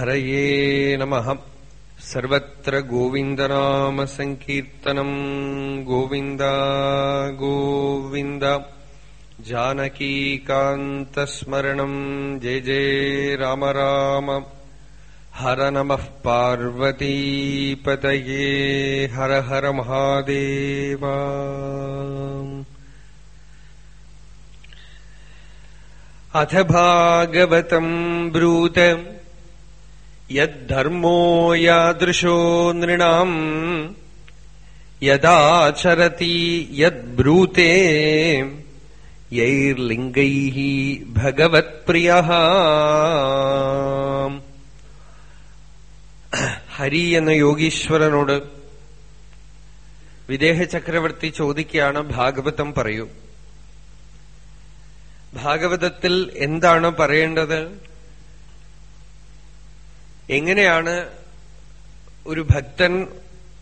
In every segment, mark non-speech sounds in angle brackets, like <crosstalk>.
हरये नमः। सर्वत्र गोविन्दनामसङ्कीर्तनम् गोविन्द गोविन्द। जानकीकान्तस्मरणम् जय जय, राम राम। हर नमः पार्वतीपतये हर हर महादेव। अथ भागवतम् ब्रूत। യദ്ധർമ്മോ യാദൃശോ നൃണം. യദാചരതി യദ്ബ്രൂതേ. യൈർലിംഗൈ ഭഗവത്പ്രിയഹ ഹരി എന്ന യോഗീശ്വരനോട് വിദേഹ ചക്രവർത്തി ചോദിക്കുകയാണ് ഭാഗവതം പറയൂ. ഭാഗവതത്തിൽ എന്താണ് പറയേണ്ടത്? എങ്ങനെയാണ് ഒരു ഭക്തൻ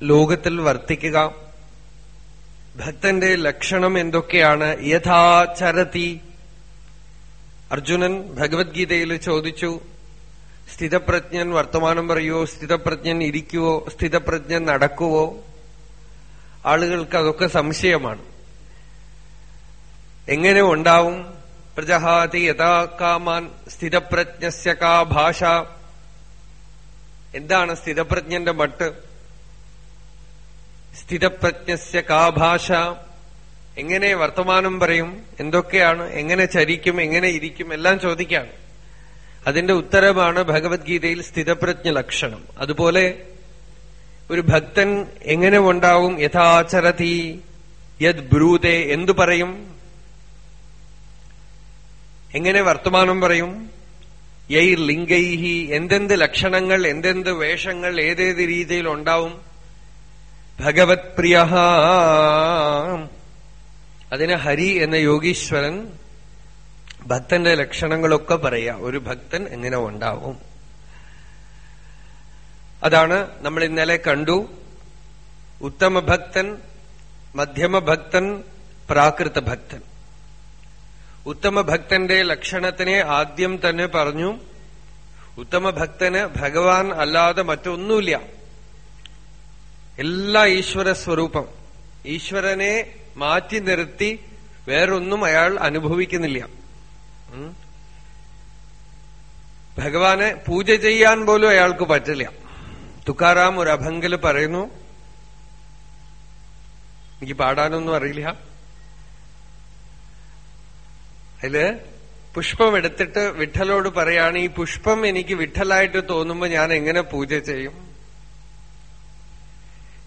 ലോകത്തിൽ വർത്തിക്കുക? ഭക്തന്റെ ലക്ഷണം എന്തൊക്കെയാണ്? യഥാചരതി അർജുനൻ ഭഗവത്ഗീതയിൽ ചോദിച്ചു സ്ഥിതപ്രജ്ഞൻ വർത്തമാനം പറയുവോ? സ്ഥിതപ്രജ്ഞൻ ഇരിക്കുവോ? സ്ഥിതപ്രജ്ഞൻ നടക്കുവോ? ആളുകൾക്ക് അതൊക്കെ സംശയമാണ്. എങ്ങനെ ഉണ്ടാവും? പ്രജഹാതി യഥാ കാമാൻ സ്ഥിതപ്രജ്ഞസ്യ കാ ഭാഷ. എന്താണ് സ്ഥിതപ്രജ്ഞന്റെ മട്ട്? സ്ഥിതപ്രജ്ഞസ്യ കാ ഭാഷ. എങ്ങനെ വർത്തമാനം പറയും? എന്തൊക്കെയാണ്? എങ്ങനെ ചരിക്കും? എങ്ങനെ ഇരിക്കും? എല്ലാം ചോദിക്കാണ്. അതിന്റെ ഉത്തരമാണ് ഭഗവത്ഗീതയിൽ സ്ഥിതപ്രജ്ഞ ലക്ഷണം. അതുപോലെ ഒരു ഭക്തൻ എങ്ങനെ ഉണ്ടാവും? യഥാചരതി യത് ബ്രൂതെ എന്തു പറയും? എങ്ങനെ വർത്തമാനം പറയും? യൈർ ലിംഗൈഹി എന്തെന്ത് ലക്ഷണങ്ങൾ എന്തെന്ത് വേഷങ്ങൾ ഏതേത് രീതിയിൽ ഉണ്ടാവും ഭഗവത് പ്രിയ അതിന് ഹരി എന്ന യോഗീശ്വരൻ ഭക്തന്റെ ലക്ഷണങ്ങളൊക്കെ പറയാ. ഒരു ഭക്തൻ എങ്ങനെ ഉണ്ടാവും? അതാണ് നമ്മൾ ഇന്നലെ കണ്ടു. ഉത്തമ ഭക്തൻ മധ്യമ ഭക്തൻ പ്രാകൃത ഭക്തൻ. ഉത്തമ ഭക്തന്റെ ലക്ഷണത്തിനെ ആദ്യം തന്നെ പറഞ്ഞു ഉത്തമഭക്തന് ഭഗവാൻ അല്ലാതെ മറ്റൊന്നുമില്ല. എല്ലാ ഈശ്വര സ്വരൂപം. ഈശ്വരനെ മാറ്റി നിർത്തി വേറൊന്നും അയാൾ അനുഭവിക്കുന്നില്ല. ഭഗവാനെ പൂജ ചെയ്യാൻ പോലും അയാൾക്ക് പറ്റില്ല. തുക്കാറാം ഒരു അഭങ്കൽ പറയുന്നു. എനിക്ക് പാടാനൊന്നും അറിയില്ല. അതിൽ പുഷ്പം എടുത്തിട്ട് വിഠലോട് പറയാണ് ഈ പുഷ്പം എനിക്ക് വിഠലായിട്ട് തോന്നുമ്പോ ഞാൻ എങ്ങനെ പൂജ ചെയ്യും?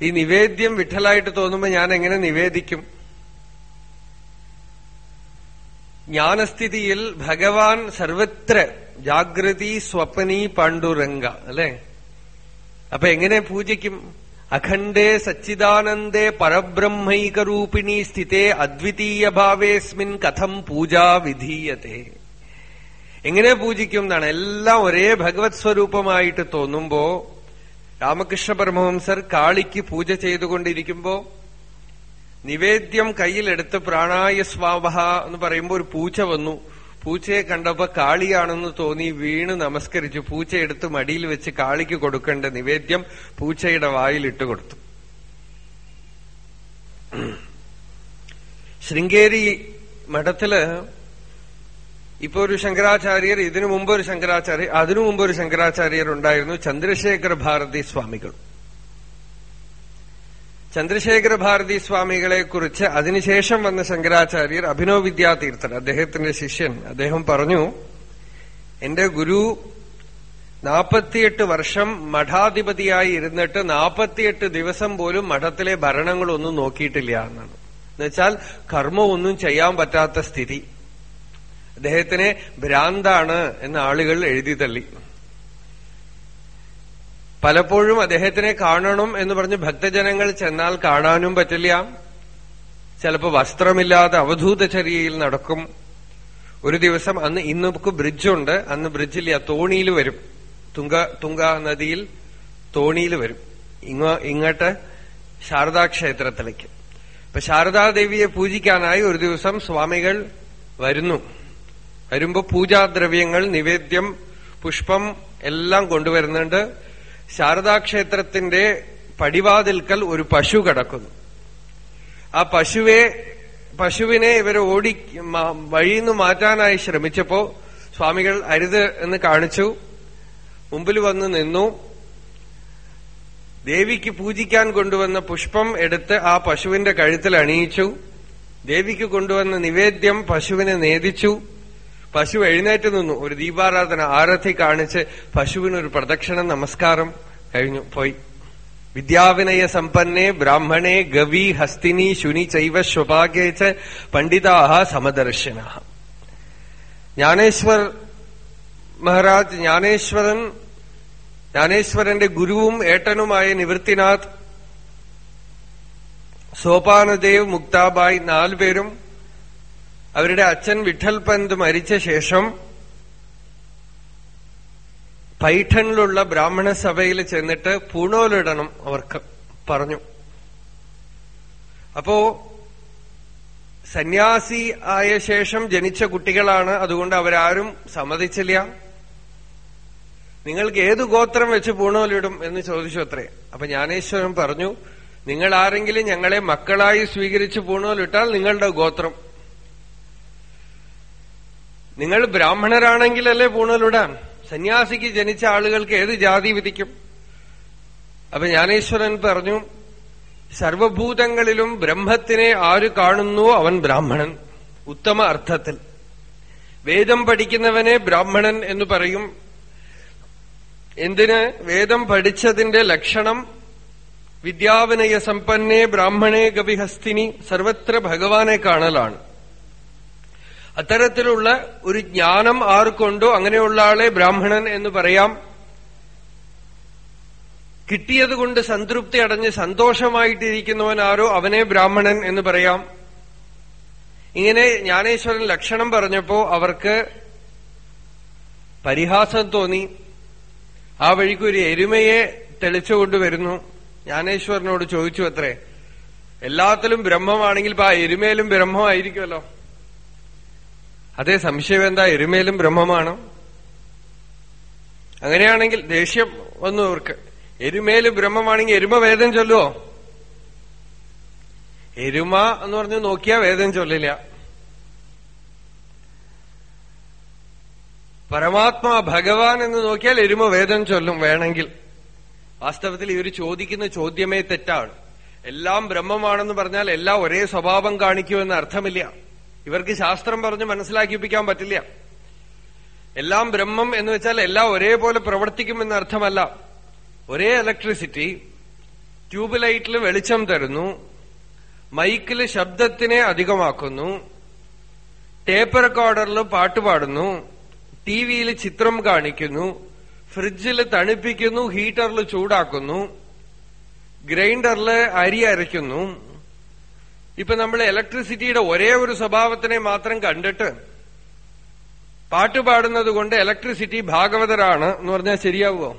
ഈ നിവേദ്യം വിഠലായിട്ട് തോന്നുമ്പോ ഞാൻ എങ്ങനെ നിവേദിക്കും? ജ്ഞാനസ്ഥിതിയിൽ ഭഗവാൻ സർവത്ര ജാഗ്രതി സ്വപ്നി പാണ്ഡുരംഗ അല്ലെ? അപ്പൊ എങ്ങനെ പൂജിക്കും അഖണ്ഡേ സച്ചിദാനന്ദേ പരബ്രഹ്മൈകരൂപിണി സ്ഥിതേ അദ്വിതീയ ഭാവേസ്മിൻ കഥം പൂജാ വിധീയത്തെ എങ്ങനെ പൂജിക്കും എന്നാണ്. എല്ലാം ഒരേ ഭഗവത് സ്വരൂപമായിട്ട് തോന്നുമ്പോ രാമകൃഷ്ണ പരമഹംസർ കാളിക്ക് പൂജ ചെയ്തുകൊണ്ടിരിക്കുമ്പോ നിവേദ്യം കയ്യിലെടുത്ത് പ്രാണായ സ്വാവഹ എന്ന് പറയുമ്പോ ഒരു പൂച്ച വന്നു. പൂച്ചയെ കണ്ടപ്പോ കാളിയാണെന്ന് തോന്നി വീണ് നമസ്കരിച്ചു. പൂച്ചയെടുത്ത് മടിയിൽ വെച്ച് കാളിക്ക് കൊടുക്കേണ്ട നിവേദ്യം പൂച്ചയുടെ വായിലിട്ട് കൊടുത്തു. ശൃംഗേരി മഠത്തിൽ ഇപ്പൊ ഒരു ശങ്കരാചാര്യർ ഇതിനു മുമ്പ് ഒരു ശങ്കരാചാര്യർ അതിനു മുമ്പ് ഒരു ശങ്കരാചാര്യർ ഉണ്ടായിരുന്നു ചന്ദ്രശേഖര ഭാരതി സ്വാമികൾ ചന്ദ്രശേഖര ഭാരതി സ്വാമികളെ കുറിച്ച് അതിനുശേഷം വന്ന ശങ്കരാചാര്യർ അഭിനവ് വിദ്യാതീർത്ഥൻ അദ്ദേഹത്തിന്റെ ശിഷ്യൻ. അദ്ദേഹം പറഞ്ഞു എന്റെ ഗുരു നാൽപ്പത്തിയെട്ട് വർഷം മഠാധിപതിയായി ഇരുന്നിട്ട് നാൽപ്പത്തിയെട്ട് ദിവസം പോലും മഠത്തിലെ ഭരണങ്ങളൊന്നും നോക്കിയിട്ടില്ല എന്നാണ്. എന്നുവെച്ചാൽ കർമ്മമൊന്നും ചെയ്യാൻ പറ്റാത്ത സ്ഥിതി. അദ്ദേഹത്തിനെ ഭ്രാന്താണ് എന്ന് ആളുകൾ എഴുതി തള്ളി. പലപ്പോഴും അദ്ദേഹത്തിനെ കാണണം എന്ന് പറഞ്ഞ് ഭക്തജനങ്ങൾ ചെന്നാൽ കാണാനും പറ്റില്ല. ചിലപ്പോ വസ്ത്രമില്ലാതെ അവധൂതചര്യയിൽ നടക്കും. ഒരു ദിവസം അന്ന് ഇന്ന് ബ്രിഡ്ജുണ്ട്. അന്ന് ബ്രിഡ്ജില്ല തോണിയിൽ വരും. തുങ്ക തുങ്ക നദിയിൽ തോണിയിൽ വരും. ഇങ്ങ ഇങ്ങോട്ട് ശാരദാക്ഷേത്രത്തിലേക്ക് ഇപ്പൊ ശാരദാദേവിയെ പൂജിക്കാനായി ഒരു ദിവസം സ്വാമികൾ വരുന്നു. വരുമ്പോ പൂജാദ്രവ്യങ്ങൾ നിവേദ്യം പുഷ്പം എല്ലാം കൊണ്ടുവരുന്നുണ്ട്. ശാരദാക്ഷേത്രത്തിന്റെ പടിവാതിൽക്കൽ ഒരു പശു കിടക്കുന്നു. ആ പശുവെ പശുവിനെ ഇവർ ഓടി വഴിയിൽ മാറ്റാനായി ശ്രമിച്ചപ്പോ സ്വാമികൾ അരുത് എന്ന് കാണിച്ചു. മുമ്പിൽ വന്ന് നിന്നു. ദേവിക്ക് പൂജിക്കാൻ കൊണ്ടുവന്ന പുഷ്പം എടുത്ത് ആ പശുവിന്റെ കഴുത്തിൽ അണിയിച്ചു. ദേവിക്ക് കൊണ്ടുവന്ന നിവേദ്യം പശുവിനെ നേദിച്ചു. പശു എഴുന്നേറ്റ് നിന്നു. ഒരു ദീപാരാധന ആരതി കാണിച്ച് പശുവിനൊരു പ്രദക്ഷിണ നമസ്കാരം കഴിഞ്ഞു പോയി. വിദ്യാവിനയ സമ്പന്നേ ബ്രാഹ്മണേ ഗവി ഹസ്തിനി ശുനി ചൈവ സ്വഭാഗേ ച പണ്ഡിതാഹ സമദർശന. ജ്ഞാനേശ്വർ മഹാരാജ് ജ്ഞാനേശ്വരൻ ജ്ഞാനേശ്വരന്റെ ഗുരുവും ഏട്ടനുമായ നിവൃത്തിനാഥ് സോപാനദേവ് മുക്താബായ് നാലുപേരും അവരുടെ അച്ഛൻ വിഠൽ പന്ത് മരിച്ച ശേഷം പൈഠണിലുള്ള ബ്രാഹ്മണ സഭയിൽ ചെന്നിട്ട് പൂണോലിടണം അവർക്ക് പറഞ്ഞു. അപ്പോ സന്യാസി ആയ ശേഷം ജനിച്ച കുട്ടികളാണ്. അതുകൊണ്ട് അവരാരും സമ്മതിച്ചില്ല. നിങ്ങൾക്ക് ഏത് ഗോത്രം വെച്ച് പൂണോലിടും എന്ന് ചോദിച്ചു അത്രേ. അപ്പൊ ജ്ഞാനേശ്വരൻ പറഞ്ഞു നിങ്ങൾ ആരെങ്കിലും ഞങ്ങളെ മക്കളായി സ്വീകരിച്ച് പൂണോലിട്ടാൽ നിങ്ങളുടെ ഗോത്രം. നിങ്ങൾ ബ്രാഹ്മണരാണെങ്കിലല്ലേ പൂണലിടാൻ സന്യാസിക്ക് ജനിച്ച ആളുകൾക്ക് ഏത് ജാതി വിധിക്കും? അപ്പൊ ജ്ഞാനേശ്വരൻ പറഞ്ഞു സർവഭൂതങ്ങളിലും ബ്രഹ്മത്തിനെ ആര് കാണുന്നു? അവൻ ബ്രാഹ്മണൻ. ഉത്തമ അർത്ഥത്തിൽ. വേദം പഠിക്കുന്നവനെ ബ്രാഹ്മണൻ എന്ന് പറയും. എന്തിന്? വേദം പഠിച്ചതിന്റെ ലക്ഷണം വിദ്യാവിനയ സമ്പന്നേ ബ്രാഹ്മണേ ഗവിഹസ്തിനി സർവത്ര ഭഗവാനെ കാണലാണ്. അത്തരത്തിലുള്ള ഒരു ജ്ഞാനം ആർക്കുണ്ടോ അങ്ങനെയുള്ള ആളെ ബ്രാഹ്മണൻ എന്ന് പറയാം. കിട്ടിയതുകൊണ്ട് സംതൃപ്തി അടഞ്ഞ് സന്തോഷമായിട്ടിരിക്കുന്നവൻ ആരോ അവനെ ബ്രാഹ്മണൻ എന്ന് പറയാം. ഇങ്ങനെ ജ്ഞാനേശ്വരൻ ലക്ഷണം പറഞ്ഞപ്പോ അവർക്ക് പരിഹാസം തോന്നി. ആ വഴിക്ക് ഒരു എരുമയെ തെളിച്ചുകൊണ്ടുവരുന്നു ജ്ഞാനേശ്വരനോട് ചോദിച്ചു അത്രേ. എല്ലാത്തിലും ബ്രഹ്മമാണെങ്കിൽ ഇപ്പൊ ആ എരുമയിലും ബ്രഹ്മമായിരിക്കുമല്ലോ. അതേ സംശയം എന്താ? എരുമേലും ബ്രഹ്മമാണ്? അങ്ങനെയാണെങ്കിൽ ദേഷ്യം വന്നു അവർക്ക് എരുമേൽ ബ്രഹ്മമാണെങ്കിൽ എരുമ വേദം ചൊല്ലുവോ? എരുമ എന്ന് പറഞ്ഞ് നോക്കിയാ വേദം ചൊല്ലില്ല. പരമാത്മാ ഭഗവാൻ എന്ന് നോക്കിയാൽ എരുമ വേദം ചൊല്ലും വേണമെങ്കിൽ. വാസ്തവത്തിൽ ഇവർ ചോദിക്കുന്ന ചോദ്യമേ തെറ്റാണ്. എല്ലാം ബ്രഹ്മമാണെന്ന് പറഞ്ഞാൽ എല്ലാം ഒരേ സ്വഭാവം കാണിക്കുമെന്ന് അർത്ഥമില്ല. ഇവർക്ക് ശാസ്ത്രം പറഞ്ഞ് മനസ്സിലാക്കിപ്പിക്കാൻ പറ്റില്ല. എല്ലാം ബ്രഹ്മം എന്ന് വെച്ചാൽ എല്ലാം ഒരേപോലെ പ്രവർത്തിക്കുമെന്ന് അർത്ഥമല്ല. ഒരേ ഇലക്ട്രിസിറ്റി ട്യൂബ് ലൈറ്റിൽ വെളിച്ചം തരുന്നു മൈക്കിൽ ശബ്ദത്തിനെ അധികമാക്കുന്നു ടേപ്പ് റെക്കോർഡറിൽ പാട്ട് പാടുന്നു ടി വിയിൽ ചിത്രം കാണിക്കുന്നു ഫ്രിഡ്ജിൽ തണുപ്പിക്കുന്നു ഹീറ്ററിൽ ചൂടാക്കുന്നു ഗ്രൈൻഡറിൽ അരി അരയ്ക്കുന്നു ഇപ്പൊ നമ്മൾ ഇലക്ട്രിസിറ്റിയുടെ ഒരേ ഒരു സ്വഭാവത്തിനെ മാത്രം കണ്ടിട്ട് പാട്ടുപാടുന്നത് കൊണ്ട് ഇലക്ട്രിസിറ്റി ഭാഗവതരാണ് എന്ന് പറഞ്ഞാൽ ശരിയാവുമോ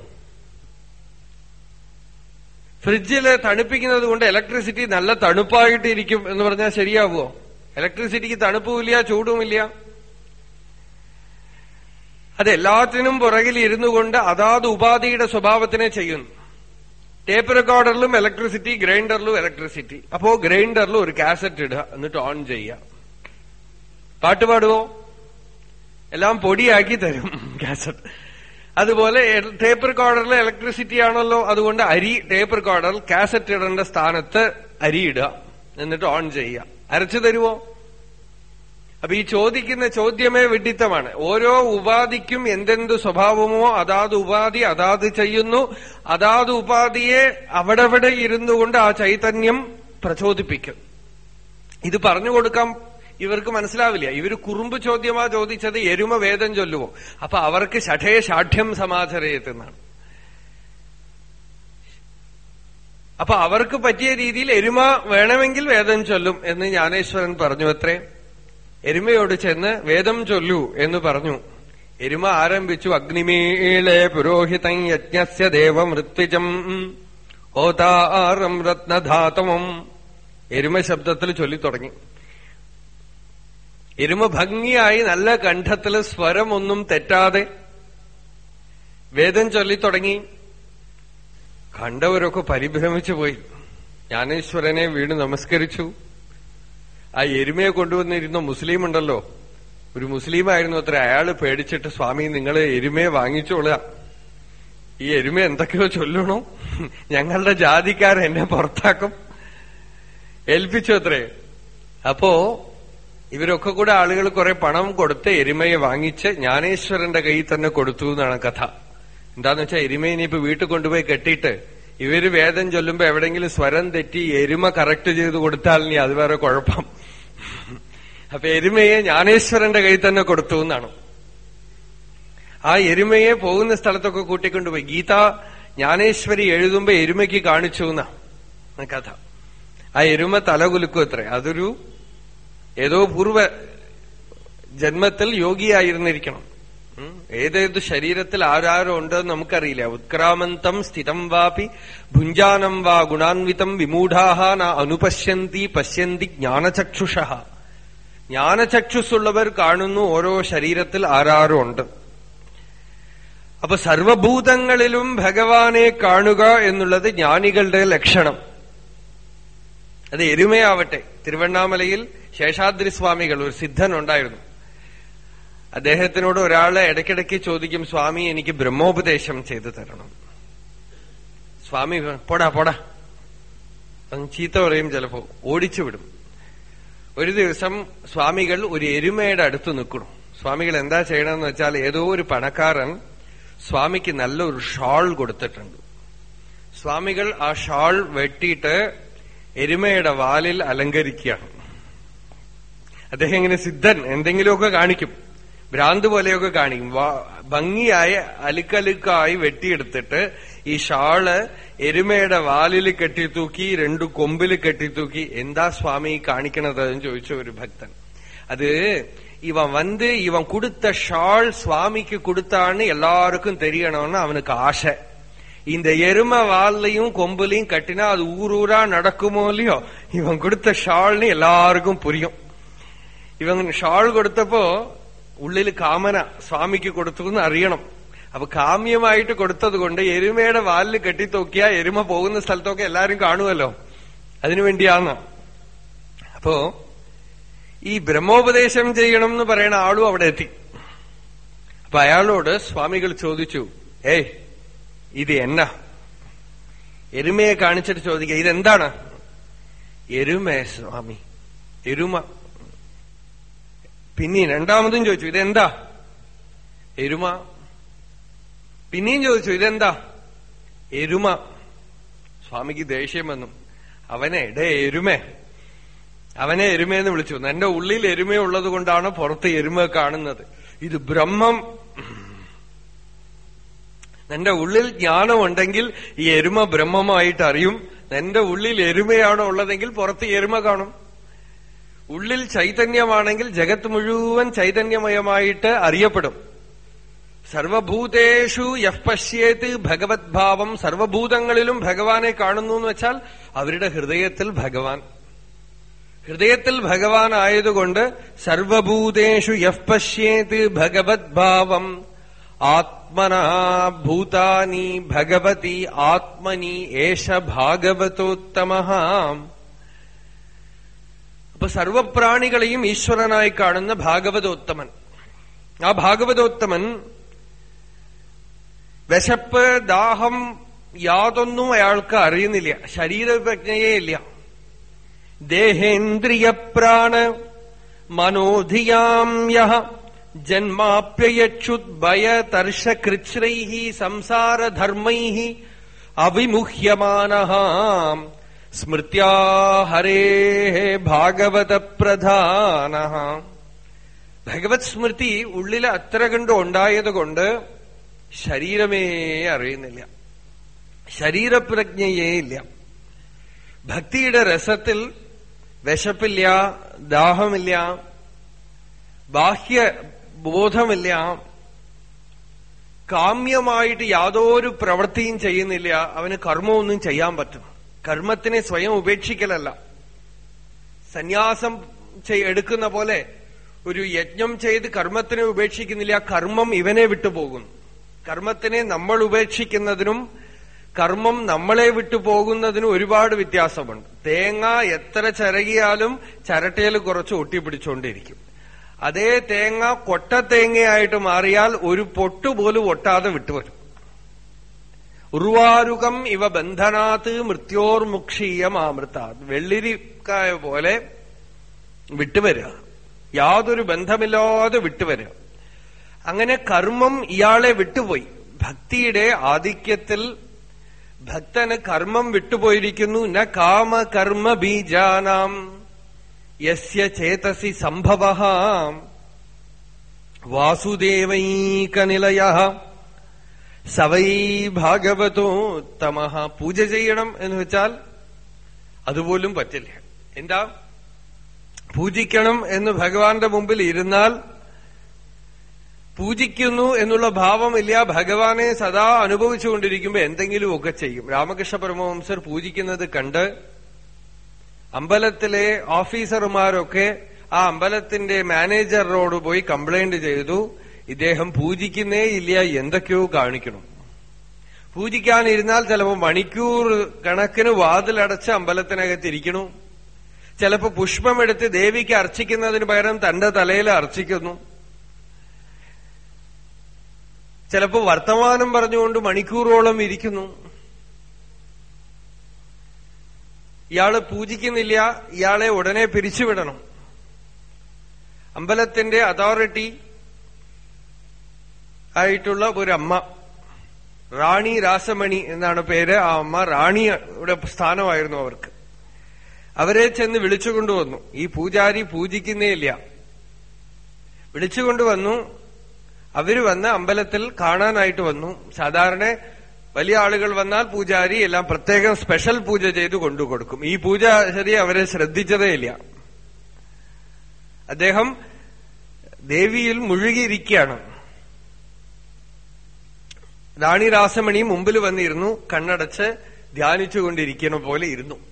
ഫ്രിഡ്ജിൽ തണുപ്പിക്കുന്നത് കൊണ്ട് ഇലക്ട്രിസിറ്റി നല്ല തണുപ്പായിട്ടിരിക്കും എന്ന് പറഞ്ഞാൽ ശരിയാവുമോ ഇലക്ട്രിസിറ്റിക്ക് തണുപ്പുമില്ല ചൂടുമില്ല. അത് എല്ലാത്തിനും പുറകിൽ ഇരുന്നു കൊണ്ട് അതാത് ഉപാധിയുടെ സ്വഭാവത്തിനെ ചെയ്യുന്നു. ടേപ്പ് റെക്കോർഡറിലും ഇലക്ട്രിസിറ്റി ഗ്രൈൻഡറിലും ഇലക്ട്രിസിറ്റി അപ്പോ ഗ്രൈൻഡറിൽ ഒരു കാസറ്റ് ഇടുക എന്നിട്ട് ഓൺ ചെയ്യുക. പാട്ട് പാടുവോ? എല്ലാം പൊടിയാക്കി തരും <laughs> കാസറ്റ് അതുപോലെ ടേപ്പ് റെക്കോർഡറിൽ ഇലക്ട്രിസിറ്റി ആണല്ലോ അതുകൊണ്ട് അരി ടേപ്പ് റെക്കോർഡറിൽ കാസറ്റ് ഇടേണ്ട സ്ഥാനത്ത് അരി ഇടുക എന്നിട്ട് ഓൺ ചെയ്യുക. അരച്ചു തരുവോ? അപ്പൊ ഈ ചോദിക്കുന്ന ചോദ്യമേ വിഡിത്തമാണ്. ഓരോ ഉപാധിക്കും എന്തെന്ത് സ്വഭാവമോ അതാത് ഉപാധി അതാത് ചെയ്യുന്നു. അതാത് ഉപാധിയെ അവിടെവിടെ ഇരുന്നു കൊണ്ട് ആ ചൈതന്യം പ്രചോദിപ്പിക്കും. ഇത് പറഞ്ഞു കൊടുക്കാൻ ഇവർക്ക് മനസ്സിലാവില്ല. ഇവർ കുറുമ്പ് ചോദ്യമാ ചോദിച്ചത് എരുമ വേദം ചൊല്ലുവോ. അപ്പൊ അവർക്ക് ഷഠേ ഷാഠ്യം സമാചരയത്തെന്നാണ് അപ്പൊ അവർക്ക് പറ്റിയ രീതിയിൽ എരുമ വേണമെങ്കിൽ വേദം ചൊല്ലും എന്ന് ജ്ഞാനേശ്വരൻ പറഞ്ഞു. അത്രേ എരുമയോട് ചെന്ന് വേദം ചൊല്ലു എന്ന് പറഞ്ഞു. എരുമ ആരംഭിച്ചു അഗ്നിമീളെ പുരോഹിതം യജ്ഞസ്യ ദേവമൃത്വിജം ഹോതാരം രത്നധാതമം. എരുമ ശബ്ദത്തിൽ ചൊല്ലിത്തുടങ്ങി. എരുമ ഭംഗിയായി നല്ല കണ്ഠത്തിൽ സ്വരമൊന്നും തെറ്റാതെ വേദം ചൊല്ലിത്തുടങ്ങി. കണ്ടവരൊക്കെ പരിഭ്രമിച്ചു പോയി. ജ്ഞാനേശ്വരനെ വീണ് നമസ്കരിച്ചു. ആ എരുമയെ കൊണ്ടുവന്നിരുന്ന മുസ്ലിം ഉണ്ടല്ലോ ഒരു മുസ്ലിം ആയിരുന്നു അത്ര. അയാൾ പേടിച്ചിട്ട് സ്വാമി നിങ്ങൾ എരുമയെ വാങ്ങിച്ചോളുക. ഈ എരുമ എന്തൊക്കെയോ ചൊല്ലണോ. ഞങ്ങളുടെ ജാതിക്കാരൻ എന്നെ പുറത്താക്കും. ഏൽപ്പിച്ചു അത്രേ. അപ്പോ ഇവരൊക്കെ കൂടെ ആളുകൾ കുറെ പണം കൊടുത്ത് എരുമയെ വാങ്ങിച്ച് ജ്ഞാനേശ്വരന്റെ കയ്യിൽ തന്നെ കൊടുത്തു എന്നാണ് കഥ. എന്താന്ന് വെച്ചാൽ എരുമയെ ഇനിയിപ്പോ വീട്ടിൽ കൊണ്ടുപോയി കെട്ടിയിട്ട് ഇവർ വേദം ചൊല്ലുമ്പോ എവിടെങ്കിലും സ്വരം തെറ്റി എരുമ കറക്റ്റ് ചെയ്ത് കൊടുത്താൽ നീ അത് വേറെ കുഴപ്പം. അപ്പൊ എരുമയെ ജ്ഞാനേശ്വരന്റെ കയ്യിൽ തന്നെ കൊടുത്തു എന്നാണ്. ആ എരുമയെ പോകുന്ന സ്ഥലത്തൊക്കെ കൂട്ടിക്കൊണ്ടുപോയി ഗീത ജ്ഞാനേശ്വരി എഴുതുമ്പോ എരുമയ്ക്ക് കാണിച്ചു എന്നാണ് കഥ. ആ എരുമ തലകുലുക്കും അത്ര. അതൊരു ഏതോ പൂർവ ജന്മത്തിൽ യോഗിയായിരുന്നിരിക്കണം. ഏതേത് ശരീരത്തിൽ ആരാരോ ഉണ്ടെന്ന് നമുക്കറിയില്ല. ഉത്ക്രാമന്തം സ്ഥിതം വാപി ഭുഞ്ചാനം വാ ഗുണാൻവിതം വിമൂഢാഹ ന അനുപശ്യന്തി പശ്യന്തി ജ്ഞാനചക്ഷുഷ. ജ്ഞാനചക്ഷുസ്സുള്ളവർ കാണുന്നു ഓരോ ശരീരത്തിൽ ആരാരും ഉണ്ട്. അപ്പൊ സർവഭൂതങ്ങളിലും ഭഗവാനെ കാണുക എന്നുള്ളത് ജ്ഞാനികളുടെ ലക്ഷണം. അത് എരുമയാവട്ടെ. തിരുവണ്ണാമലയിൽ ശേഷാദ്രി സ്വാമികൾ ഒരു സിദ്ധൻ ഉണ്ടായിരുന്നു അദ്ദേഹത്തിനോട് ഒരാളെ ഇടയ്ക്കിടയ്ക്ക് ചോദിക്കും സ്വാമി എനിക്ക് ബ്രഹ്മോപദേശം ചെയ്തു തരണം. സ്വാമി പോടാ പോടാ. ചീത്ത പറയും ചിലപ്പോ ഓടിച്ചു വിടും. ഒരു ദിവസം സ്വാമികൾ ഒരു എരുമയുടെ അടുത്ത് നിൽക്കണം സ്വാമികൾ എന്താ ചെയ്യണമെന്ന് വെച്ചാൽ ഏതോ ഒരു പണക്കാരൻ സ്വാമിക്ക് നല്ലൊരു ഷാൾ കൊടുത്തിട്ടുണ്ട്. സ്വാമികൾ ആ ഷാൾ വെട്ടിയിട്ട് എരുമയുടെ വാലിൽ അലങ്കരിക്കുകയാണ്. അദ്ദേഹം ഇങ്ങനെ സിദ്ധൻ എന്തെങ്കിലുമൊക്കെ കാണിക്കും. ഭ്രാന്ത് പോലെയൊക്കെ കാണിക്കും. ഭംഗിയായി അലുക്കലുക്കായി വെട്ടിയെടുത്തിട്ട് ഈ ഷാൾ എരുമയുടെ വാലിൽ കെട്ടിത്തൂക്കി രണ്ടു കൊമ്പിൽ കെട്ടിത്തൂക്കി എന്താ സ്വാമി കാണിക്കണത് എന്ന് ചോദിച്ച ഒരു ഭക്തൻ அது இவன் வந்து இவன் கொடுத்த ஷால் சுவாமிக்கு கொடுத்தான்னு எல்லாருக்கும் தெரியணும்னு அவனுக்கு ஆசை இந்த எரும வால்லையும் கொம்புலையும் கட்டினா அது ஊர் ஊரா நடக்குமோ இல்லையோ இவன் கொடுத்த ஷால்னு எல்லாருக்கும் புரியும் ഇവൻ ഷാൾ കൊടുത്തപ്പോ ഉള്ളിൽ കാമന സ്വാമിക്ക് കൊടുത്തു എന്ന് അറിയണം അപ്പൊ കാമ്യമായിട്ട് കൊടുത്തത് കൊണ്ട് എരുമയുടെ വാലിൽ കെട്ടിത്തോക്കിയാ എരുമ പോകുന്ന സ്ഥലത്തൊക്കെ എല്ലാരും കാണുമല്ലോ. അതിനുവേണ്ടിയാന്ന് അപ്പോ ഈ ബ്രഹ്മോപദേശം ചെയ്യണം എന്ന് പറയുന്ന ആളും അവിടെ എത്തി. അപ്പൊ അയാളോട് സ്വാമികൾ ചോദിച്ചു ഏയ് ഇത് എന്നാ? എരുമയെ കാണിച്ചിട്ട് ചോദിക്കുക ഇതെന്താണ്? എരുമേ സ്വാമി എരുമ. പിന്നെ രണ്ടാമതും ചോദിച്ചു ഇതെന്താ? എരുമ പിന്നെയും ചോദിച്ചു ഇതെന്താ? എരുമ. സ്വാമിക്ക് ദേഷ്യം വന്നു. അവനെ ഡേ എരുമേ. അവനെ എരുമയെന്ന് വിളിച്ചു. എന്റെ ഉള്ളിൽ എരുമയുള്ളത് കൊണ്ടാണ് പുറത്ത് എരുമ കാണുന്നത്. ഇത് ബ്രഹ്മം. നിന്റെ ഉള്ളിൽ ജ്ഞാനമുണ്ടെങ്കിൽ ഈ എരുമ ബ്രഹ്മമായിട്ട് അറിയും. നിന്റെ ഉള്ളിൽ എരുമയാണോ ഉള്ളതെങ്കിൽ പുറത്ത് എരുമ കാണും. ഉള്ളിൽ ചൈതന്യമാണെങ്കിൽ ജഗത്ത് മുഴുവൻ ചൈതന്യമയമായിട്ട് അറിയപ്പെടും. സർവഭൂതേഷു യഹ് പശ്യേത് ഭഗവത് ഭാവം സർവഭൂതങ്ങളിലും ഭഗവാനെ കാണുന്നു എന്ന് വെച്ചാൽ അവരുടെ ഹൃദയത്തിൽ ഭഗവാൻ. ഹൃദയത്തിൽ ഭഗവാൻ ആയതുകൊണ്ട് സർവഭൂതേഷു യഹ് പശ്യേത് ആത്മനാ ഭൂതാനി ഭഗവതി ആത്മനി ഏഷ ഭാഗവതോത്തമ. അപ്പൊ സർവപ്രാണികളെയും ഈശ്വരനായി കാണുന്ന ഭാഗവതോത്തമൻ. ആ ഭാഗവതോത്തമൻ വിശപ്പ് ദാഹം യാതൊന്നും അയാൾക്ക് അറിയുന്നില്ല. ശരീരപ്രജ്ഞയേ ഇല്ല. ദേഹേന്ദ്രിയപ്രാണ മനോധിയാം യഹ. ജന്മാപ്യയക്ഷുദ്ഭയതർഷകൃച്ഛ്രൈ സംസാരധർമ്മൈ അവിമുഹ്യമാന സ്മൃത്യാ ഹരേ ഭാഗവത പ്രധാന ഭഗവത് സ്മൃതി ഉള്ളിൽ അത്ര കണ്ടു ഉണ്ടായതുകൊണ്ട് ശരീരമേ അറിയുന്നില്ല. ശരീരപ്രജ്ഞയേ ഇല്ല. ഭക്തിയുടെ രസത്തിൽ വിശപ്പില്ല ദാഹമില്ല ബാഹ്യ ബോധമില്ല കാമ്യമായിട്ട് യാതൊരു പ്രവൃത്തിയും ചെയ്യുന്നില്ല. അവന് കർമ്മമൊന്നും ചെയ്യാൻ പറ്റും. കർമ്മത്തിനെ സ്വയം ഉപേക്ഷിക്കലല്ല. സന്യാസം എടുക്കുന്ന പോലെ ഒരു യജ്ഞം ചെയ്ത് കർമ്മത്തിനെ ഉപേക്ഷിക്കുന്നില്ല. കർമ്മം ഇവനെ വിട്ടുപോകുന്നു. കർമ്മത്തിനെ നമ്മൾ ഉപേക്ഷിക്കുന്നതിനും കർമ്മം നമ്മളെ വിട്ടുപോകുന്നതിനും ഒരുപാട് വ്യത്യാസമുണ്ട്. തേങ്ങ എത്ര ചരകിയാലും ചരട്ടയിൽ കുറച്ച് ഒട്ടിപ്പിടിച്ചുകൊണ്ടിരിക്കും അതേ തേങ്ങ കൊട്ട തേങ്ങയായിട്ട് മാറിയാൽ ഒരു പൊട്ടുപോലും ഒട്ടാതെ വിട്ടുവരും. ഉർവാരുകം ഇവ ബന്ധനാത്ത് മൃത്യോർമുക്ഷീയമാമൃത വെള്ളിരിക്കായ പോലെ വിട്ടുവരിക. യാതൊരു ബന്ധമില്ലാതെ വിട്ടുവരിക. അങ്ങനെ കർമ്മം ഇയാളെ വിട്ടുപോയി. ഭക്തിയുടെ ആധിക്യത്തിൽ ഭക്തന് കർമ്മം വിട്ടുപോയിരിക്കുന്നു. ന കാമ കർമ്മ ബീജാനാം യസ്യ ചേതസി സംഭവ. വാസുദേവൈകനിലയ. സവൈ ഭാഗവതോത്തമ പൂജ ചെയ്യണം എന്ന് വെച്ചാൽ അതുപോലും പറ്റില്ല. എന്താ? പൂജിക്കണം എന്ന് ഭഗവാന്റെ മുമ്പിൽ ഇരുന്നാൽ പൂജിക്കുന്നു എന്നുള്ള ഭാവമില്ല. ഭഗവാനെ സദാ അനുഭവിച്ചുകൊണ്ടിരിക്കുമ്പോ എന്തെങ്കിലുമൊക്കെ ചെയ്യും. രാമകൃഷ്ണ പരമവംസർ പൂജിക്കുന്നത് കണ്ട് അമ്പലത്തിലെ ഓഫീസർമാരൊക്കെ ആ അമ്പലത്തിന്റെ മാനേജറോട് പോയി കംപ്ലൈന്റ് ചെയ്തു. ഇദ്ദേഹം പൂജിക്കുന്നേ ഇല്ല എന്തൊക്കെയോ കാണിക്കണം. പൂജിക്കാനിരുന്നാൽ ചിലപ്പോ മണിക്കൂർ കണക്കിന് വാതിലടച്ച് അമ്പലത്തിനകത്തിരിക്കണു ചിലപ്പോ പുഷ്പമെടുത്ത് ദേവിക്ക് അർച്ചിക്കുന്നതിന് പകരം തന്റെ തലയിൽ അർച്ചിക്കുന്നു. ചിലപ്പോ വർത്തമാനം പറഞ്ഞുകൊണ്ട് മണിക്കൂറോളം ഇരിക്കുന്നു. ഇയാൾ പൂജിക്കുന്നില്ല ഇയാളെ ഉടനെ പിരിച്ചുവിടണം. അമ്പലത്തിന്റെ അതോറിറ്റി ആയിട്ടുള്ള ഒരു അമ്മ റാണി രാസമണി എന്നാണ് പേര്. ആ അമ്മ റാണിയുടെ സ്ഥാനമായിരുന്നു അവർക്ക്. അവരെ ചെന്ന് വിളിച്ചുകൊണ്ടുവന്നു. ഈ പൂജാരി പൂജിക്കുന്നേ ഇല്ല. വിളിച്ചുകൊണ്ടുവന്നു. അവർ വന്ന് അമ്പലത്തിൽ കാണാനായിട്ട് വന്നു. സാധാരണ വലിയ ആളുകൾ വന്നാൽ പൂജാരി എല്ലാം പ്രത്യേകം സ്പെഷ്യൽ പൂജ ചെയ്ത് കൊണ്ടുകൊടുക്കും ഈ പൂജാരി അവരെ ശ്രദ്ധിച്ചതേയില്ല അദ്ദേഹം ദേവിയിൽ മുഴുകിയിരിക്കുകയാണ്. റാണി രാസമണി മുമ്പിൽ വന്നിരുന്നു കണ്ണടച്ച് ധ്യാനിച്ചുകൊണ്ടിരിക്കുന്ന പോലെ ഇരുന്നു.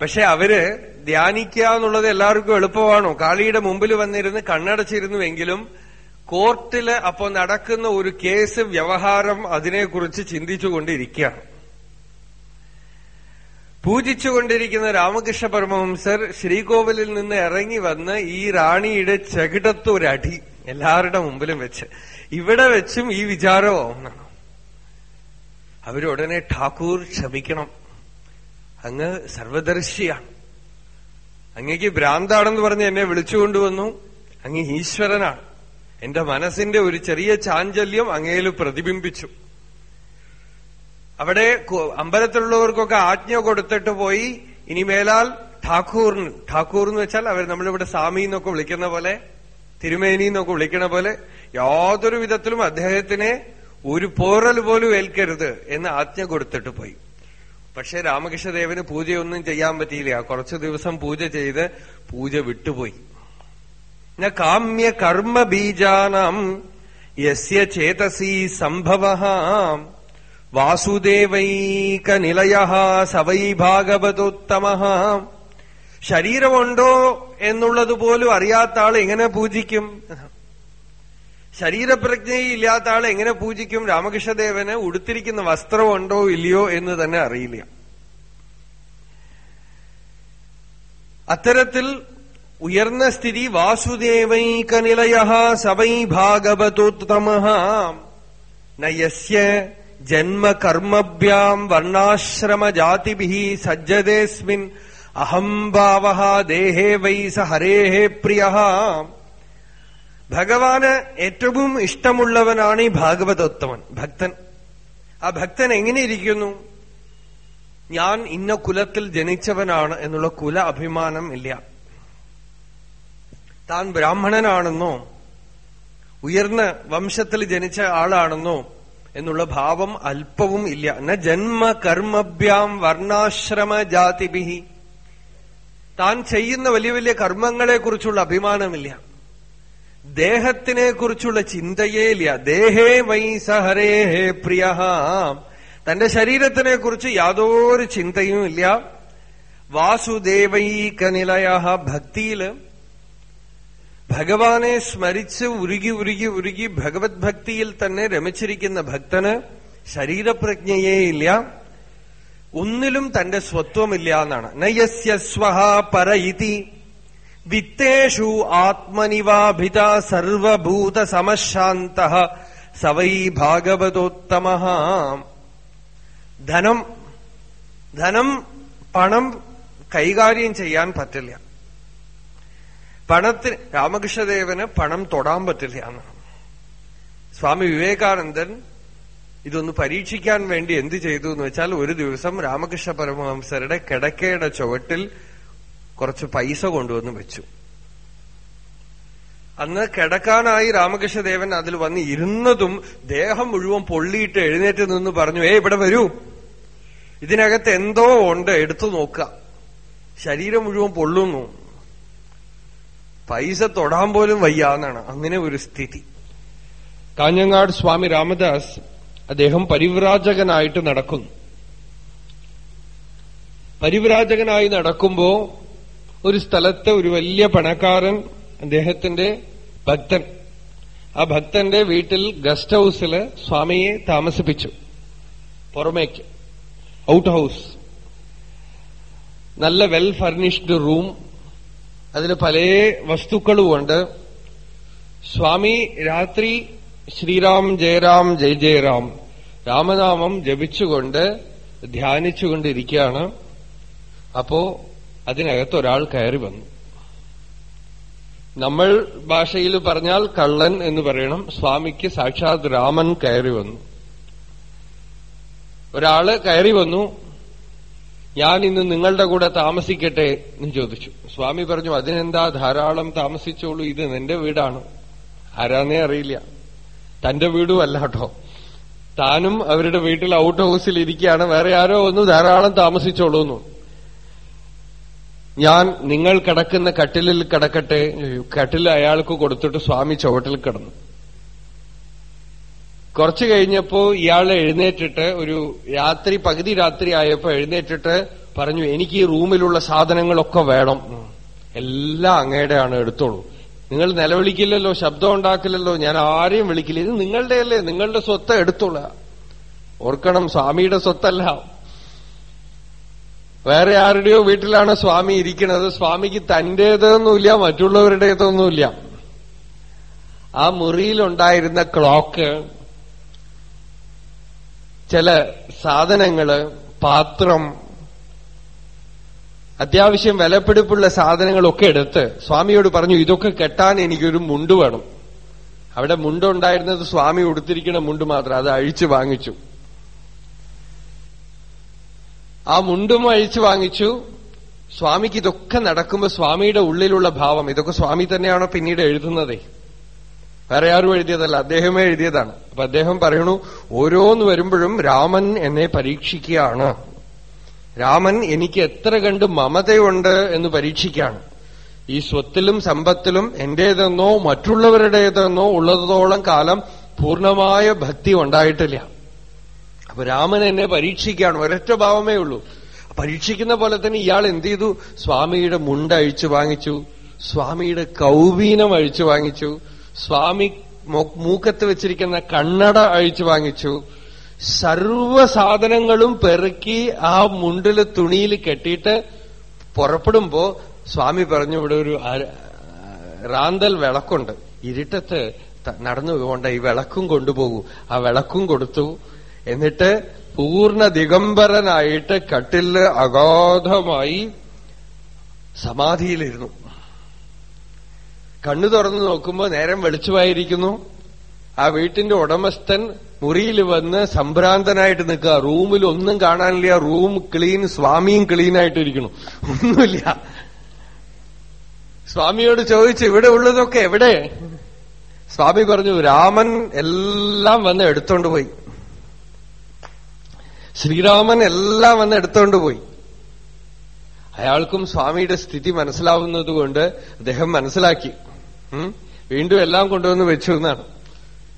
പക്ഷെ അവർ ധ്യാനിക്കുക എന്നുള്ളത് എല്ലാവർക്കും എളുപ്പമാണോ. കാളിയുടെ മുമ്പിൽ വന്നിരുന്ന് കണ്ണടച്ചിരുന്നുവെങ്കിലും കോർട്ടിൽ അപ്പോ നടക്കുന്ന ഒരു കേസ് വ്യവഹാരം അതിനെക്കുറിച്ച് ചിന്തിച്ചുകൊണ്ടിരിക്കുകയാണ്. പൂജിച്ചുകൊണ്ടിരിക്കുന്ന രാമകൃഷ്ണ പരമഹംസർ ശ്രീകോവിലിൽ നിന്ന് ഇറങ്ങി വന്ന് ഈ റാണിയുടെ ചകിടത്ത് ഒരടി എല്ലാവരുടെ മുമ്പിലും വെച്ച് ഇവിടെ വെച്ചും ഈ വിചാരമാവുന്നതാണ്. അവരുടനെ ഠാക്കൂർ ക്ഷമിക്കണം. അങ്ങ് സർവദർശിയാണ് അങ്ങേക്ക് ഭ്രാന്താണെന്ന് പറഞ്ഞ് എന്നെ വിളിച്ചുകൊണ്ടുവന്നു അങ്ങ് ഈശ്വരനാണ്. എന്റെ മനസ്സിന്റെ ഒരു ചെറിയ ചാഞ്ചല്യം അങ്ങയിൽ പ്രതിബിംബിച്ചു. അവിടെ അമ്പലത്തിലുള്ളവർക്കൊക്കെ ആജ്ഞ കൊടുത്തിട്ട് പോയി. ഇനിമേലാൽ ഠാക്കൂറിന് ഠാക്കൂർ എന്ന് വെച്ചാൽ അവർ നമ്മളിവിടെ സ്വാമി എന്നൊക്കെ വിളിക്കുന്ന പോലെ തിരുമേനി എന്നൊക്കെ വിളിക്കുന്ന പോലെ യാതൊരു വിധത്തിലും അദ്ദേഹത്തിനെ ഒരു പോറൽ പോലും ഏൽക്കരുത് എന്ന് ആജ്ഞ കൊടുത്തിട്ട് പോയി. പക്ഷെ രാമകൃഷ്ണദേവന് പൂജയൊന്നും ചെയ്യാൻ പറ്റിയില്ല. കുറച്ചു ദിവസം പൂജ ചെയ്ത് പൂജ വിട്ടുപോയി. ന കാമ്യ കർമ്മ ബീജാനാം യസ്യ ചേതസി സംഭവ. വാസുദേവൈകനിലയ സവൈ ഭാഗവതോത്തമ. ശരീരമുണ്ടോ എന്നുള്ളത് പോലും അറിയാത്ത ആൾ എങ്ങനെ പൂജിക്കും? ശരീരപ്രജ്ഞയില്ലാത്ത ആൾ എങ്ങനെ പൂജിക്കും? രാമകൃഷ്ണദേവന് ഉടുത്തിരിക്കുന്ന വസ്ത്രമുണ്ടോ ഇല്ലയോ എന്ന് തന്നെ അറിയില്ല. അത്തരത്തിൽ ഉയർന്ന സ്ഥിതി വാസുദേവൈകനിലയ സവൈ ഭാഗവതോത്തമ നയസ്യ ജന്മ കർമ്മഭ്യാം വർണാശ്രമജാതിഭി സജ്ജതേസ്മിൻ. അഹംഭാവ ദേഹേ വൈ സ ഹരേ പ്രിയ. ഭഗവാന് ഏറ്റവും ഇഷ്ടമുള്ളവനാണ് ഈ ഭാഗവതോത്തമൻ ഭക്തൻ. ആ ഭക്തൻ എങ്ങനെ ഇരിക്കുന്നു? ഞാൻ ഇന്ന കുലത്തിൽ ജനിച്ചവനാണ് എന്നുള്ള കുല അഭിമാനം ഇല്ല. താൻ ബ്രാഹ്മണനാണെന്നോ ഉയർന്ന വംശത്തിൽ ജനിച്ച ആളാണെന്നോ എന്നുള്ള ഭാവം അല്പവും ഇല്ല. ന ജന്മ കർമ്മഭ്യാം വർണാശ്രമ ജാതിഭി. താൻ ചെയ്യുന്ന വലിയ വലിയ കർമ്മങ്ങളെക്കുറിച്ചുള്ള അഭിമാനമില്ല. ദേഹത്തിനെ കുറിച്ചുള്ള ചിന്തയേ ഇല്ല. ദേഹേ വൈ സഹരേ പ്രിയ തന്റെ ശരീരത്തിനെ കുറിച്ച് യാതൊരു ചിന്തയും ഇല്ല. വാസുദേവൈകനിലയ ഭക്തിയിൽ ഭഗവാനെ സ്മരിച്ച് ഉരുകി ഉരുകി ഉരുകി ഭഗവത് ഭക്തിയിൽ തന്നെ രമിച്ചിരിക്കുന്ന ഭക്തന് ശരീരപ്രജ്ഞയേ ഇല്ല. ഒന്നിലും തന്റെ സ്വത്വമില്ല എന്നാണ്. നയസ്യ സ്വഹ പര ഇതി. വിത്തേഷു ആത്മനിവാഭിത സർവഭൂത സമശാന്ത സവൈ ഭാഗവതോത്തമ ധനം ധനം പണം കൈകാര്യം ചെയ്യാൻ പറ്റില്ല. പണത്തിന് രാമകൃഷ്ണദേവന് പണം തൊടാൻ പറ്റില്ല സ്വാമി വിവേകാനന്ദൻ ഇതൊന്ന് പരീക്ഷിക്കാൻ വേണ്ടി എന്ത് ചെയ്തു എന്ന് വെച്ചാൽ ഒരു ദിവസം രാമകൃഷ്ണ പരമഹംസരുടെ കിടക്കയുടെ ചുവട്ടിൽ കുറച്ച് പൈസ കൊണ്ടുവന്ന് വെച്ചു. അന്ന് കിടക്കാനായി രാമകൃഷ്ണദേവൻ അതിൽ വന്ന് ഇരുന്നതും ദേഹം മുഴുവൻ പൊള്ളിയിട്ട് എഴുന്നേറ്റ് നിന്ന് പറഞ്ഞു ഏ ഇവിടെ വരൂ. ഇതിനകത്ത് എന്തോ ഉണ്ട് എടുത്തു നോക്കുക. ശരീരം മുഴുവൻ പൊള്ളുന്നു. പൈസ തൊടാൻ പോലും വയ്യ എന്നാണ് അങ്ങനെ ഒരു സ്ഥിതി. കാഞ്ഞങ്ങാട് സ്വാമി രാമദാസ് അദ്ദേഹം പരിവ്രാജകനായിട്ട് നടക്കുന്നു. പരിവ്രാജകനായി നടക്കുമ്പോ ഒരു സ്ഥലത്തെ ഒരു വലിയ പണക്കാരൻ അദ്ദേഹത്തിന്റെ ഭക്തൻ. ആ ഭക്തന്റെ വീട്ടിൽ ഗസ്റ്റ് ഹൌസിൽ സ്വാമിയെ താമസിപ്പിച്ചു. പുറമേക്ക്. Out house. നല്ല വെൽ ഫർണിഷ്ഡ് റൂം. അതിൽ പല വസ്തുക്കളുമുണ്ട്. സ്വാമി രാത്രി ശ്രീറാം ജയറാം ജയ ജയറാം രാമനാമം ജപിച്ചുകൊണ്ട് ധ്യാനിച്ചുകൊണ്ടിരിക്കുകയാണ്. അപ്പോ അതിനകത്ത് ഒരാൾ കയറി വന്നു. നമ്മൾ ഭാഷയിൽ പറഞ്ഞാൽ കള്ളൻ എന്ന് പറയണം. സ്വാമിക്ക് സാക്ഷാത് രാമൻ കയറി വന്നു. ഒരാൾ കയറി വന്നു. ഞാൻ ഇന്ന് നിങ്ങളുടെ കൂടെ താമസിക്കട്ടെ എന്ന് ചോദിച്ചു. സ്വാമി പറഞ്ഞു അതിനെന്താ ധാരാളം താമസിച്ചോളൂ? ഇത് നിന്റെ വീടാണ്. ആരാന്നേ അറിയില്ല. തന്റെ വീടും അല്ല കേട്ടോ. താനും അവരുടെ വീട്ടിൽ ഔട്ട് ഹൗസിൽ ഇരിക്കുകയാണ്. വേറെ ആരോ ഒന്ന് ധാരാളം താമസിച്ചോളൂ താമസിച്ചോളൂന്നു. ഞാൻ നിങ്ങൾ കിടക്കുന്ന കട്ടിലിൽ കിടക്കട്ടെ കട്ടിൽ അയാൾക്ക് കൊടുത്തിട്ട് സ്വാമി ചുവട്ടിൽ കിടന്നു. കുറച്ചു കഴിഞ്ഞപ്പോ ഇയാൾ എഴുന്നേറ്റിട്ട് ഒരു രാത്രി പകുതി രാത്രി ആയപ്പോ എഴുന്നേറ്റിട്ട് പറഞ്ഞു എനിക്ക് ഈ റൂമിലുള്ള സാധനങ്ങളൊക്കെ വേണം. എല്ലാം അങ്ങയുടെയാണ് എടുത്തോളൂ. നിങ്ങൾ നിലവിളിക്കില്ലല്ലോ ശബ്ദം ഉണ്ടാക്കില്ലല്ലോ ഞാൻ ആരെയും വിളിക്കില്ല. ഇത് നിങ്ങളുടെയല്ലേ നിങ്ങളുടെ സ്വത്ത് എടുത്തോളുക ഓർക്കണം സ്വാമിയുടെ സ്വത്തല്ല. വേറെ ആരുടെയോ വീട്ടിലാണ് സ്വാമി ഇരിക്കുന്നത്. സ്വാമിക്ക് തന്റേതൊന്നുമില്ല മറ്റുള്ളവരുടേതൊന്നുമില്ല ആ മുറിയിലുണ്ടായിരുന്ന ക്ലോക്ക് ചില സാധനങ്ങൾ പാത്രം അത്യാവശ്യം വിലപിടിപ്പുള്ള സാധനങ്ങളൊക്കെ എടുത്ത് സ്വാമിയോട് പറഞ്ഞു ഇതൊക്കെ കെട്ടാൻ എനിക്കൊരു മുണ്ട് വേണം. അവിടെ മുണ്ടുണ്ടായിരുന്നത് സ്വാമി ഉടുത്തിരിക്കുന്ന മുണ്ട് മാത്രം. അത് അഴിച്ചു വാങ്ങിച്ചു. ആ മുണ്ടും അഴിച്ചു വാങ്ങിച്ചു. സ്വാമിക്ക് ഇതൊക്കെ നടക്കുമ്പോ സ്വാമിയുടെ ഉള്ളിലുള്ള ഭാവം ഇതൊക്കെ സ്വാമി തന്നെയാണോ പിന്നീട് എഴുതുന്നതേ? വേറെ ആരും എഴുതിയതല്ല അദ്ദേഹമേ എഴുതിയതാണ്. അപ്പൊ അദ്ദേഹം പറയണു ഓരോന്ന് വരുമ്പോഴും രാമൻ എന്നെ പരീക്ഷിക്കുകയാണ്. രാമൻ എനിക്ക് എത്ര കണ്ട് മമതയുണ്ട് എന്ന് പരീക്ഷിക്കുകയാണ്. ഈ സ്വത്തിലും സമ്പത്തിലും എന്റേതെന്നോ മറ്റുള്ളവരുടേതെന്നോ ഉള്ളതോളം കാലം പൂർണമായ ഭക്തി ഉണ്ടായിട്ടില്ല. അപ്പൊ രാമൻ എന്നെ പരീക്ഷിക്കുകയാണ് ഒരൊറ്റ ഭാവമേ ഉള്ളൂ. പരീക്ഷിക്കുന്ന പോലെ തന്നെ ഇയാൾ എന്ത് ചെയ്തു? സ്വാമിയുടെ മുണ്ട് അഴിച്ചു വാങ്ങിച്ചു സ്വാമിയുടെ കൗവീനം അഴിച്ചു വാങ്ങിച്ചു സ്വാമി മൂക്കത്ത് വെച്ചിരിക്കുന്ന കണ്ണട അഴിച്ചു വാങ്ങിച്ചു. സർവ സാധനങ്ങളും പെറുക്കി ആ മുണ്ടിൽ തുണിയിൽ കെട്ടിയിട്ട് പുറപ്പെടുമ്പോ സ്വാമി പറഞ്ഞു ഇവിടെ ഒരു റാന്തൽ വിളക്കുണ്ട്. ഇരുട്ടത്ത് നടന്നു പോകണ്ട. ഈ വിളക്കും കൊണ്ടുപോകൂ. ആ വിളക്കും കൊടുത്തു. എന്നിട്ട് പൂർണ ദിഗംബരനായിട്ട് കട്ടിൽ അഗാധമായി സമാധിയിലിരുന്നു. കണ്ണു തുറന്നു നോക്കുമ്പോൾ നേരം വെളിച്ചമായിരിക്കുന്നു. ആ വീട്ടിന്റെ ഉടമസ്ഥൻ മുറിയിൽ വന്ന് സംഭ്രാന്തനായിട്ട് നിൽക്കുക. റൂമിൽ ഒന്നും കാണാനില്ല. റൂം ക്ലീൻ സ്വാമിയും ക്ലീൻ ആയിട്ടിരിക്കുന്നു ഒന്നുമില്ല. സ്വാമിയോട് ചോദിച്ചു ഇവിടെ ഉള്ളതൊക്കെ എവിടെ? സ്വാമി പറഞ്ഞു രാമൻ എല്ലാം വന്ന് എടുത്തോണ്ട് പോയി. ശ്രീരാമൻ എല്ലാം വന്ന് എടുത്തോണ്ട് പോയി. അയാൾക്കും സ്വാമിയുടെ സ്ഥിതി മനസ്സിലാവുന്നതുകൊണ്ട് അദ്ദേഹം മനസ്സിലാക്കി. വീണ്ടും എല്ലാം കൊണ്ടുവന്ന് വെച്ചു എന്നാണ്.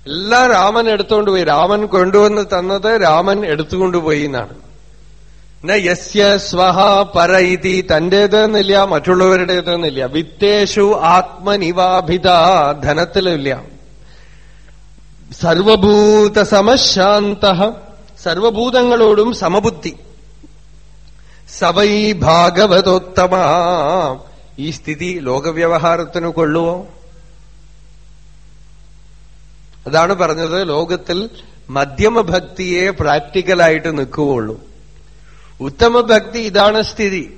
എല്ലാം രാമൻ എടുത്തുകൊണ്ട് പോയി. രാമൻ കൊണ്ടുവന്ന് തന്നത് രാമൻ എടുത്തുകൊണ്ടുപോയി എന്നാണ്. യസ്യ സ്വഹ പര ഇതി തന്റേതെന്നില്ല മറ്റുള്ളവരുടേതെന്നില്ല. വിത്തേഷു ആത്മനിവാഭിത ധനത്തിലില്ല. സർവഭൂത സമശാന്ത സർവഭൂതങ്ങളോടും സമബുദ്ധി. സവൈ ഭാഗവതോത്തമ. ഈ സ്ഥിതി ലോകവ്യവഹാരത്തിന് കൊള്ളുവോ? അതാണ് പറഞ്ഞത് ലോകത്തിൽ മധ്യമഭക്തിയെ പ്രാക്ടിക്കലായിട്ട് നിൽക്കുകയുള്ളൂ ഉത്തമഭക്തി ഇതാണ് സ്ഥിതി.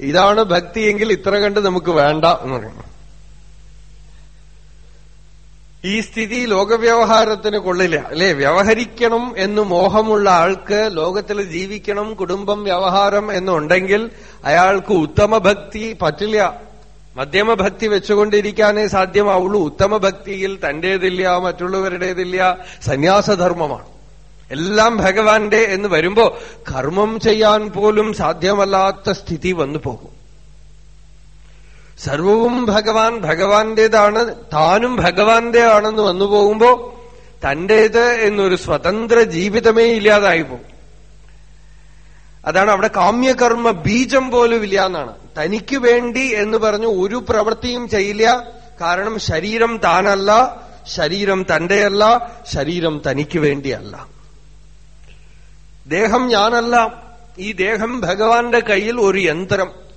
ഇതാണ് ഭക്തിയെങ്കിൽ ഇത്ര കണ്ട് നമുക്ക് വേണ്ട എന്ന് പറയുന്നു. ഈ സ്ഥിതി ലോകവ്യവഹാരത്തിന് കൊള്ളില്ല. അല്ലെ? വ്യവഹരിക്കണം എന്ന് മോഹമുള്ള ആൾക്ക് ലോകത്തിൽ ജീവിക്കണം കുടുംബം വ്യവഹാരം എന്നുണ്ടെങ്കിൽ അയാൾക്ക് ഉത്തമ ഭക്തി പറ്റില്ല. മധ്യമ ഭക്തി വെച്ചുകൊണ്ടിരിക്കാനേ സാധ്യമാവുള്ളൂ. ഉത്തമ ഭക്തിയിൽ തന്റേതില്ല മറ്റുള്ളവരുടേതില്ല. സന്യാസധർമ്മമാണ്. എല്ലാം ഭഗവാന്റെ എന്ന് വരുമ്പോ കർമ്മം ചെയ്യാൻ പോലും സാധ്യമല്ലാത്ത സ്ഥിതി വന്നു പോകും. സർവവും ഭഗവാൻ ഭഗവാന്റേതാണ് താനും ഭഗവാന്റെ ആണെന്ന് വന്നു പോകുമ്പോ തന്റേത് എന്നൊരു സ്വതന്ത്ര ജീവിതമേ ഇല്ലാതായി പോകും. അതാണ് അവിടെ കാമ്യകർമ്മ ബീജം പോലും ഇല്ല എന്നാണ്. തനിക്ക് വേണ്ടി എന്ന് പറഞ്ഞു ഒരു പ്രവൃത്തിയും ചെയ്യില്ല. കാരണം ശരീരം താനല്ല ശരീരം തന്റെയല്ല ശരീരം തനിക്ക് വേണ്ടിയല്ല. ദേഹം ഞാനല്ല. ഈ ദേഹം ഭഗവാന്റെ കയ്യിൽ ഒരു യന്ത്രം.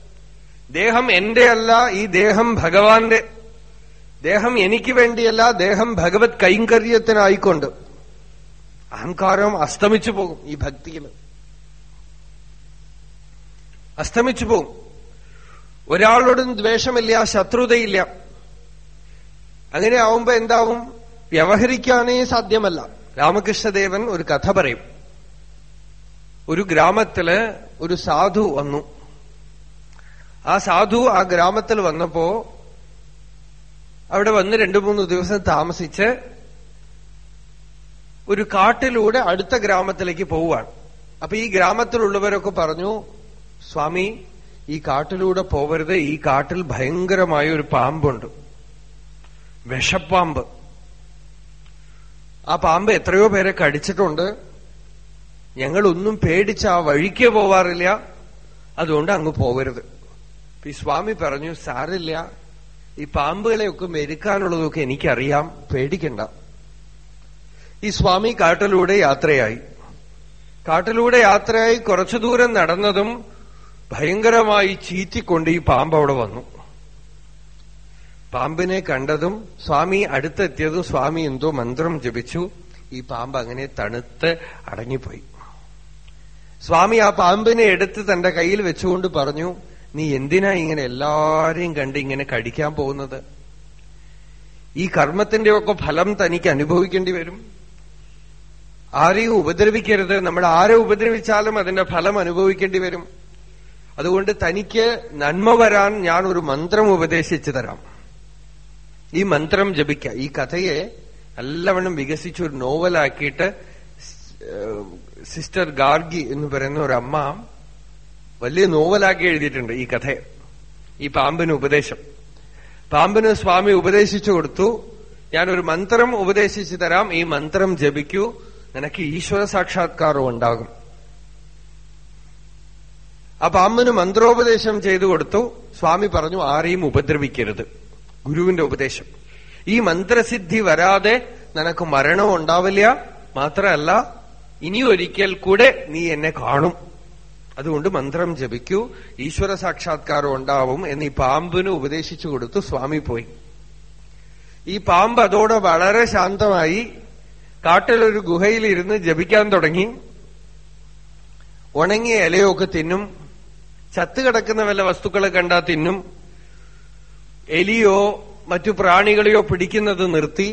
ദേഹം എന്റെ അല്ല ഈ ദേഹം ഭഗവാന്റെ. ദേഹം എനിക്ക് വേണ്ടിയല്ല ദേഹം ഭഗവത് കൈങ്കര്യത്തിനായിക്കൊണ്ട്. അഹങ്കാരം അസ്തമിച്ചു പോകും ഈ ഭക്തിയിൽ. അസ്തമിച്ചു പോകും. ഒരാളോടും ദ്വേഷമില്ല ശത്രുതയില്ല. അങ്ങനെ ആവുമ്പോ എന്താവും? വ്യവഹരിക്കാനേ സാധ്യമല്ല. രാമകൃഷ്ണദേവൻ ഒരു കഥ പറയും. ഒരു ഗ്രാമത്തിൽ ഒരു സാധു വന്നു. ആ സാധു ആ ഗ്രാമത്തിൽ വന്നപ്പോ അവിടെ വന്ന് രണ്ടു മൂന്ന് ദിവസം താമസിച്ച് ഒരു കാട്ടിലൂടെ അടുത്ത ഗ്രാമത്തിലേക്ക് പോവുകയാണ്. അപ്പൊ ഈ ഗ്രാമത്തിലുള്ളവരൊക്കെ പറഞ്ഞു സ്വാമി ഈ കാട്ടിലൂടെ പോവരുത്. ഈ കാട്ടിൽ ഭയങ്കരമായ ഒരു പാമ്പുണ്ട്. വിഷപ്പാമ്പ്. ആ പാമ്പ് എത്രയോ പേരെ കടിച്ചിട്ടുണ്ട്. ഞങ്ങളൊന്നും പേടിച്ച് ആ വഴിക്ക് പോവാറില്ല. അതുകൊണ്ട് അങ്ങ് പോകരുത് ഈ സ്വാമി പറഞ്ഞു സാറില്ല ഈ പാമ്പുകളെയൊക്കെ മെരുക്കാനുള്ളതൊക്കെ എനിക്കറിയാം പേടിക്കണ്ട. ഈ സ്വാമി കാട്ടിലൂടെ യാത്രയായി. കാട്ടിലൂടെ യാത്രയായി കുറച്ചു ദൂരം നടന്നതും ഭയങ്കരമായി ചീറ്റിക്കൊണ്ട് ഈ പാമ്പ് അവിടെ വന്നു. പാമ്പിനെ കണ്ടതും സ്വാമി അടുത്തെത്തിയതും സ്വാമി എന്തോ മന്ത്രം ജപിച്ചു. ഈ പാമ്പ് അങ്ങനെ തണുത്ത് അടങ്ങിപ്പോയി. സ്വാമി ആ പാമ്പിനെ എടുത്ത് തന്റെ കയ്യിൽ വെച്ചുകൊണ്ട് പറഞ്ഞു നീ എന്തിനാ ഇങ്ങനെ എല്ലാരെയും കണ്ട് ഇങ്ങനെ കടിക്കാൻ പോകുന്നത്? ഈ കർമ്മത്തിന്റെയൊക്കെ ഫലം തനിക്ക് അനുഭവിക്കേണ്ടി വരും. ആരെയും ഉപദ്രവിക്കരുത്. നമ്മൾ ആരെ ഉപദ്രവിച്ചാലും അതിന്റെ ഫലം അനുഭവിക്കേണ്ടി വരും. അതുകൊണ്ട് തനിക്ക് നന്മ വരാൻ ഞാൻ ഒരു മന്ത്രം ഉപദേശിച്ചു തരാം. ഈ മന്ത്രം ജപിക്ക. ഈ കഥയെ നല്ലവണ്ണം വികസിച്ച ഒരു നോവലാക്കിയിട്ട് സിസ്റ്റർ ഗാർഗി എന്ന് പറയുന്ന ഒരു അമ്മ വലിയ നോവലാക്കി എഴുതിയിട്ടുണ്ട് ഈ കഥ ഈ പാമ്പിന് ഉപദേശം. പാമ്പിന് സ്വാമി ഉപദേശിച്ചു കൊടുത്തു. ഞാനൊരു മന്ത്രം ഉപദേശിച്ചു തരാം. ഈ മന്ത്രം ജപിക്കൂ. നിനക്ക് ഈശ്വര സാക്ഷാത്കാരം ഉണ്ടാകും. ആ പാമ്പിന് മന്ത്രോപദേശം ചെയ്തു കൊടുത്തു. സ്വാമി പറഞ്ഞു ആരെയും ഉപദ്രവിക്കരുത്. ഗുരുവിന്റെ ഉപദേശം. ഈ മന്ത്രസിദ്ധി വരാതെ നിനക്ക് മരണം ഉണ്ടാവില്ല. മാത്രമല്ല ഇനി ഒരിക്കൽ കൂടെ നീ എന്നെ കാണും. അതുകൊണ്ട് മന്ത്രം ജപിക്കൂ ഈശ്വര സാക്ഷാത്കാരം ഉണ്ടാവും എന്ന് ഈ പാമ്പിന് ഉപദേശിച്ചു കൊടുത്തു സ്വാമി പോയി. ഈ പാമ്പ് അതോടെ വളരെ ശാന്തമായി കാട്ടിലൊരു ഗുഹയിലിരുന്ന് ജപിക്കാൻ തുടങ്ങി. ഉണങ്ങിയ ഇലയൊക്കെ തിന്നും ചത്തുകിടക്കുന്ന വല്ല വസ്തുക്കളെ കണ്ടാ തിന്നും എലിയോ മറ്റു പ്രാണികളെയോ പിടിക്കുന്നത് നിർത്തി.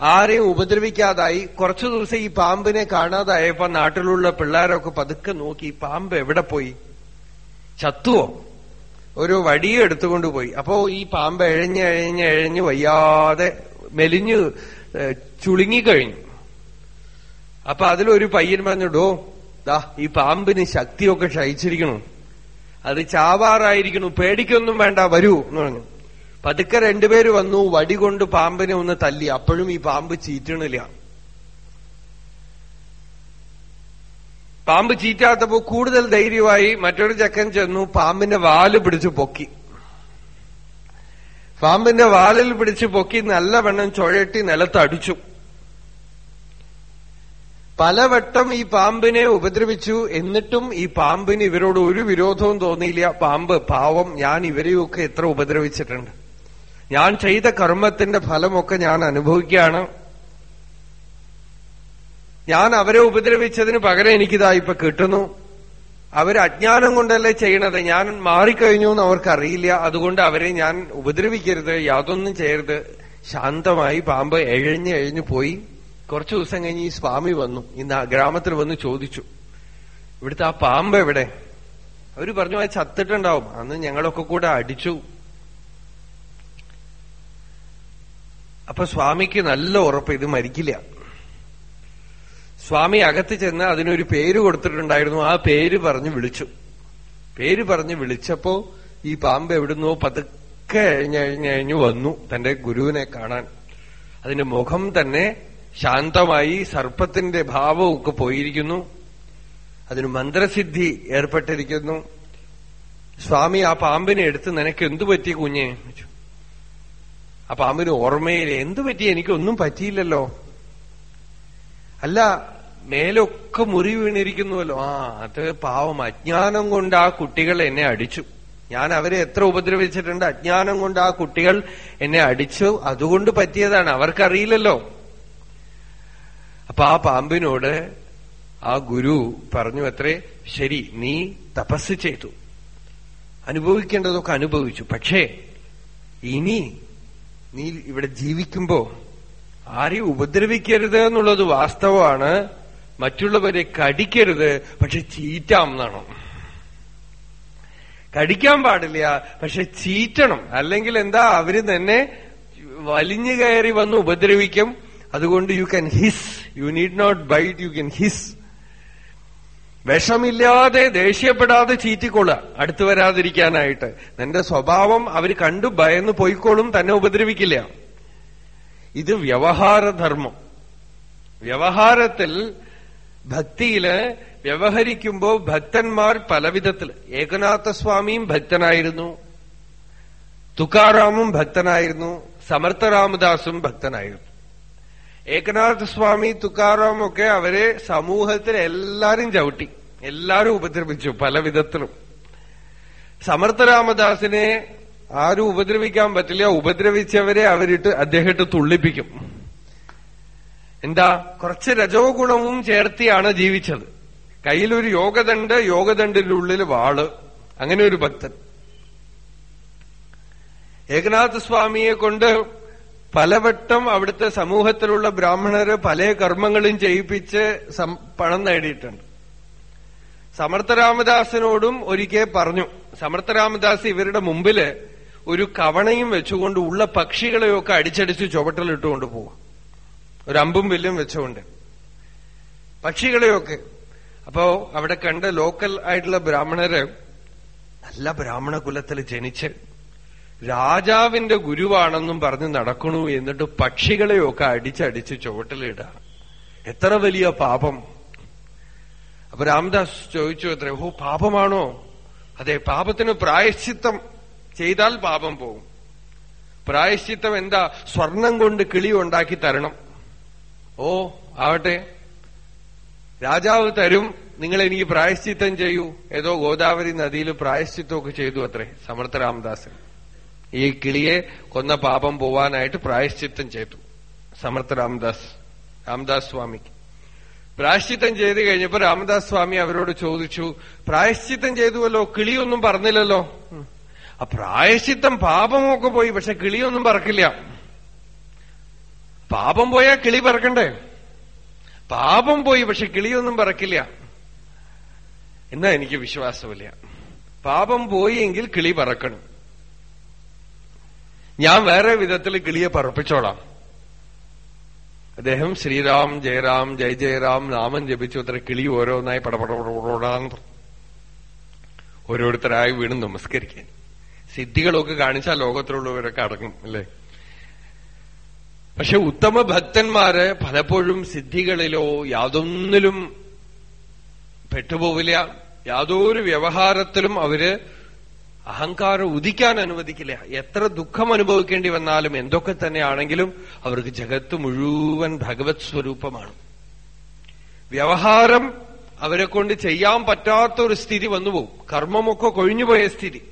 ആരെയും ഉപദ്രവിക്കാതായി. കുറച്ചു ദിവസം ഈ പാമ്പിനെ കാണാതായപ്പോ നാട്ടിലുള്ള പിള്ളേരൊക്കെ പതുക്കെ നോക്കി പാമ്പ് എവിടെ പോയി? ചത്തുവോ? ഒരു വടിയും എടുത്തുകൊണ്ട് പോയി. അപ്പോ ഈ പാമ്പ് എഴഞ്ഞ് എഴഞ്ഞ് എഴഞ്ഞ് വയ്യാതെ മെലിഞ്ഞു ചുളുങ്ങിക്കഴിഞ്ഞു. അപ്പൊ അതിലൊരു പയ്യൻ പറഞ്ഞിടോ ദാ ഈ പാമ്പിന് ശക്തിയൊക്കെ ക്ഷയിച്ചിരിക്കണു അത് ചാവാറായിരിക്കണു പേടിക്കൊന്നും വേണ്ട വരൂ എന്ന് പറഞ്ഞു. പതുക്കെ രണ്ടുപേര് വന്നു വടി കൊണ്ട് പാമ്പിനെ ഒന്ന് തല്ലി. അപ്പോഴും ഈ പാമ്പ് ചീറ്റണില്ല. പാമ്പ് ചീറ്റാത്തപ്പോ കൂടുതൽ ധൈര്യമായി മറ്റൊരു ചക്കൻ ചെന്നു പാമ്പിന്റെ വാൽ പിടിച്ചു പൊക്കി. പാമ്പിന്റെ വാലിൽ പിടിച്ച് പൊക്കി നല്ല നല്ലവണ്ണം ചുഴട്ടി നിലത്തടിച്ചു. പലവട്ടം ഈ പാമ്പിനെ ഉപദ്രവിച്ചു. എന്നിട്ടും ഈ പാമ്പിന് ഇവരോട് ഒരു വിരോധവും തോന്നിയില്ല. പാമ്പ് പാവം ഞാൻ ഇവരെയൊക്കെ എത്ര ഉപദ്രവിച്ചിട്ടുണ്ട്. ഞാൻ ചെയ്ത കർമ്മത്തിന്റെ ഫലമൊക്കെ ഞാൻ അനുഭവിക്കുകയാണ്. ഞാൻ അവരെ ഉപദ്രവിച്ചതിന് പകരം എനിക്കിതാ ഇപ്പൊ കിട്ടുന്നു. അവർ അജ്ഞാനം കൊണ്ടല്ലേ ചെയ്യണത്? ഞാൻ മാറിക്കഴിഞ്ഞു എന്ന് അവർക്കറിയില്ല. അതുകൊണ്ട് അവരെ ഞാൻ ഉപദ്രവിക്കരുത് യാതൊന്നും ചെയ്യരുത്. ശാന്തമായി പാമ്പ് എഴഞ്ഞ് എഴിഞ്ഞു പോയി. കുറച്ചു ദിവസം കഴിഞ്ഞ് ഈ സ്വാമി വന്നു. ഇന്ന് ആ ഗ്രാമത്തിൽ വന്ന് ചോദിച്ചു. ഇവിടുത്തെ ആ പാമ്പ് എവിടെ? അവർ പറഞ്ഞു അത് ചത്തിട്ടുണ്ടാവും. അന്ന് ഞങ്ങളൊക്കെ കൂടെ അടിച്ചു. അപ്പൊ സ്വാമിക്ക് നല്ല ഉറപ്പ് ഇത് മരിക്കില്ല. സ്വാമി അകത്ത് ചെന്ന് അതിനൊരു പേര് കൊടുത്തിട്ടുണ്ടായിരുന്നു. ആ പേര് പറഞ്ഞ് വിളിച്ചു. പേര് പറഞ്ഞ് വിളിച്ചപ്പോ ഈ പാമ്പ് എവിടുന്നോ പതുക്കെ എഴിഞ്ഞഴിഞ്ഞഴിഞ്ഞു വന്നു തന്റെ ഗുരുവിനെ കാണാൻ. അതിന്റെ മുഖം തന്നെ ശാന്തമായി സർപ്പത്തിന്റെ ഭാവമൊക്കെ പോയിരിക്കുന്നു. അതിന് മന്ത്രസിദ്ധി ഏർപ്പെട്ടിരിക്കുന്നു. സ്വാമി ആ പാമ്പിനെ എടുത്ത് നിനക്ക് എന്തു പറ്റി കുഞ്ഞെ? ചോദിച്ചു. ആ പാമ്പിന് ഓർമ്മയിൽ എന്തു പറ്റി? എനിക്കൊന്നും പറ്റിയില്ലല്ലോ. അല്ല മേലൊക്കെ മുറി വീണിരിക്കുന്നുവല്ലോ. ആ അത് പാവം. അജ്ഞാനം കൊണ്ട് ആ കുട്ടികൾ എന്നെ അടിച്ചു. ഞാൻ അവരെ എത്ര ഉപദ്രവിച്ചിട്ടുണ്ട്. അജ്ഞാനം കൊണ്ട് ആ കുട്ടികൾ എന്നെ അടിച്ചു. അതുകൊണ്ട് പറ്റിയതാണ്. അവർക്കറിയില്ലല്ലോ. അപ്പൊ ആ പാമ്പിനോട് ആ ഗുരു പറഞ്ഞു അത്രേ ശരി നീ തപസ് ചെയ്തു. അനുഭവിക്കേണ്ടതൊക്കെ അനുഭവിച്ചു. പക്ഷേ ഇനി നീ ഇവിടെ ജീവിക്കുമ്പോ ആരെയും ഉപദ്രവിക്കരുത് എന്നുള്ളത് വാസ്തവമാണ്. മറ്റുള്ളവരെ കടിക്കരുത് പക്ഷെ ചീറ്റാം എന്നാണ്? കടിക്കാൻ പാടില്ല പക്ഷെ ചീറ്റണം. അല്ലെങ്കിൽ എന്താ അവർ തന്നെ വലിഞ്ഞു കയറി വന്ന് ഉപദ്രവിക്കും. അതുകൊണ്ട് you can hiss you need not bite you can hiss വിഷമില്ലാതെ ദേഷ്യപ്പെടാതെ ചീറ്റിക്കൊള്ളുക. അടുത്തു വരാതിരിക്കാനായിട്ട്. നിന്റെ സ്വഭാവം അവർ കണ്ടു ഭയന്ന് പോയിക്കോളും തന്നെ ഉപദ്രവിക്കില്ല. ഇത് വ്യവഹാരധർമ്മം. വ്യവഹാരത്തിൽ ഭക്തിയിൽ വ്യവഹരിക്കുമ്പോ ഭക്തന്മാർ പലവിധത്തിൽ ഏകനാഥസ്വാമിയും ഭക്തനായിരുന്നു. തുക്കാറാമും ഭക്തനായിരുന്നു. സമർത്ഥ രാമദാസും ഭക്തനായിരുന്നു. ഏകനാഥസ്വാമി തുക്കാറാം ഒക്കെ അവരെ സമൂഹത്തിൽ എല്ലാരും ചവിട്ടി. എല്ലാരും ഉപദ്രവിച്ചു പല വിധത്തിലും. സമർത്ഥരാമദാസിനെ ആരും ഉപദ്രവിക്കാൻ പറ്റില്ല. ഉപദ്രവിച്ചവരെ അവരിട്ട് അദ്ദേഹത്തെ തുള്ളിപ്പിക്കും. എന്താ? കുറച്ച് രജോ ഗുണവും ചേർത്തിയാണ് ജീവിച്ചത്. കയ്യിലൊരു യോഗദണ്ട് യോഗദണ്ടിന്റെ ഉള്ളിൽ വാൾ. അങ്ങനെ ഒരു ഭക്തൻ. ഏകനാഥ സ്വാമിയെ കൊണ്ട് പലവട്ടം അവിടുത്തെ സമൂഹത്തിലുള്ള ബ്രാഹ്മണര് പല കർമ്മങ്ങളും ചെയ്യിപ്പിച്ച് പണം നേടിയിട്ടുണ്ട്. സമർത്ഥരാമദാസിനോടും ഒരിക്കൽ പറഞ്ഞു. സമർത്ഥരാമദാസ് ഇവരുടെ മുമ്പിൽ ഒരു കവണയും വെച്ചുകൊണ്ട് ഉള്ള പക്ഷികളെയൊക്കെ അടിച്ചടിച്ച് ചുവട്ടിലിട്ടുകൊണ്ട് പോവാം. ഒരു അമ്പും വില്ലും വെച്ചുകൊണ്ട്. പക്ഷികളെയൊക്കെ. അപ്പോ അവിടെ കണ്ട ലോക്കൽ ആയിട്ടുള്ള ബ്രാഹ്മണര് നല്ല ബ്രാഹ്മണ കുലത്തിൽ ജനിച്ച് രാജാവിന്റെ ഗുരുവാണെന്നും പറഞ്ഞ് നടക്കണു എന്നിട്ട് പക്ഷികളെയൊക്കെ അടിച്ചടിച്ച് ചുവട്ടിലിടുക. എത്ര വലിയ പാപം. അപ്പൊ രാംദാസ് ചോദിച്ചു അത്രേ ഓ പാപമാണോ? അതെ പാപത്തിന് പ്രായശ്ചിത്തം ചെയ്താൽ പാപം പോകും പ്രായശ്ചിത്തം എന്താ? സ്വർണം കൊണ്ട് കിളി ഉണ്ടാക്കി തരണം. ഓ ആവട്ടെ. രാജാവ് തരും നിങ്ങൾ എനിക്ക് പ്രായശ്ചിത്തം ചെയ്യൂ. ഏതോ ഗോദാവരി നദിയിൽ പ്രായശ്ചിത്തമൊക്കെ ചെയ്തു അത്രേ സമർത്ഥ രാമദാസൻ. ഈ കിളിയെ കൊന്ന പാപം പോവാനായിട്ട് പ്രായശ്ചിത്തം ചെയ്തു. സമർത്ഥ രാംദാസ് രാംദാസ് സ്വാമിക്ക്. പ്രായശ്ചിത്തം ചെയ്ത് കഴിഞ്ഞപ്പോ രാമദാസ് സ്വാമി അവരോട് ചോദിച്ചു പ്രായശ്ചിത്തം ചെയ്തുവല്ലോ കിളിയൊന്നും പറഞ്ഞില്ലല്ലോ ആ പ്രായശ്ചിത്തം പാപമൊക്കെ പോയി പക്ഷെ കിളിയൊന്നും പറക്കില്ല. പാപം പോയാ കിളി പറക്കണ്ടേ? പാപം പോയി പക്ഷെ കിളിയൊന്നും പറക്കില്ല. എന്നാ എനിക്ക് വിശ്വാസമില്ല. പാപം പോയി എങ്കിൽ കിളി പറക്കണം. ഞാൻ വേറെ വിധത്തിൽ കിളിയെ പറപ്പിച്ചോളാം. അദ്ദേഹം ശ്രീറാം ജയറാം ജയ ജയറാം നാമം ജപിച്ചു അത്ര കിളി ഓരോന്നായി പടപടപടപടാന്ന് ഓരോരുത്തരായി വീണ് നമസ്കരിക്കാൻ സിദ്ധികളൊക്കെ കാണിച്ചാൽ ലോകത്തിലുള്ളവരൊക്കെ അടങ്ങും അല്ലേ പക്ഷെ ഉത്തമ ഭക്തന്മാര് പലപ്പോഴും സിദ്ധികളിലോ യാതൊന്നിലും പെട്ടുപോവില്ല യാതൊരു വ്യവഹാരത്തിലും അവർ അഹങ്കാരം ഉദിക്കാൻ അനുവദിക്കില്ല. എത്ര ദുഃഖം അനുഭവിക്കേണ്ടി വന്നാലും എന്തൊക്കെ തന്നെയാണെങ്കിലും അവർക്ക് ജഗത്ത് മുഴുവൻ ഭഗവത് സ്വരൂപമാണ്. വ്യവഹാരം അവരെ കൊണ്ട് ചെയ്യാൻ പറ്റാത്ത ഒരു സ്ഥിതി വന്നുപോകും. കർമ്മമൊക്കെ കൊഴിഞ്ഞുപോയ സ്ഥിതി.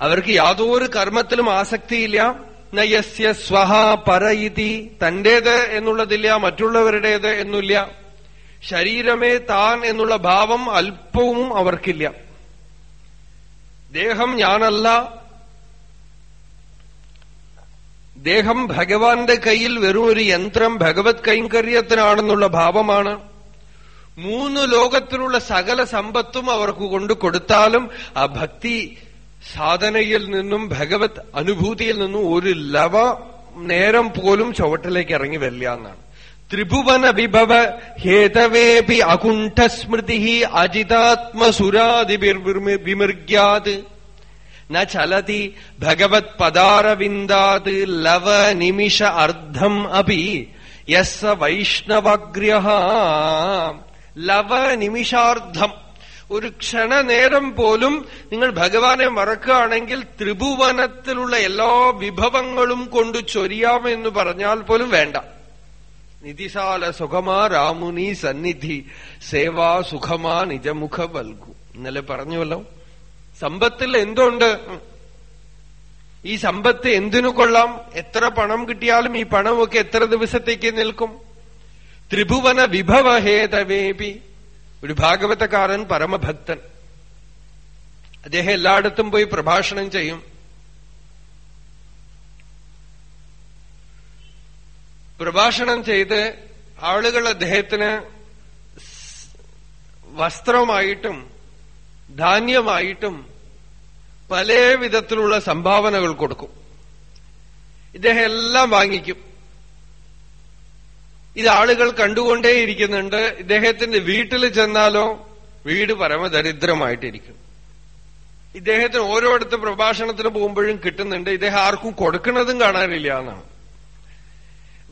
അവർക്ക് യാതൊരു കർമ്മത്തിലും ആസക്തിയില്ല. നയസ്യ സ്വഹ പര ഇതി തന്റേത് എന്നുള്ളതില്ല മറ്റുള്ളവരുടേത് എന്നില്ല ശരീരമേ താൻ എന്നുള്ള ഭാവം അല്പവും അവർക്കില്ല. ദേഹം ഞാനല്ല. ദേഹം ഭഗവാന്റെ കയ്യിൽ വെറും ഒരു യന്ത്രം ഭഗവത് കൈങ്കര്യത്തിനാണെന്നുള്ള ഭാവമാണ്. മൂന്ന് ലോകത്തിലുള്ള സകല സമ്പത്തും അവർക്ക് കൊണ്ടു കൊടുത്താലും ആ ഭക്തി സാധനയിൽ നിന്നും ഭഗവത് അനുഭൂതിയിൽ നിന്നും ഒരു ലവ നേരം പോലും ചുവട്ടിലേക്ക് ഇറങ്ങി വരില്ല എന്നാണ്. ത്രിഭുവന വിഭവ ഹേതവേപി അകുണ്ഠസ്മൃതി അജിതാത്മസുരാതിർവിമൃഗ്യാത് ന ചലതി ഭഗവത് പദാരവിന്ദാത് ലവ നിമിഷ അർദ്ധം അപി യസ് വൈഷ്ണവഗ്രഹ. ലവ നിമിഷാർദ്ധം. ഒരു ക്ഷണനേരം പോലും നിങ്ങൾ ഭഗവാനെ മറക്കുകയാണെങ്കിൽ ത്രിഭുവനത്തിലുള്ള എല്ലാ വിഭവങ്ങളും കൊണ്ട് ചൊരിയാമെന്ന് പറഞ്ഞാൽ പോലും വേണ്ട. നിധിശാല സുഖമാ രാമുനി സന്നിധി. സേവാ സുഖമാ നിജമുഖ വൽകു ഇന്നലെ പറഞ്ഞുവല്ലോ. സമ്പത്തിൽ എന്തുണ്ട്? ഈ സമ്പത്ത് എന്തിനു കൊള്ളാം? എത്ര പണം കിട്ടിയാലും ഈ പണമൊക്കെ എത്ര ദിവസത്തേക്ക് നിൽക്കും? ത്രിഭുവന വിഭവഹേതവേപി. ഒരു ഭാഗവതക്കാരൻ പരമഭക്തൻ. അദ്ദേഹം എല്ലായിടത്തും പോയി പ്രഭാഷണം ചെയ്യും. പ്രഭാഷണം ചെയ്ത് ആളുകൾ അദ്ദേഹത്തിന് വസ്ത്രമായിട്ടും ധാന്യമായിട്ടും പല വിധത്തിലുള്ള സംഭാവനകൾ കൊടുക്കും. ഇദ്ദേഹം എല്ലാം വാങ്ങിക്കും. ഇത് ആളുകൾ കണ്ടുകൊണ്ടേയിരിക്കുന്നുണ്ട് ഇദ്ദേഹത്തിന്റെ വീട്ടിൽ ചെന്നാലോ വീട് പരമദരിദ്രമായിട്ടിരിക്കും. ഇദ്ദേഹത്തിന് ഓരോ അടുത്ത് പ്രഭാഷണത്തിന് പോകുമ്പോഴും കിട്ടുന്നുണ്ട്. ഇദ്ദേഹം ആർക്കും കൊടുക്കുന്നതും കാണാനില്ല എന്നാണ്.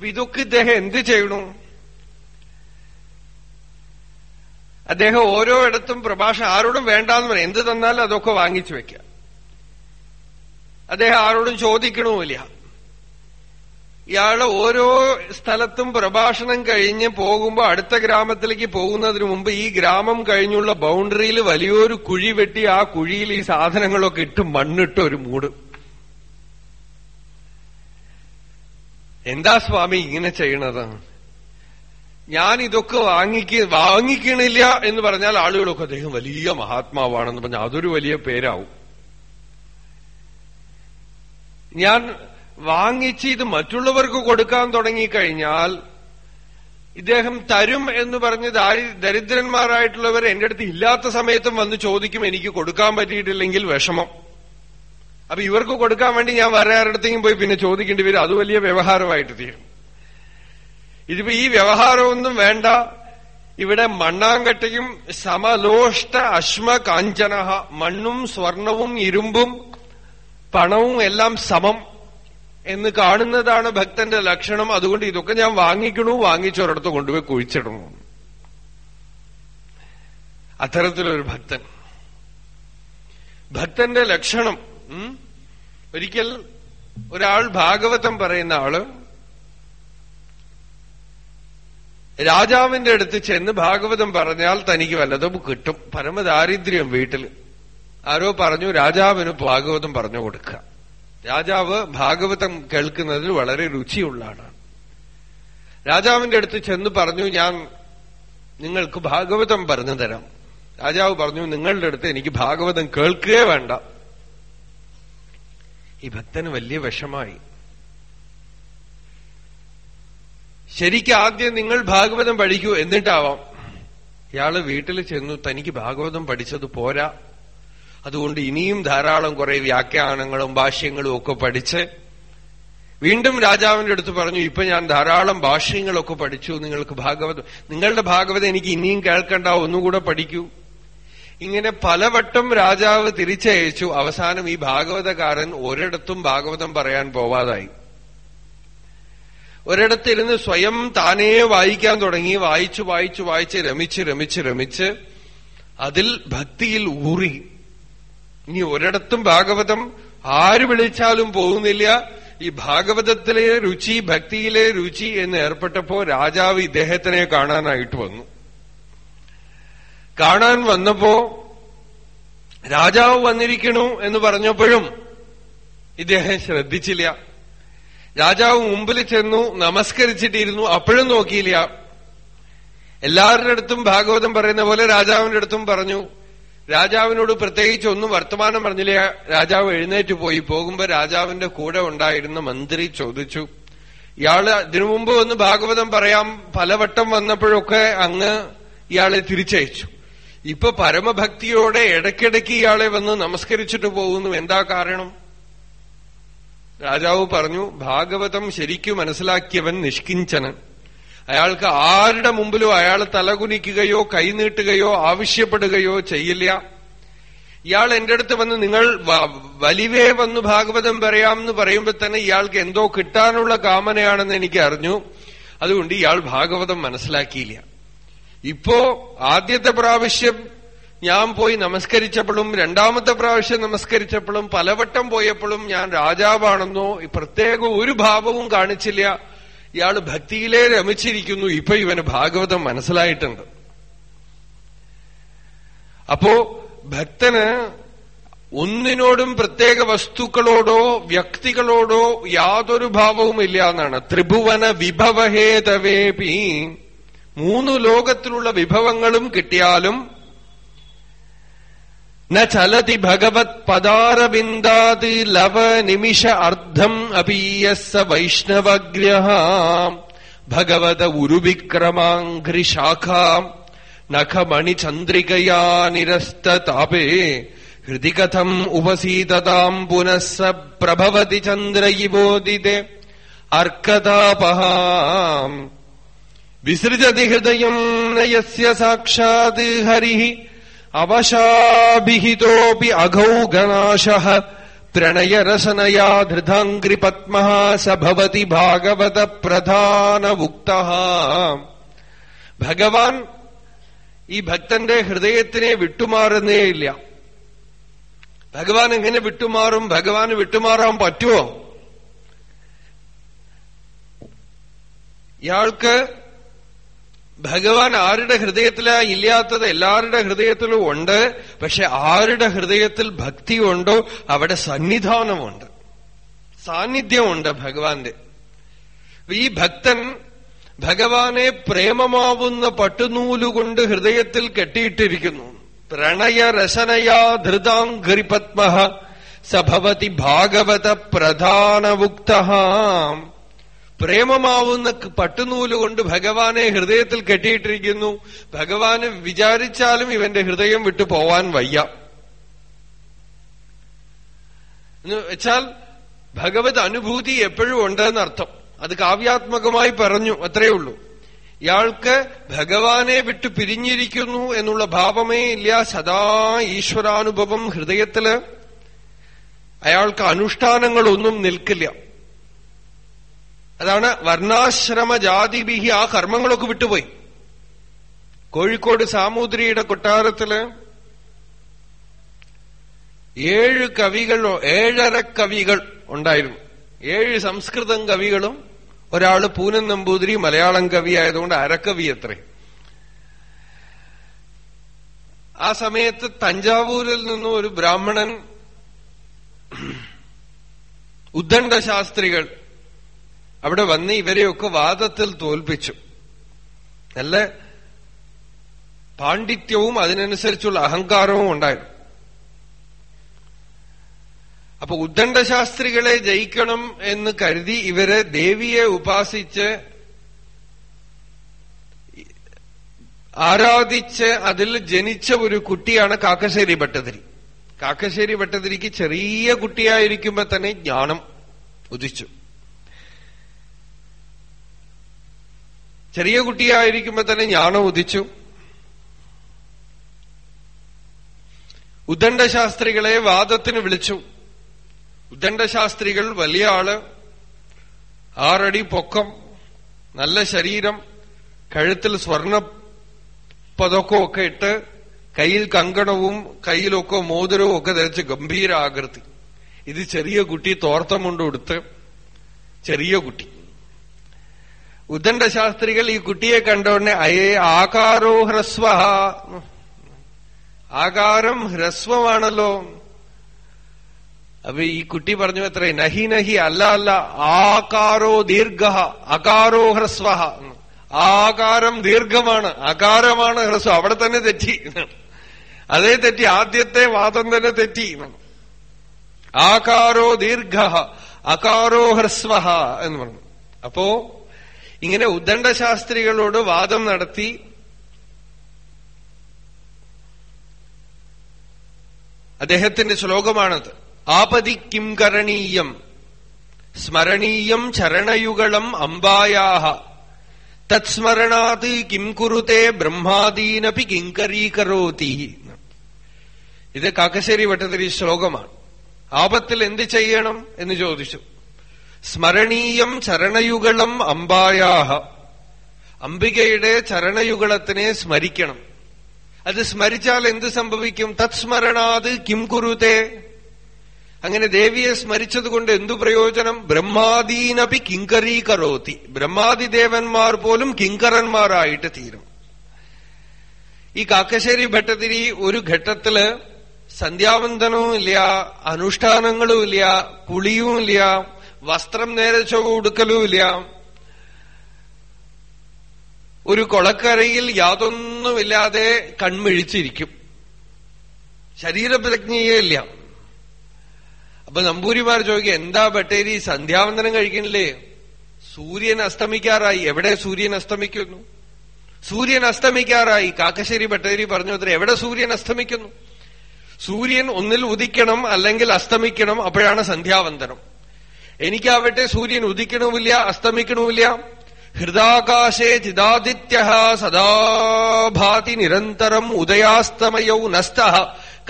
ഇതൊക്കെ ഇദ്ദേഹം എന്ത് ചെയ്യണു? അദ്ദേഹം ഓരോ ഇടത്തും പ്രഭാഷണം ആരോടും വേണ്ടാന്ന് പറയും. എന്ത് തന്നാലും അതൊക്കെ വാങ്ങിച്ചു വെക്കുക. അദ്ദേഹം ആരോടും ചോദിക്കണമില്ല ഇയാൾ ഓരോ സ്ഥലത്തും പ്രഭാഷണം കഴിഞ്ഞ് പോകുമ്പോ അടുത്ത ഗ്രാമത്തിലേക്ക് പോകുന്നതിന് മുമ്പ് ഈ ഗ്രാമം കഴിഞ്ഞുള്ള ബൗണ്ടറിയിൽ വലിയൊരു കുഴി വെട്ടി ആ കുഴിയിൽ ഈ സാധനങ്ങളൊക്കെ ഇട്ട് മണ്ണിട്ട് ഒരു മൂട്. എന്താ സ്വാമി ഇങ്ങനെ ചെയ്യണത്? ഞാൻ ഇതൊക്കെ വാങ്ങിക്ക വാങ്ങിക്കണില്ല എന്ന് പറഞ്ഞാൽ ആളുകളൊക്കെ അദ്ദേഹം വലിയ മഹാത്മാവാണെന്ന് പറഞ്ഞാൽ അതൊരു വലിയ പേരാവും. ഞാൻ വാങ്ങിച്ച് ഇത് മറ്റുള്ളവർക്ക് കൊടുക്കാൻ തുടങ്ങിക്കഴിഞ്ഞാൽ ഇദ്ദേഹം തരും എന്ന് പറഞ്ഞ് ദാരി ദരിദ്രന്മാരായിട്ടുള്ളവർ എന്റെ അടുത്ത് ഇല്ലാത്ത സമയത്തും വന്ന് ചോദിക്കും എനിക്ക് കൊടുക്കാൻ പറ്റിയിട്ടില്ലെങ്കിൽ വിഷമം. അപ്പൊ ഇവർക്ക് കൊടുക്കാൻ വേണ്ടി ഞാൻ വേറെ ആരുടെയും പോയി പിന്നെ ചോദിക്കേണ്ടി വരും. അത് വലിയ വ്യവഹാരമായിട്ട് തീരും. ഇതിപ്പോ ഈ വ്യവഹാരമൊന്നും വേണ്ട. ഇവിടെ മണ്ണാങ്കട്ടയും സമലോഷ്ട അശ്മ കാഞ്ചന മണ്ണും സ്വർണവും ഇരുമ്പും പണവും എല്ലാം സമം എന്ന് കാണുന്നതാണ് ഭക്തന്റെ ലക്ഷണം. അതുകൊണ്ട് ഇതൊക്കെ ഞാൻ വാങ്ങിക്കണു വാങ്ങിച്ചൊരിടത്ത് കൊണ്ടുപോയി കുഴിച്ചിടണു. അത്തരത്തിലൊരു ഭക്തൻ. ഭക്തന്റെ ലക്ഷണം? ഒരിക്കൽ ഒരാൾ ഭാഗവതം പറയുന്ന ആൾ രാജാവിന്റെ അടുത്ത് ചെന്ന് ഭാഗവതം പറഞ്ഞാൽ തനിക്ക് വല്ലതും കിട്ടും. പരമദാരിദ്ര്യം വീട്ടിൽ ആരോ പറഞ്ഞു രാജാവിന് ഭാഗവതം പറഞ്ഞു കൊടുക്കുക. രാജാവ് ഭാഗവതം കേൾക്കുന്നതിൽ വളരെ രുചിയുള്ള ആളാണ്. രാജാവിന്റെ അടുത്ത് ചെന്ന് പറഞ്ഞു ഞാൻ നിങ്ങൾക്ക് ഭാഗവതം പറഞ്ഞു തരാം. രാജാവ് പറഞ്ഞു നിങ്ങളുടെ അടുത്ത് എനിക്ക് ഭാഗവതം കേൾക്കുകയേ വേണ്ട. ഈ ഭക്തന് വലിയ വിഷമായി. ശരിക്കും ആദ്യം നിങ്ങൾ ഭാഗവതം പഠിക്കൂ എന്നിട്ടാവാം. ഇയാൾ വീട്ടിൽ ചെന്നു തനിക്ക് ഭാഗവതം പഠിച്ചത് പോരാ. അതുകൊണ്ട് ഇനിയും ധാരാളം കുറെ വ്യാഖ്യാനങ്ങളും ഭാഷ്യങ്ങളും ഒക്കെ പഠിച്ച് വീണ്ടും രാജാവിന്റെ അടുത്ത് പറഞ്ഞു ഇപ്പൊ ഞാൻ ധാരാളം ഭാഷ്യങ്ങളൊക്കെ പഠിച്ചു നിങ്ങൾക്ക് ഭാഗവതം നിങ്ങളുടെ ഭാഗവതം എനിക്ക് ഇനിയും കേൾക്കണ്ട ഒന്നുകൂടെ പഠിക്കൂ. ഇങ്ങനെ പലവട്ടം രാജാവ് തിരിച്ചയച്ചു. അവസാനം ഈ ഭാഗവതകാരൻ ഒരിടത്തും ഭാഗവതം പറയാൻ പോവാതായി. ഒരിടത്തിരുന്ന് സ്വയം താനേ വായിക്കാൻ തുടങ്ങി. വായിച്ചു വായിച്ചു വായിച്ച് രമിച്ച് രമിച്ച് രമിച്ച് അതിൽ ഭക്തിയിൽ ഊറി. ഇനി ഒരിടത്തും ഭാഗവതം ആര് വിളിച്ചാലും പോകുന്നില്ല. ഈ ഭാഗവതത്തിലെ രുചി ഭക്തിയിലെ രുചി എന്ന് ഏർപ്പെട്ടപ്പോ രാജാവ് ഇദ്ദേഹത്തിനെ കാണാനായിട്ട് വന്നു. കാണാൻ വന്നപ്പോ രാജാവ് വന്നിരിക്കണു എന്ന് പറഞ്ഞപ്പോഴും ഇദ്ദേഹം ശ്രദ്ധിച്ചില്ല. രാജാവ് മുമ്പിൽ ചെന്നു നമസ്കരിച്ചിട്ടിരുന്നു അപ്പോഴും നോക്കിയില്ല. എല്ലാവരുടെ അടുത്തും ഭാഗവതം പറയുന്ന പോലെ രാജാവിന്റെ അടുത്തും പറഞ്ഞു. രാജാവിനോട് പ്രത്യേകിച്ച് ഒന്നും വർത്തമാനം പറഞ്ഞില്ല. രാജാവ് എഴുന്നേറ്റ് പോയി. പോകുമ്പോ രാജാവിന്റെ കൂടെ ഉണ്ടായിരുന്ന മന്ത്രി ചോദിച്ചു. ഇയാൾ ഇതിനു മുമ്പ് ഒന്ന് ഭാഗവതം പറയാം പലവട്ടം വന്നപ്പോഴൊക്കെ അങ്ങ് ഇയാളെ തിരിച്ചയച്ചു. ഇപ്പൊ പരമഭക്തിയോടെ ഇടയ്ക്കിടയ്ക്ക് ഇയാളെ വന്ന് നമസ്കരിച്ചിട്ട് പോകുന്നു. എന്താ കാരണം? രാജാവ് പറഞ്ഞു ഭാഗവതം ശരിക്കും മനസ്സിലാക്കിയവൻ നിഷ്കിഞ്ചനൻ. അയാൾക്ക് ആരുടെ മുമ്പിലും അയാൾ തലകുനിക്കുകയോ കൈനീട്ടുകയോ ആവശ്യപ്പെടുകയോ ചെയ്യില്ല. ഇയാൾ എന്റെ അടുത്ത് വന്ന് നിങ്ങൾ വലിവേ വന്ന് ഭാഗവതം പറയാം എന്ന് പറയുമ്പോൾ തന്നെ ഇയാൾക്ക് എന്തോ കിട്ടാനുള്ള കാമനയാണെന്ന് എനിക്ക് അറിഞ്ഞു. അതുകൊണ്ട് ഇയാൾ ഭാഗവതം മനസ്സിലാക്കിയില്ല. ഇപ്പോ ആദ്യത്തെ പ്രാവശ്യം ഞാൻ പോയി നമസ്കരിച്ചപ്പോഴും രണ്ടാമത്തെ പ്രാവശ്യം നമസ്കരിച്ചപ്പോഴും പലവട്ടം പോയപ്പോഴും ഞാൻ രാജാവാണെന്നോ പ്രത്യേക ഒരു ഭാവവും കാണിച്ചില്ല. ഇയാൾ ഭക്തിയിലേ രമിച്ചിരിക്കുന്നു. ഇപ്പൊ ഇവന് ഭാഗവതം മനസ്സിലായിട്ടുണ്ട്. അപ്പോ ഭക്തന് ഒന്നിനോടും പ്രത്യേക വസ്തുക്കളോടോ വ്യക്തികളോടോ യാതൊരു ഭാവവും ഇല്ല എന്നാണ്. ത്രിഭുവന വിഭവഹേതവേപി. മൂന്നു ലോകത്തിലുള്ള വിഭവങ്ങളും കിട്ടിയാലും ന ചലതി ഭഗവത് പദാരവിന്ദാത് ലവ നിമിഷ അർദ്ധം അപീയസ വൈഷ്ണവഗ്രഹ. ഭഗവത ഉരുവിക്രമാഘ്രിശാഖാം. നഖമണിചന്ദ്രികയാ നിരസ്തതാപേ. ഹൃദി കഥം ഉപസീതതാം പുനഃസ പ്രഭവതി ചന്ദ്ര ഇവോദിതെ അർക്കതാപഹാം. വിസൃജതി ഹൃദയം നയസ്യ സാക്ഷാത് ഹരി അവശാഭിഹിതോപി അഘൗഗനാശ പ്രണയരസനയാ ധൃതാംഗ്രിപത്മ സ ഭാഗവത പ്രധാന ഉക്ത ഭഗവാൻ ഈ ഭക്തന്റെ ഹൃദയത്തിനെ വിട്ടുമാറുന്നേയില്ല ഭഗവാൻ എങ്ങനെ വിട്ടുമാറും? ഭഗവാന് വിട്ടുമാറാൻ പറ്റുമോ ഇയാൾക്ക് ഭഗവാൻ ആരുടെ ഹൃദയത്തിലാ ഇല്ലാത്തത്? എല്ലാവരുടെ ഹൃദയത്തിലും ഉണ്ട്. പക്ഷെ ആരുടെ ഹൃദയത്തിൽ ഭക്തി ഭക്തിയുണ്ടോ അവിടെ സന്നിധാനമുണ്ട്. സാന്നിധ്യമുണ്ട് ഭഗവാന്റെ. ഈ ഭക്തൻ ഭഗവാനെ പ്രേമമാവുന്ന പട്ടുനൂലുകൊണ്ട് ഹൃദയത്തിൽ കെട്ടിയിട്ടിരിക്കുന്നു. പ്രണയരസനയാ ധൃതാംഘ്രിപത്മ സഭവതി ഭാഗവത പ്രധാനവുക്ത പ്രേമമാവുന്ന പട്ടുനൂൽ കൊണ്ട് ഭഗവാനെ ഹൃദയത്തിൽ കെട്ടിയിട്ടിരിക്കുന്നു. ഭഗവാന് വിചാരിച്ചാലും ഇവന്റെ ഹൃദയം വിട്ടു പോവാൻ വയ്യ. എന്ന് വെച്ചാൽ ഭഗവത് അനുഭൂതി എപ്പോഴും ഉണ്ടെന്നർത്ഥം. അത് കാവ്യാത്മകമായി പറഞ്ഞു അത്രയേ ഉള്ളൂ. ഇയാൾക്ക് ഭഗവാനെ വിട്ടു പിരിഞ്ഞിരിക്കുന്നു എന്നുള്ള ഭാവമേ ഇല്ല. സദാ ഈശ്വരാനുഭവം ഹൃദയത്തിൽ. അയാൾക്ക് അനുഷ്ഠാനങ്ങളൊന്നും നിൽക്കില്ല. അതാണ് വർണാശ്രമ ജാതിബിഹി ആ കർമ്മങ്ങളൊക്കെ വിട്ടുപോയി. കോഴിക്കോട് സാമൂതിരിയുടെ കൊട്ടാരത്തിൽ ഏഴ് കവികളോ ഏഴര കവികൾ ഉണ്ടായിരുന്നു. ഏഴ് സംസ്കൃതം കവികളും ഒരാൾ പൂനൻ നമ്പൂതിരി മലയാളം കവി ആയതുകൊണ്ട് അരക്കവി അത്രേ. ആ സമയത്ത് തഞ്ചാവൂരിൽ നിന്നും ഒരു ബ്രാഹ്മണൻ ഉദ്ദണ്ഡ ശാസ്ത്രികൾ അവിടെ വന്ന് ഇവരെയൊക്കെ വാദത്തിൽ തോൽപ്പിച്ചു. നല്ല പാണ്ഡിത്യവും അതിനനുസരിച്ചുള്ള അഹങ്കാരവും ഉണ്ടായിരുന്നു. അപ്പൊ ഉദ്ദണ്ഡശാസ്ത്രികളെ ജയിക്കണം എന്ന് കരുതി ഇവരെ ദേവിയെ ഉപാസിച്ച് ആരാധിച്ച് അതിൽ ജനിച്ച ഒരു കുട്ടിയാണ് കാക്കശ്ശേരി ഭട്ടതിരി. കാക്കശ്ശേരി ഭട്ടതിരിക്ക് ചെറിയ കുട്ടിയായിരിക്കുമ്പോ തന്നെ ജ്ഞാനം ഉദിച്ചു. ചെറിയ കുട്ടിയായിരിക്കുമ്പോ തന്നെ ജ്ഞാനം ഉദിച്ചു. ഉദണ്ഡശാസ്ത്രികളെ വാദത്തിന് വിളിച്ചു. ഉദണ്ഡശാസ്ത്രികൾ വലിയ ആൾ. ആറടി പൊക്കം നല്ല ശരീരം കഴുത്തിൽ സ്വർണ പതക്കമൊക്കെ ഇട്ട് കയ്യിൽ കങ്കണവും കയ്യിലൊക്കെ മോതിരവും ഒക്കെ ധരിച്ച് ഗംഭീര ആകൃതി ഇത് ചെറിയ കുട്ടി തോർത്തം കൊണ്ടുകൊടുത്ത് ചെറിയ കുട്ടി. ഉദ്ദണ്ഡ ശാസ്ത്രികൾ ഈ കുട്ടിയെ കണ്ടോടനെ അയേ ആകാരോ ഹ്രസ്വ ആകാരം ഹ്രസ്വമാണല്ലോ. അപ്പൊ ഈ കുട്ടി പറഞ്ഞു അത്രേ നഹി നഹി അല്ല അല്ല ആകാരോ ദീർഘ അകാരോ ഹ്രസ്വ ആകാരം ദീർഘമാണ് അകാരമാണ് ഹ്രസ്വം. അവിടെ തന്നെ തെറ്റി. അതേ തെറ്റി ആദ്യത്തെ വാദം തന്നെ തെറ്റി. ആകാരോ ദീർഘ അകാരോ ഹ്രസ്വ എന്ന് പറഞ്ഞു. അപ്പോ ഇങ്ങനെ ഉദ്ദണ്ഡശാസ്ത്രികളോട് വാദം നടത്തി അദ്ദേഹത്തിന്റെ ശ്ലോകമാണത്. ആപതി കിം കരണീയം സ്മരണീയം ചരണയുഗളം അംബായാഹ തത്സ്മരണാത് കിം കുരുത്തെ ബ്രഹ്മാദീനപി കിങ്കരീകരോതി ഇത് കാക്കശ്ശേരി ഭട്ടതിരി ശ്ലോകമാണ്. ആപത്തിൽ എന്ത് ചെയ്യണം എന്ന് ചോദിച്ചു. സ്മരണീയം ചരണയുഗളം അംബായാഹ അംബികയുടെ ചരണയുഗളത്തിനെ സ്മരിക്കണം. അത് സ്മരിച്ചാൽ എന്ത് സംഭവിക്കും? തത്സ്മരണാത് കിം കുരുതേ? അങ്ങനെ ദേവിയെ സ്മരിച്ചതുകൊണ്ട് എന്തു പ്രയോജനം? ബ്രഹ്മാദീനപി കിങ്കരീകരോത്തി ബ്രഹ്മാദിദേവന്മാർ പോലും കിങ്കരന്മാരായിട്ട് തീരും. ഈ കാക്കശ്ശേരി ഭട്ടതിരി ഒരു ഘട്ടത്തിൽ സന്ധ്യാവന്തനവും ഇല്ല അനുഷ്ഠാനങ്ങളും ഇല്ല കുളിയും ഇല്ല വസ്ത്രം നേരെ ചൊവ്വ ഉടുക്കലുമില്ല. ഒരു കൊളക്കരയിൽ യാതൊന്നുമില്ലാതെ കൺമിഴിച്ചിരിക്കും. ശരീരപ്രജ്ഞയേ ഇല്ല. അപ്പൊ നമ്പൂരിമാർ ചോദിക്കുക എന്താ ബട്ടേരി സന്ധ്യാവന്തനം കഴിക്കണില്ലേ സൂര്യൻ അസ്തമിക്കാറായി. എവിടെ സൂര്യൻ അസ്തമിക്കുന്നു? സൂര്യൻ അസ്തമിക്കാറായി. കാക്കശ്ശേരി ബട്ടേരി പറഞ്ഞു അത്ര എവിടെ സൂര്യൻ അസ്തമിക്കുന്നു? സൂര്യൻ ഒന്നിൽ ഉദിക്കണം അല്ലെങ്കിൽ അസ്തമിക്കണം അപ്പോഴാണ് സന്ധ്യാവന്തനം. എനിക്കാവട്ടെ സൂര്യൻ ഉദിക്കണമില്ല അസ്തമിക്കണമില്ല. ഹൃദാകാശേ ചിദാദിത്യ സദാഭാതി നിരന്തരം ഉദയാസ്തമയൗ നസ്ത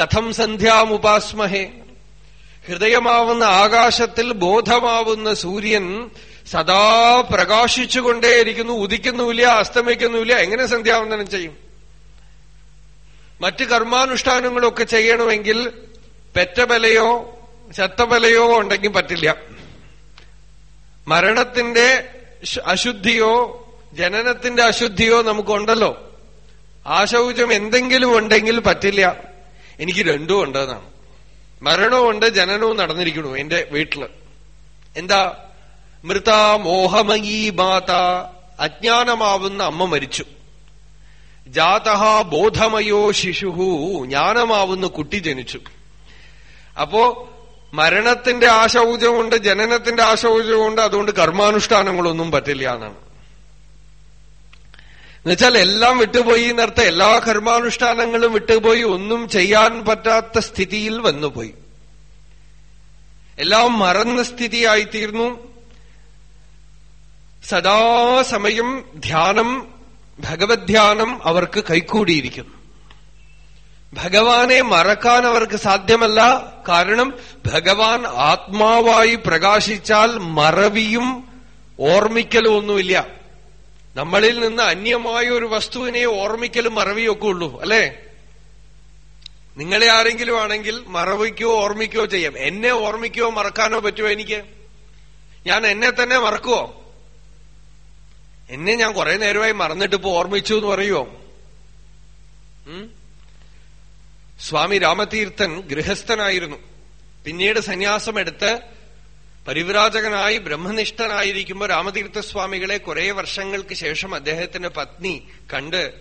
കഥം സന്ധ്യാമുപാസ്മഹേ. ഹൃദയമാവുന്ന ആകാശത്തിൽ ബോധമാവുന്ന സൂര്യൻ സദാ പ്രകാശിച്ചുകൊണ്ടേയിരിക്കുന്നു ഉദിക്കുന്നുമില്ല അസ്തമിക്കുന്നുമില്ല. എങ്ങനെ സന്ധ്യാവന്ദനം ചെയ്യും? മറ്റ് കർമാനുഷ്ഠാനങ്ങളൊക്കെ ചെയ്യണമെങ്കിൽ പെറ്റബലയോ ചത്തബലയോ ഉണ്ടെങ്കിൽ പറ്റില്ല. മരണത്തിന്റെ അശുദ്ധിയോ ജനനത്തിന്റെ അശുദ്ധിയോ നമുക്കുണ്ടല്ലോ. ആശൗചം എന്തെങ്കിലും ഉണ്ടെങ്കിൽ പറ്റില്ല. എനിക്ക് രണ്ടും ഉണ്ടെന്നാണ്. മരണവുമുണ്ട് ജനനവും നടന്നിരിക്കണു എന്റെ വീട്ടിൽ. എന്താ? മൃത മോഹമയീ മാത അജ്ഞാനമാവുന്ന അമ്മ മരിച്ചു. ജാതഹ ബോധമയോ ശിശുഹു ജ്ഞാനമാവുന്ന കുട്ടി ജനിച്ചു. അപ്പോ മരണത്തിന്റെ ആശൗചമുണ്ട് ജനനത്തിന്റെ ആശൗചമുണ്ട് അതുകൊണ്ട് കർമാനുഷ്ഠാനങ്ങളൊന്നും പറ്റില്ല എന്നാണ്. എന്നുവെച്ചാൽ എല്ലാം വിട്ടുപോയി എന്നർത്ഥം എല്ലാ കർമാനുഷ്ഠാനങ്ങളും വിട്ടുപോയി ഒന്നും ചെയ്യാൻ പറ്റാത്ത സ്ഥിതിയിൽ വന്നുപോയി. എല്ലാം മറന്ന സ്ഥിതിയായിത്തീർന്നു. സദാസമയം ധ്യാനം ഭഗവത് ധ്യാനം അവർക്ക് കൈക്കൂടിയിരിക്കുന്നു. ഭഗവാനെ മറക്കാൻ അവർക്ക് സാധ്യമല്ല. കാരണം ഭഗവാൻ ആത്മാവായി പ്രകാശിച്ചാൽ മറവിയും ഓർമ്മിക്കലും ഒന്നുമില്ല. നമ്മളിൽ നിന്ന് അന്യമായ ഒരു വസ്തുവിനെ ഓർമ്മിക്കലും മറവിയൊക്കെ ഉള്ളൂ അല്ലേ? നിങ്ങളെ ആരെങ്കിലും ആണെങ്കിൽ മറവിക്കോ ഓർമ്മിക്കോ ചെയ്യാം. എന്നെ ഓർമ്മിക്കോ മറക്കാനോ പറ്റുമോ എനിക്ക്? ഞാൻ എന്നെ തന്നെ മറക്കുവോ? എന്നെ ഞാൻ കുറെ നേരമായി മറന്നിട്ട് ഇപ്പൊ ഓർമ്മിച്ചു എന്ന് പറയുമോ സ്വാമി രാമതീർത്ഥൻ ഗൃഹസ്ഥനായിരുന്നു. പിന്നീട് സന്യാസമെടുത്ത് പരിവ്രാജകനായി ബ്രഹ്മനിഷ്ഠനായിരിക്കുമ്പോൾ രാമതീർത്ഥസ്വാമികളെ കുറെ വർഷങ്ങൾക്ക് ശേഷം അദ്ദേഹത്തിന്റെ പത്നി കണ്ട്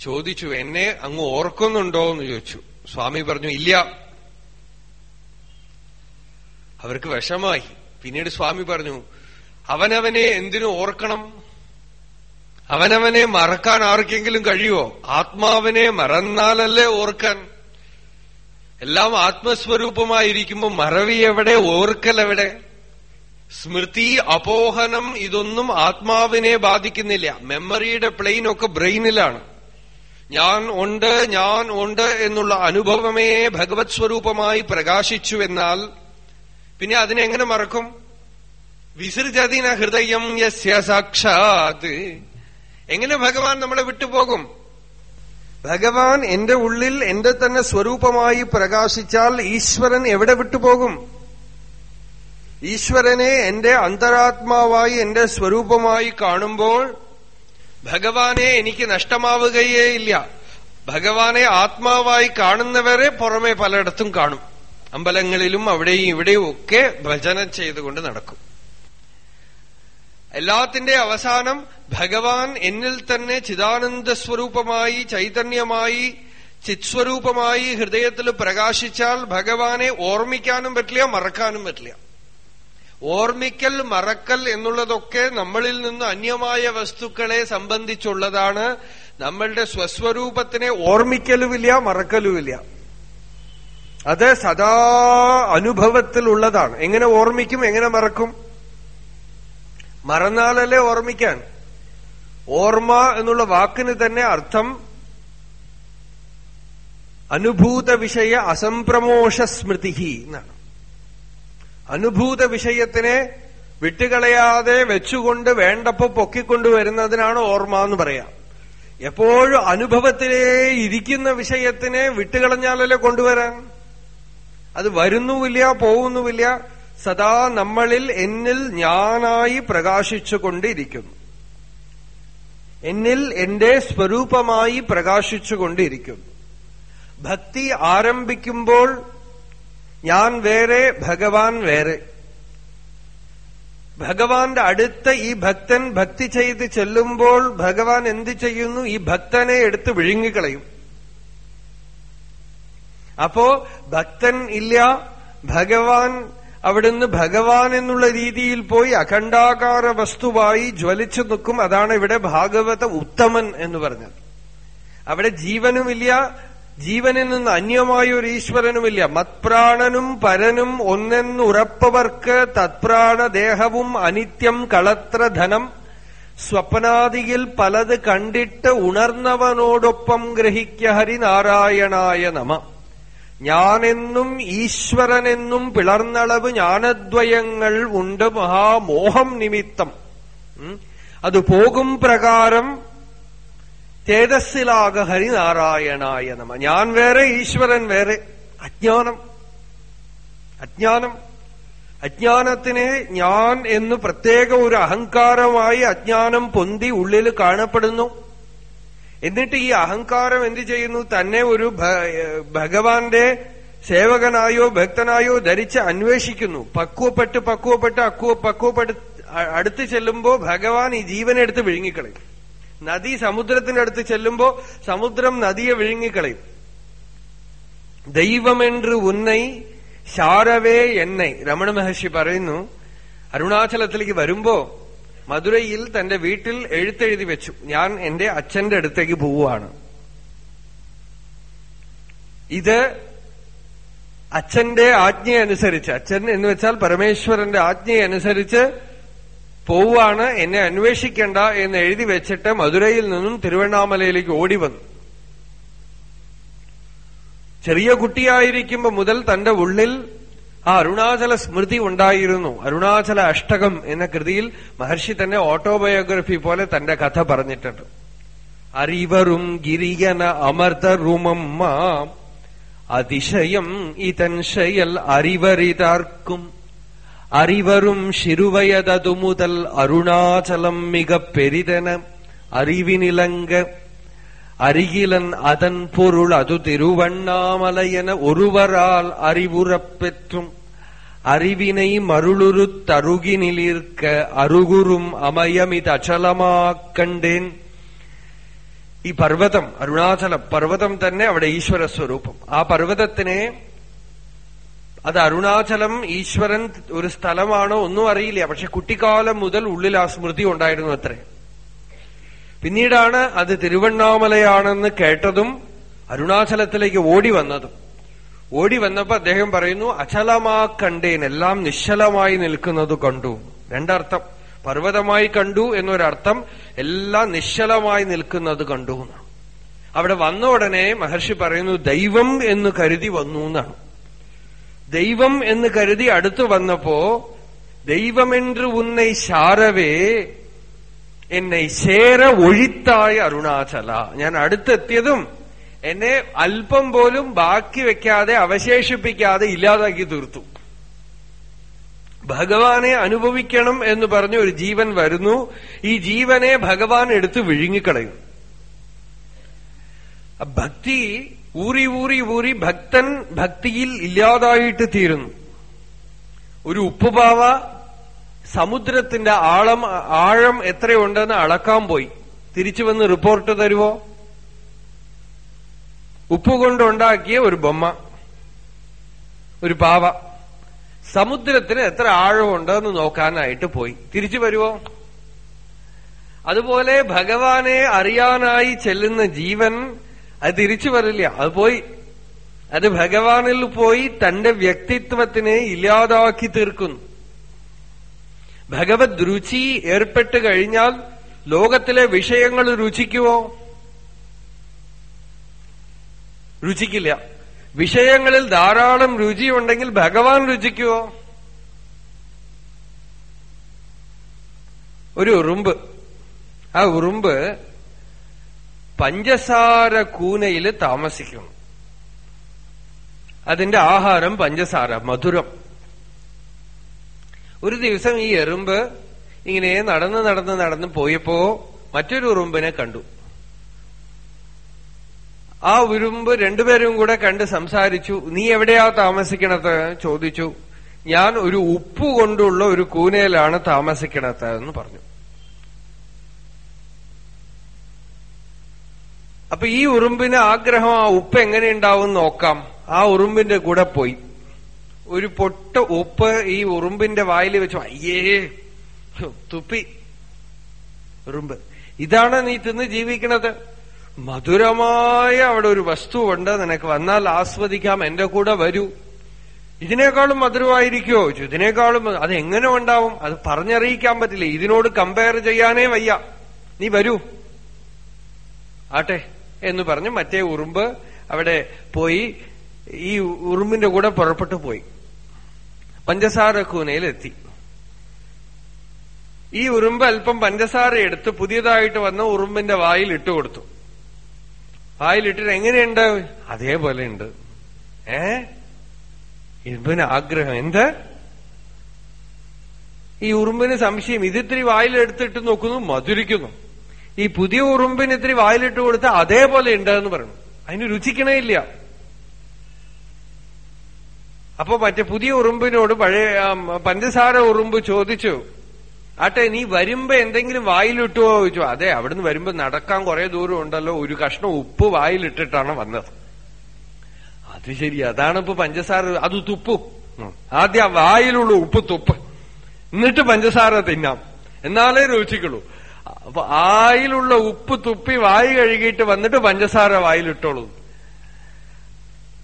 ചോദിച്ചു എന്നെ അങ്ങ് ഓർക്കുന്നുണ്ടോ? എന്ന് ചോദിച്ചു. സ്വാമി പറഞ്ഞു ഇല്ല. അവർക്ക് വിഷമായി പിന്നീട് സ്വാമി പറഞ്ഞു അവനവനെ എന്തിനു ഓർക്കണം? അവനവനെ മറക്കാൻ ആർക്കെങ്കിലും കഴിയുമോ? ആത്മാവിനെ മറന്നാലല്ലേ ഓർക്കാൻ? എല്ലാം ആത്മസ്വരൂപമായിരിക്കുമ്പോ മറവി എവിടെ ഓർക്കൽ എവിടെ? സ്മൃതി അപോഹനം ഇതൊന്നും ആത്മാവിനെ ബാധിക്കുന്നില്ല. മെമ്മറിയുടെ പ്ലെയിനൊക്കെ ബ്രെയിനിലാണ്. ഞാൻ ഉണ്ട് ഞാൻ ഉണ്ട് എന്നുള്ള അനുഭവമേ ഭഗവത് സ്വരൂപമായി പ്രകാശിച്ചു എന്നാൽ പിന്നെ അതിനെങ്ങനെ മറക്കും? വിസൃജതിന ഹൃദയം യസ്യ സാക്ഷാത്. എങ്ങനെ ഭഗവാൻ നമ്മളെ വിട്ടുപോകും? ഭഗവാൻ എന്റെ ഉള്ളിൽ എന്റെ തന്നെ സ്വരൂപമായി പ്രകാശിച്ചാൽ ഈശ്വരൻ എവിടെ വിട്ടുപോകും? ഈശ്വരനെ എന്റെ അന്തരാത്മാവായി എന്റെ സ്വരൂപമായി കാണുമ്പോൾ ഭഗവാനെ എനിക്ക് നഷ്ടമാവുകയേ ഇല്ല. ഭഗവാനെ ആത്മാവായി കാണുന്നവരെ പുറമെ പലയിടത്തും കാണും. അമ്പലങ്ങളിലും അവിടെയും ഇവിടെയും ഒക്കെ ഭജന ചെയ്തുകൊണ്ട് നടക്കും. എല്ലാത്തിന്റെ അവസാനം ഭഗവാൻ എന്നിൽ തന്നെ ചിദാനന്ദ സ്വരൂപമായി ചൈതന്യമായി ചിത്സ്വരൂപമായി ഹൃദയത്തിൽ പ്രകാശിച്ചാൽ ഭഗവാനെ ഓർമ്മിക്കാനും പറ്റില്ല മറക്കാനും പറ്റില്ല. ഓർമ്മിക്കൽ മറക്കൽ എന്നുള്ളതൊക്കെ നമ്മളിൽ നിന്ന് അന്യമായ വസ്തുക്കളെ സംബന്ധിച്ചുള്ളതാണ്. നമ്മളുടെ സ്വസ്വരൂപത്തിനെ ഓർമ്മിക്കലുമില്ല മറക്കലുമില്ല. അത് സദാ അനുഭവത്തിലുള്ളതാണ്. എങ്ങനെ ഓർമ്മിക്കും എങ്ങനെ മറക്കും? മറന്നാലല്ലേ ഓർമ്മിക്കാൻ? ഓർമ്മ എന്നുള്ള വാക്കിന് തന്നെ അർത്ഥം അനുഭൂത വിഷയ അസംപ്രമോഷ സ്മൃതി എന്നാണ്. അനുഭൂത വിഷയത്തിനെ വിട്ടുകളയാതെ വെച്ചുകൊണ്ട് വേണ്ടപ്പോ പൊക്കിക്കൊണ്ടുവരുന്നതിനാണ് ഓർമ്മ എന്ന് പറയാം. എപ്പോഴും അനുഭവത്തിലേ ഇരിക്കുന്ന വിഷയത്തിനെ വിട്ടുകളഞ്ഞാലല്ലേ കൊണ്ടുവരാൻ? അത് വരുന്നുമില്ല പോകുന്നുമില്ല സദാ നമ്മളിൽ എന്നിൽ ഞാനായി പ്രകാശിച്ചുകൊണ്ടിരിക്കുന്നു. എന്നിൽ എന്റെ സ്വരൂപമായി പ്രകാശിച്ചുകൊണ്ടിരിക്കുന്നു. ഭക്തി ആരംഭിക്കുമ്പോൾ ഞാൻ വേറെ ഭഗവാൻ വേറെ. ഭഗവാന്റെ അടുത്ത ഈ ഭക്തൻ ഭക്തി ചെയ്ത് ചെല്ലുമ്പോൾ ഭഗവാൻ എന്ത് ചെയ്യുന്നു? ഈ ഭക്തനെ എടുത്ത് വിഴുങ്ങിക്കളയും. അപ്പോ ഭക്തൻ ഇല്ല ഭഗവാൻ അവിടുന്ന് ഭഗവാൻ എന്നുള്ള രീതിയിൽ പോയി അഖണ്ഡാകാര വസ്തുവായി ജ്വലിച്ചു നിൽക്കും. അതാണ് ഇവിടെ ഭാഗവത ഉത്തമൻ എന്ന് പറഞ്ഞത്. അവിടെ ജീവനുമില്ല. ജീവനിൽ നിന്ന് അന്യമായ ഒരു ഈശ്വരനുമില്ല. മത്പ്രാണനും പരനും ഒന്നെന്നുറപ്പവർക്ക് തത്പ്രാണദേഹവും അനിത്യം കളത്ര ധനം. സ്വപ്നാദിയിൽ പലത് കണ്ടിട്ട് ഉണർന്നവനോടൊപ്പം ഗ്രഹിക്ക ഹരിനാരായണായ നമ. ഞാനെന്നും ഈശ്വരനെന്നും പിളർന്നളവ് ജ്ഞാനദ്വയങ്ങൾ ഉണ്ട് മഹാമോഹം നിമിത്തം. അത് പോകും പ്രകാരം തേജസ്സിലാക ഹരിനാരായണായ നമ. ഞാൻ വേറെ ഈശ്വരൻ വേറെ. അജ്ഞാനം. അജ്ഞാനം. അജ്ഞാനത്തിനെ ഞാൻ എന്ന് പ്രത്യേക ഒരു അഹങ്കാരമായി അജ്ഞാനം പൊന്തി ഉള്ളിൽ കാണപ്പെടുന്നു. എന്നിട്ട് ഈ അഹങ്കാരം എന്ത് ചെയ്യുന്നു? തന്നെ ഒരു ഭഗവാന്റെ സേവകനായോ ഭക്തനായോ ധരിച്ച് അന്വേഷിക്കുന്നു. പക്വപ്പെട്ട് പക്വപ്പെട്ട് അക്വ പക്വപ്പെട്ട് അടുത്ത് ചെല്ലുമ്പോ ഭഗവാൻ ഈ ജീവനെടുത്ത് വിഴുങ്ങിക്കളയും. നദി സമുദ്രത്തിനടുത്ത് ചെല്ലുമ്പോ സമുദ്രം നദിയെ വിഴുങ്ങിക്കളയും. ദൈവമെன்று ഉന്നൈ ശാരവേ എന്നൈ. രമണ മഹർഷി പറയുന്നു അരുണാചലത്തിലേക്ക് വരുമ്പോ മധുരയിൽ തന്റെ വീട്ടിൽ എഴുത്തെഴുതി വെച്ചു. ഞാൻ എന്റെ അച്ഛന്റെ അടുത്തേക്ക് പോവുകയാണ്. ഇത് അച്ഛന്റെ ആജ്ഞയനുസരിച്ച് അച്ഛൻ എന്ന് വെച്ചാൽ പരമേശ്വരന്റെ ആജ്ഞയനുസരിച്ച് പോവാണ് എന്നെ അന്വേഷിക്കേണ്ട എന്ന് എഴുതി വെച്ചിട്ട് മധുരയിൽ നിന്നും തിരുവണ്ണാമലയിലേക്ക് ഓടി വന്നു. ചെറിയ കുട്ടിയായിരിക്കുമ്പോ മുതൽ തന്റെ ഉള്ളിൽ ആ അരുണാചല സ്മൃതി ഉണ്ടായിരുന്നു അരുണാചല അഷ്ടകം എന്ന കൃതിയിൽ മഹർഷി തന്നെ ഓട്ടോബയോഗ്രഫി പോലെ തന്റെ കഥ പറഞ്ഞിട്ടുണ്ട് അറിവറും ഗിരിയന അമർതറുമമ്മ അതിശയം ഇതൻഷയൽ അറിവറിതാർക്കും അറിവറും ശിരുവയതതുമുതൽ അരുണാചലം മിക പെരിതന അറിവിനിലങ്ക അരികിലൻ അതൻ പൊരുൾ അതു തിരുവണ്ണാമലയന ഒരുവരാൽ അറിവുറപ്പെറ്റും அறிவினை മരുളുരു தருகி நிலிர்க்க அருகுரும் அமயமித ഈ പർവതം അരുണാചല പർവതം തന്നെ അവിടെ ഈശ്വര സ്വരൂപം ആ പർവതത്തിനെ അത് അരുണാചലം ഈശ്വരൻ ഒരു സ്ഥലമാണോ ഒന്നും അറിയില്ല പക്ഷെ കുട്ടിക്കാലം മുതൽ ഉള്ളിൽ ആ സ്മൃതി ഉണ്ടായിരുന്നു അത്രേ. പിന്നീടാണ് അത് തിരുവണ്ണാമലയാണെന്ന് കേട്ടതും അരുണാചലത്തിലേക്ക് ഓടി വന്നതും. ഓടി വന്നപ്പോ അദ്ദേഹം പറയുന്നു അചലമാ കണ്ടേൻ എല്ലാം നിശ്ചലമായി നിൽക്കുന്നത് കണ്ടു. രണ്ടർത്ഥം. പർവതമായി കണ്ടു എന്നൊരർത്ഥം എല്ലാം നിശ്ചലമായി നിൽക്കുന്നത് കണ്ടു എന്നാണ്. അവിടെ വന്ന ഉടനെ മഹർഷി പറയുന്നു ദൈവം എന്ന് കരുതി വന്നു എന്നാണ്. ദൈവം എന്ന് കരുതി അടുത്തു വന്നപ്പോ ദൈവമെன்று ഉന്നൈ ശാരവേ എന്നെ ശേര ഒഴിത്തായ അരുണാചല. ഞാൻ അടുത്തെത്തിയതും എന്നെ അല്പം പോലും ബാക്കി വെക്കാതെ അവശേഷിപ്പിക്കാതെ ഇല്ലാതാക്കി തീർത്തു. ഭഗവാനെ അനുഭവിക്കണം എന്ന് പറഞ്ഞ ഒരു ജീവൻ വരുന്നു. ഈ ജീവനെ ഭഗവാൻ എടുത്ത് വിഴുങ്ങിക്കളയും. ഭക്തി ഊറി ഊറി ഊറി ഭക്തൻ ഭക്തിയിൽ ഇല്ലാതായിട്ട് തീരുന്നു. ഒരു ഉപ്പുപാവ സമുദ്രത്തിന്റെ ആളം ആഴം എത്രയുണ്ടെന്ന് അളക്കാൻ പോയി. തിരിച്ചു വന്ന് റിപ്പോർട്ട് തരുവോ? ഉപ്പ് കൊണ്ടുണ്ടാക്കിയ ഒരു ബൊമ്മ ഒരു പാവ. സമുദ്രത്തിന് എത്ര ആഴമുണ്ടെന്ന് നോക്കാനായിട്ട് പോയി. തിരിച്ചു വരുവോ? അതുപോലെ ഭഗവാനെ അറിയാനായി ചെല്ലുന്ന ജീവൻ അത് തിരിച്ചു വരില്ല. അത് പോയി. അത് ഭഗവാനിൽ പോയി തന്റെ വ്യക്തിത്വത്തിനെ ഇല്ലാതാക്കി തീർക്കുന്നു. ഭഗവത് രുചി ഏർപ്പെട്ട് കഴിഞ്ഞാൽ ലോകത്തിലെ വിഷയങ്ങൾ രുചിക്കുമോ രുചിക്കില്ല. വിഷയങ്ങളിൽ ധാരാളം രുചിയുണ്ടെങ്കിൽ ഭഗവാൻ രുചിക്കുമോ ഒരു ഉറുമ്പ്. ആ ഉറുമ്പ് പഞ്ചസാര കൂനയിൽ താമസിക്കുന്നു അതിന്റെ ആഹാരം പഞ്ചസാര മധുരം. ഒരു ദിവസം ഈ എറുമ്പ് ഇങ്ങനെ നടന്ന് നടന്ന് നടന്ന് പോയപ്പോ മറ്റൊരു ഉറുമ്പിനെ കണ്ടു. ആ ഉരുമ്പ് രണ്ടുപേരും കൂടെ കണ്ട് സംസാരിച്ചു നീ എവിടെയാ താമസിക്കണത്? ചോദിച്ചു. ഞാൻ ഒരു ഉപ്പ് കൊണ്ടുള്ള ഒരു കൂനയിലാണ് താമസിക്കണത് എന്ന് പറഞ്ഞു. അപ്പൊ ഈ ഉറുമ്പിന് ആഗ്രഹം ആ ഉപ്പ് എങ്ങനെ ഉണ്ടാവും നോക്കാം. ആ ഉറുമ്പിന്റെ കൂടെ പോയി. ഒരു പൊട്ട ഉപ്പ് ഈ ഉറുമ്പിന്റെ വായിൽ വെച്ചു അയ്യേ തുപ്പി. ഉറുമ്പ്. ഇതാണ് നീ തിന്ന് ജീവിക്കണത്. മധുരമായ അവിടെ ഒരു വസ്തു വസ്തുവുണ്ട് നിനക്ക് വന്നാൽ ആസ്വദിക്കാം എന്റെ കൂടെ വരൂ. ഇതിനേക്കാളും മധുരമായിരിക്കോ? ഇതിനേക്കാളും അത് എങ്ങനെ ഉണ്ടാവും? അത് പറഞ്ഞറിയിക്കാൻ പറ്റില്ല. ഇതിനോട് കമ്പയർ ചെയ്യാനേ വയ്യ. നീ വരൂ. ആട്ടെ എന്ന് പറഞ്ഞ് മറ്റേ ഉറുമ്പ് അവിടെ പോയി ഈ ഉറുമ്പിന്റെ കൂടെ പുറപ്പെട്ടു പോയി. പഞ്ചസാര കൂനയിലെത്തി ഈ ഉറുമ്പ് അല്പം പഞ്ചസാര എടുത്ത് പുതിയതായിട്ട് വന്ന ഉറുമ്പിന്റെ വായിൽ ഇട്ട് കൊടുത്തു. വായിലിട്ടിട്ട് എങ്ങനെയുണ്ട്? അതേപോലെ ഉണ്ട് ഏ? ഇവന് ആഗ്രഹം. എന്ത്? ഈ ഉറുമ്പിന് സംശയം. ഇതിത്തിരി വായിലെടുത്തിട്ട് നോക്കുന്നു മധുരിക്കുന്നു. ഈ പുതിയ ഉറുമ്പിന് ഇത്തിരി വായിലിട്ട് കൊടുത്ത അതേപോലെ ഉണ്ട് എന്ന് പറഞ്ഞു. അതിന് രുചിക്കണേ ഇല്ല. അപ്പൊ മറ്റേ പുതിയ ഉറുമ്പിനോട് പഴയ പഞ്ചസാര ഉറുമ്പ് ചോദിച്ചു. ആട്ടെ നീ വരുമ്പോ എന്തെങ്കിലും വായിലിട്ടുവോ ചോദിച്ചു. അതെ അവിടുന്ന് വരുമ്പോ നടക്കാൻ കുറെ ദൂരം ഉണ്ടല്ലോ. ഒരു കഷ്ണം ഉപ്പ് വായിലിട്ടിട്ടാണ് വന്നത്. അത് ശരി അതാണ് ഇപ്പൊ പഞ്ചസാര. അത് തുപ്പു. ആദ്യം വായിലുള്ള ഉപ്പ് തുപ്പ്. എന്നിട്ട് പഞ്ചസാര തിന്നാം. എന്നാലേ രുചിക്കുള്ളൂ. അപ്പൊ ആയിലുള്ള ഉപ്പ് തുപ്പി വായി കഴുകിയിട്ട് വന്നിട്ട് പഞ്ചസാര വായിലിട്ടോളൂ.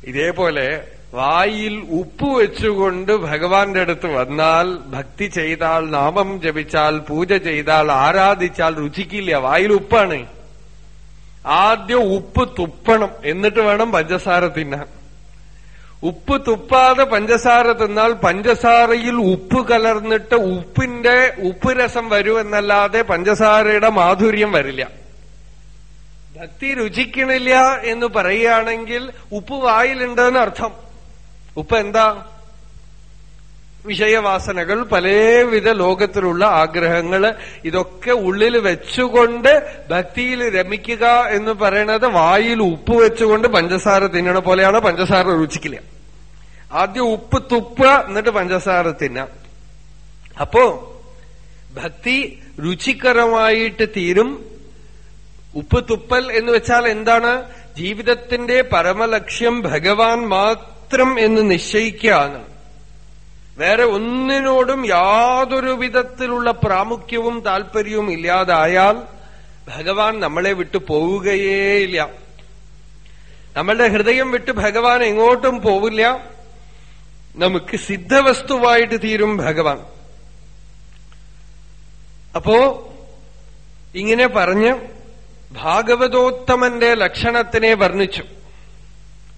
ഇതേപോലെ വായിൽ ഉപ്പ് വെച്ചുകൊണ്ട് ഭഗവാന്റെ അടുത്ത് വന്നാൽ ഭക്തി ചെയ്താൽ നാമം ജപിച്ചാൽ പൂജ ചെയ്താൽ ആരാധിച്ചാൽ രുചിക്കില്ല. വായിൽ ഉപ്പാണ്. ആദ്യം ഉപ്പ് തുപ്പണം. എന്നിട്ട് വേണം പഞ്ചസാര തിന്നാൻ. ഉപ്പ് തുപ്പാതെ പഞ്ചസാര തിന്നാൽ പഞ്ചസാരയിൽ ഉപ്പ് കലർന്നിട്ട് ഉപ്പിന്റെ ഉപ്പ് രസം വരുമെന്നല്ലാതെ പഞ്ചസാരയുടെ മാധുര്യം വരില്ല. ഭക്തി രുചിക്കണില്ല എന്ന് പറയുകയാണെങ്കിൽ ഉപ്പ് വായിലുണ്ടെന്ന് അർത്ഥം ഉപ്പ് എന്താ? വിഷയവാസനകൾ പലവിധ ലോകത്തിലുള്ള ആഗ്രഹങ്ങൾ ഇതൊക്കെ ഉള്ളിൽ വെച്ചുകൊണ്ട് ഭക്തിയിൽ രമിക്കുക എന്ന് പറയണത് വായിൽ ഉപ്പ് വെച്ചുകൊണ്ട് പഞ്ചസാര തിന്നണ പോലെയാണ് പഞ്ചസാര രുചിക്കില്ല. ആദ്യം ഉപ്പ് തുപ്പുക എന്നിട്ട് പഞ്ചസാര തിന്ന. അപ്പോ ഭക്തി രുചികരമായിട്ട് തീരും. ഉപ്പ് തുപ്പൽ എന്ന് വെച്ചാൽ എന്താണ്? ജീവിതത്തിന്റെ പരമലക്ഷ്യം ഭഗവാൻ മാത്രം എന്ന് നിശ്ചയിക്കുകയാണ്. വേറെ ഒന്നിനോടും യാതൊരു വിധത്തിലുള്ള പ്രാമുഖ്യവും താല്പര്യവും ഇല്ലാതായാൽ ഭഗവാൻ നമ്മളെ വിട്ടു പോവുകയേയില്ല നമ്മളുടെ ഹൃദയം വിട്ട് ഭഗവാൻ എങ്ങോട്ടും പോവില്ല. നമുക്ക് സിദ്ധവസ്തുവായിട്ട് തീരും ഭഗവാൻ. അപ്പോ ഇങ്ങനെ പറഞ്ഞ് ഭാഗവതോത്തമന്റെ ലക്ഷണത്തിനെ വർണിച്ചു.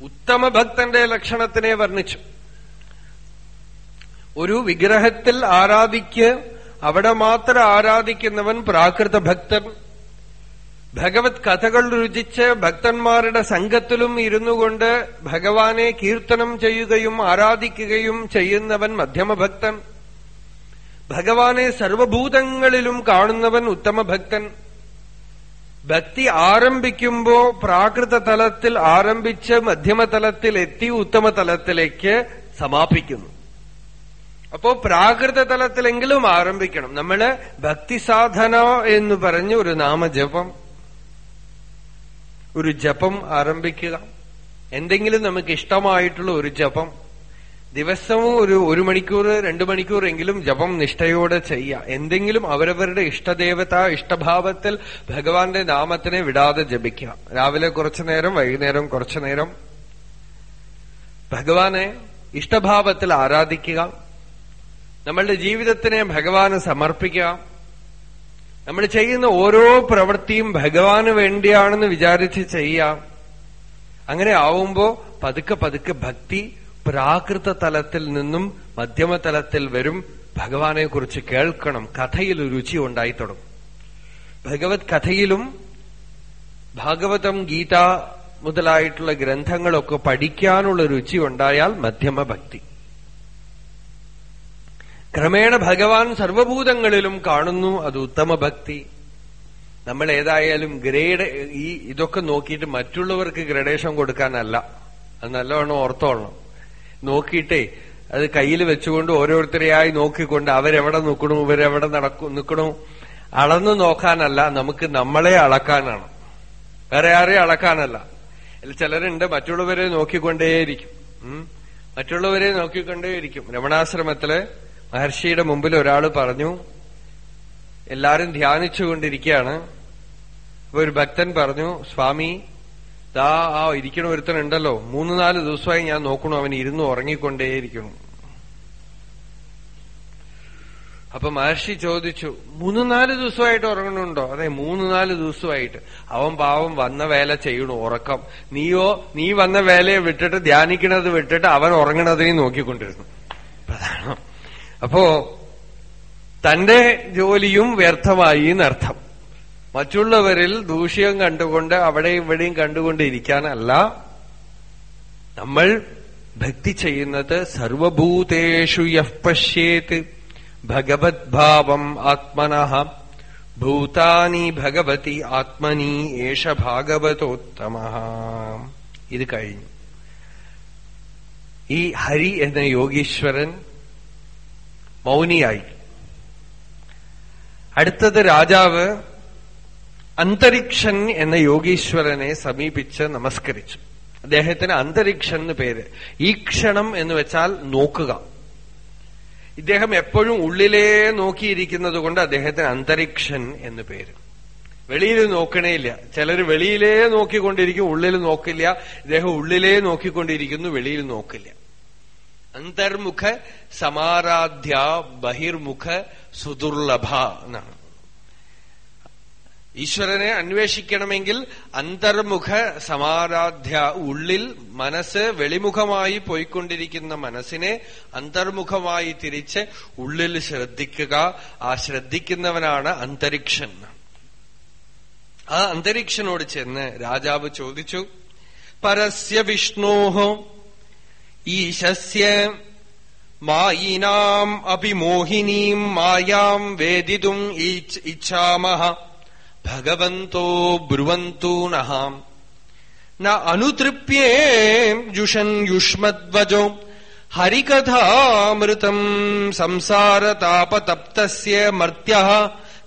ഉത്തമ ഭക്തന്റെ ലക്ഷണത്തിനെ വർണിച്ചു. ഒരു വിഗ്രഹത്തിൽ ആരാധിക്ക് അവിടെ മാത്രം ആരാധിക്കുന്നവൻ പ്രാകൃത ഭക്തൻ. ഭഗവത് കഥകൾ രുചിച്ച് ഭക്തന്മാരുടെ സംഘത്തിലും ഇരുന്നുകൊണ്ട് ഭഗവാനെ കീർത്തനം ചെയ്യുകയും ആരാധിക്കുകയും ചെയ്യുന്നവൻ മധ്യമഭക്തൻ. ഭഗവാനെ സർവഭൂതങ്ങളിലും കാണുന്നവൻ ഉത്തമഭക്തൻ. ഭക്തി ആരംഭിക്കുമ്പോ പ്രാകൃത തലത്തിൽ ആരംഭിച്ച് മധ്യമതലത്തിൽ എത്തി ഉത്തമ തലത്തിലേക്ക് സമാപിക്കുന്നു. അപ്പോ പ്രാകൃത തലത്തിലെങ്കിലും ആരംഭിക്കണം. നമ്മൾ ഭക്തി സാധന എന്ന് പറഞ്ഞ് ഒരു നാമജപം ഒരു ജപം ആരംഭിക്കുക. എന്തെങ്കിലും നമുക്ക് ഇഷ്ടമായിട്ടുള്ള ഒരു ജപം ദിവസവും ഒരു ഒരു മണിക്കൂർ രണ്ടു മണിക്കൂർ എങ്കിലും ജപം നിഷ്ഠയോടെ ചെയ്യുക. എന്തെങ്കിലും അവരവരുടെ ഇഷ്ടദേവത ഇഷ്ടഭാവത്തിൽ ഭഗവാന്റെ നാമത്തിനെ വിടാതെ ജപിക്കുക. രാവിലെ കുറച്ചു നേരം വൈകുന്നേരം കുറച്ചു നേരം. ഭഗവാനെ ഇഷ്ടഭാവത്തിൽ ആരാധിക്കുക. നമ്മളുടെ ജീവിതത്തിനെ ഭഗവാന് സമർപ്പിക്കുക. നമ്മൾ ചെയ്യുന്ന ഓരോ പ്രവൃത്തിയും ഭഗവാന് വേണ്ടിയാണെന്ന് വിചാരിച്ച് ചെയ്യുക. അങ്ങനെ ആവുമ്പോ പതുക്കെ പതുക്കെ ഭക്തി പ്രാകൃത തലത്തിൽ നിന്നും മധ്യമതലത്തിൽ വരും ഭഗവാനെ കുറിച്ച് കേൾക്കണം. കഥയിൽ രുചി ഉണ്ടായി തുടങ്ങും. ഭഗവത് കഥയിലും ഭാഗവതം ഗീത മുതലായിട്ടുള്ള ഗ്രന്ഥങ്ങളൊക്കെ പഠിക്കാനുള്ള രുചി ഉണ്ടായാൽ മധ്യമ ഭക്തി ക്രമേണ ഭഗവാൻ സർവഭൂതങ്ങളിലും കാണുന്നു അത് ഉത്തമ ഭക്തി നമ്മൾ ഏതായാലും ഗ്രേഡ് ഈ ഇതൊക്കെ നോക്കിയിട്ട് മറ്റുള്ളവർക്ക് ഗ്രഡേഷൻ കൊടുക്കാനല്ല. അത് നല്ലവണ്ണം ഓർത്തോളണം. നോക്കിയിട്ടേ അത് കയ്യിൽ വെച്ചുകൊണ്ട് ഓരോരുത്തരെയായി നോക്കിക്കൊണ്ട് അവരെവിടെ നിൽക്കണു ഇവരെവിടെ നടക്കു നിൽക്കണു. അളന്നു നോക്കാനല്ല നമുക്ക് നമ്മളെ അളക്കാനാണ്. വേറെ ആരെയും അളക്കാനല്ല. ചിലരുണ്ട് മറ്റുള്ളവരെ നോക്കിക്കൊണ്ടേയിരിക്കും. മറ്റുള്ളവരെ നോക്കിക്കൊണ്ടേയിരിക്കും. രമണാശ്രമത്തിൽ മഹർഷിയുടെ മുമ്പിൽ ഒരാൾ പറഞ്ഞു എല്ലാരും ധ്യാനിച്ചുകൊണ്ടിരിക്കുകയാണ്. അപ്പൊ ഒരു ഭക്തൻ പറഞ്ഞു സ്വാമി ദാ ആ ഇരിക്കണ ഒരുത്തനുണ്ടല്ലോ. മൂന്ന് നാല് ദിവസമായി ഞാൻ നോക്കണു. അവൻ ഇരുന്ന് ഉറങ്ങിക്കൊണ്ടേയിരിക്കണു അപ്പൊ മഹർഷി ചോദിച്ചു മൂന്ന് നാല് ദിവസമായിട്ട് ഉറങ്ങണുണ്ടോ? അതെ മൂന്ന് നാല് ദിവസമായിട്ട്. അവൻ പാവം വന്ന വേല ചെയ്യണു ഉറക്കം. നീയോ നീ വന്ന വേലയെ വിട്ടിട്ട് ധ്യാനിക്കണത് വിട്ടിട്ട് അവൻ ഉറങ്ങണതിനെ നോക്കിക്കൊണ്ടിരുന്നു. പ്രധാനം. അപ്പോ തന്റെ ജോലിയും വ്യർത്ഥമായി എന്നർത്ഥം. മറ്റുള്ളവരിൽ ദൂഷ്യം കണ്ടുകൊണ്ട് അവിടെ ഇവിടെയും കണ്ടുകൊണ്ടിരിക്കാനല്ല. നമ്മൾ ഭക്തി ചെയ്യുന്നത് സർവഭൂതേഷു യശ്യേത് പശ്യേത് ഭഗവദ്ഭാവം ആത്മനഃ. ഭൂതാനി ഭഗവതി ആത്മനി ഏഷ ഭാഗവതോത്തമ. ഇത് കഴിഞ്ഞു. ഈ ഹരി എന്ന യോഗീശ്വരൻ മൗനിയായി. അടുത്തത് രാജാവ് അന്തരിക്ഷൻ എന്ന യോഗീശ്വരനെ സമീപിച്ച് നമസ്കരിച്ചു. അദ്ദേഹത്തിന് അന്തരിക്ഷൻ എന്ന് പേര്. ഈക്ഷണം എന്ന് വെച്ചാൽ നോക്കുക. ഇദ്ദേഹം എപ്പോഴും ഉള്ളിലേ നോക്കിയിരിക്കുന്നത് കൊണ്ട് അദ്ദേഹത്തിന് അന്തരിക്ഷൻ എന്ന് പേര്. വെളിയിൽ നോക്കണേയില്ല. ചിലർ വെളിയിലേ നോക്കിക്കൊണ്ടിരിക്കും ഉള്ളിൽ നോക്കില്ല. ഇദ്ദേഹം ഉള്ളിലേ നോക്കിക്കൊണ്ടിരിക്കുന്നു വെളിയിൽ നോക്കില്ല. അന്തർമുഖ സമാരാധ്യ ബഹിർമുഖ സുദുർലഭ എന്നാണ്. ഈശ്വരനെ അന്വേഷിക്കണമെങ്കിൽ അന്തർമുഖ സമാരാധ്യ ഉള്ളിൽ മനസ്സ് വെളിമുഖമായി പോയിക്കൊണ്ടിരിക്കുന്ന മനസ്സിനെ അന്തർമുഖമായി തിരിച്ച് ഉള്ളിൽ ശ്രദ്ധിക്കുക. ആ ശ്രദ്ധിക്കുന്നവനാണ് അന്തരീക്ഷൻ. ആ അന്തരീക്ഷനോട് ചെന്ന് രാജാവ് ചോദിച്ചു പരസ്യ വിഷ്ണോഹോ ഈശസ്യ മായിനാം അഭിമോഹിനീം മായാം വേദിതും ഇച്ഛാമഹ. ഭഗവന്തോ ബ്രുവന്തൂണ ന അനുതൃപ്യേ ജുഷൻ യുഷ്മദ്വജോ ഹരികഥാമൃതം സംസാരതാപതപ്ത മർത്യ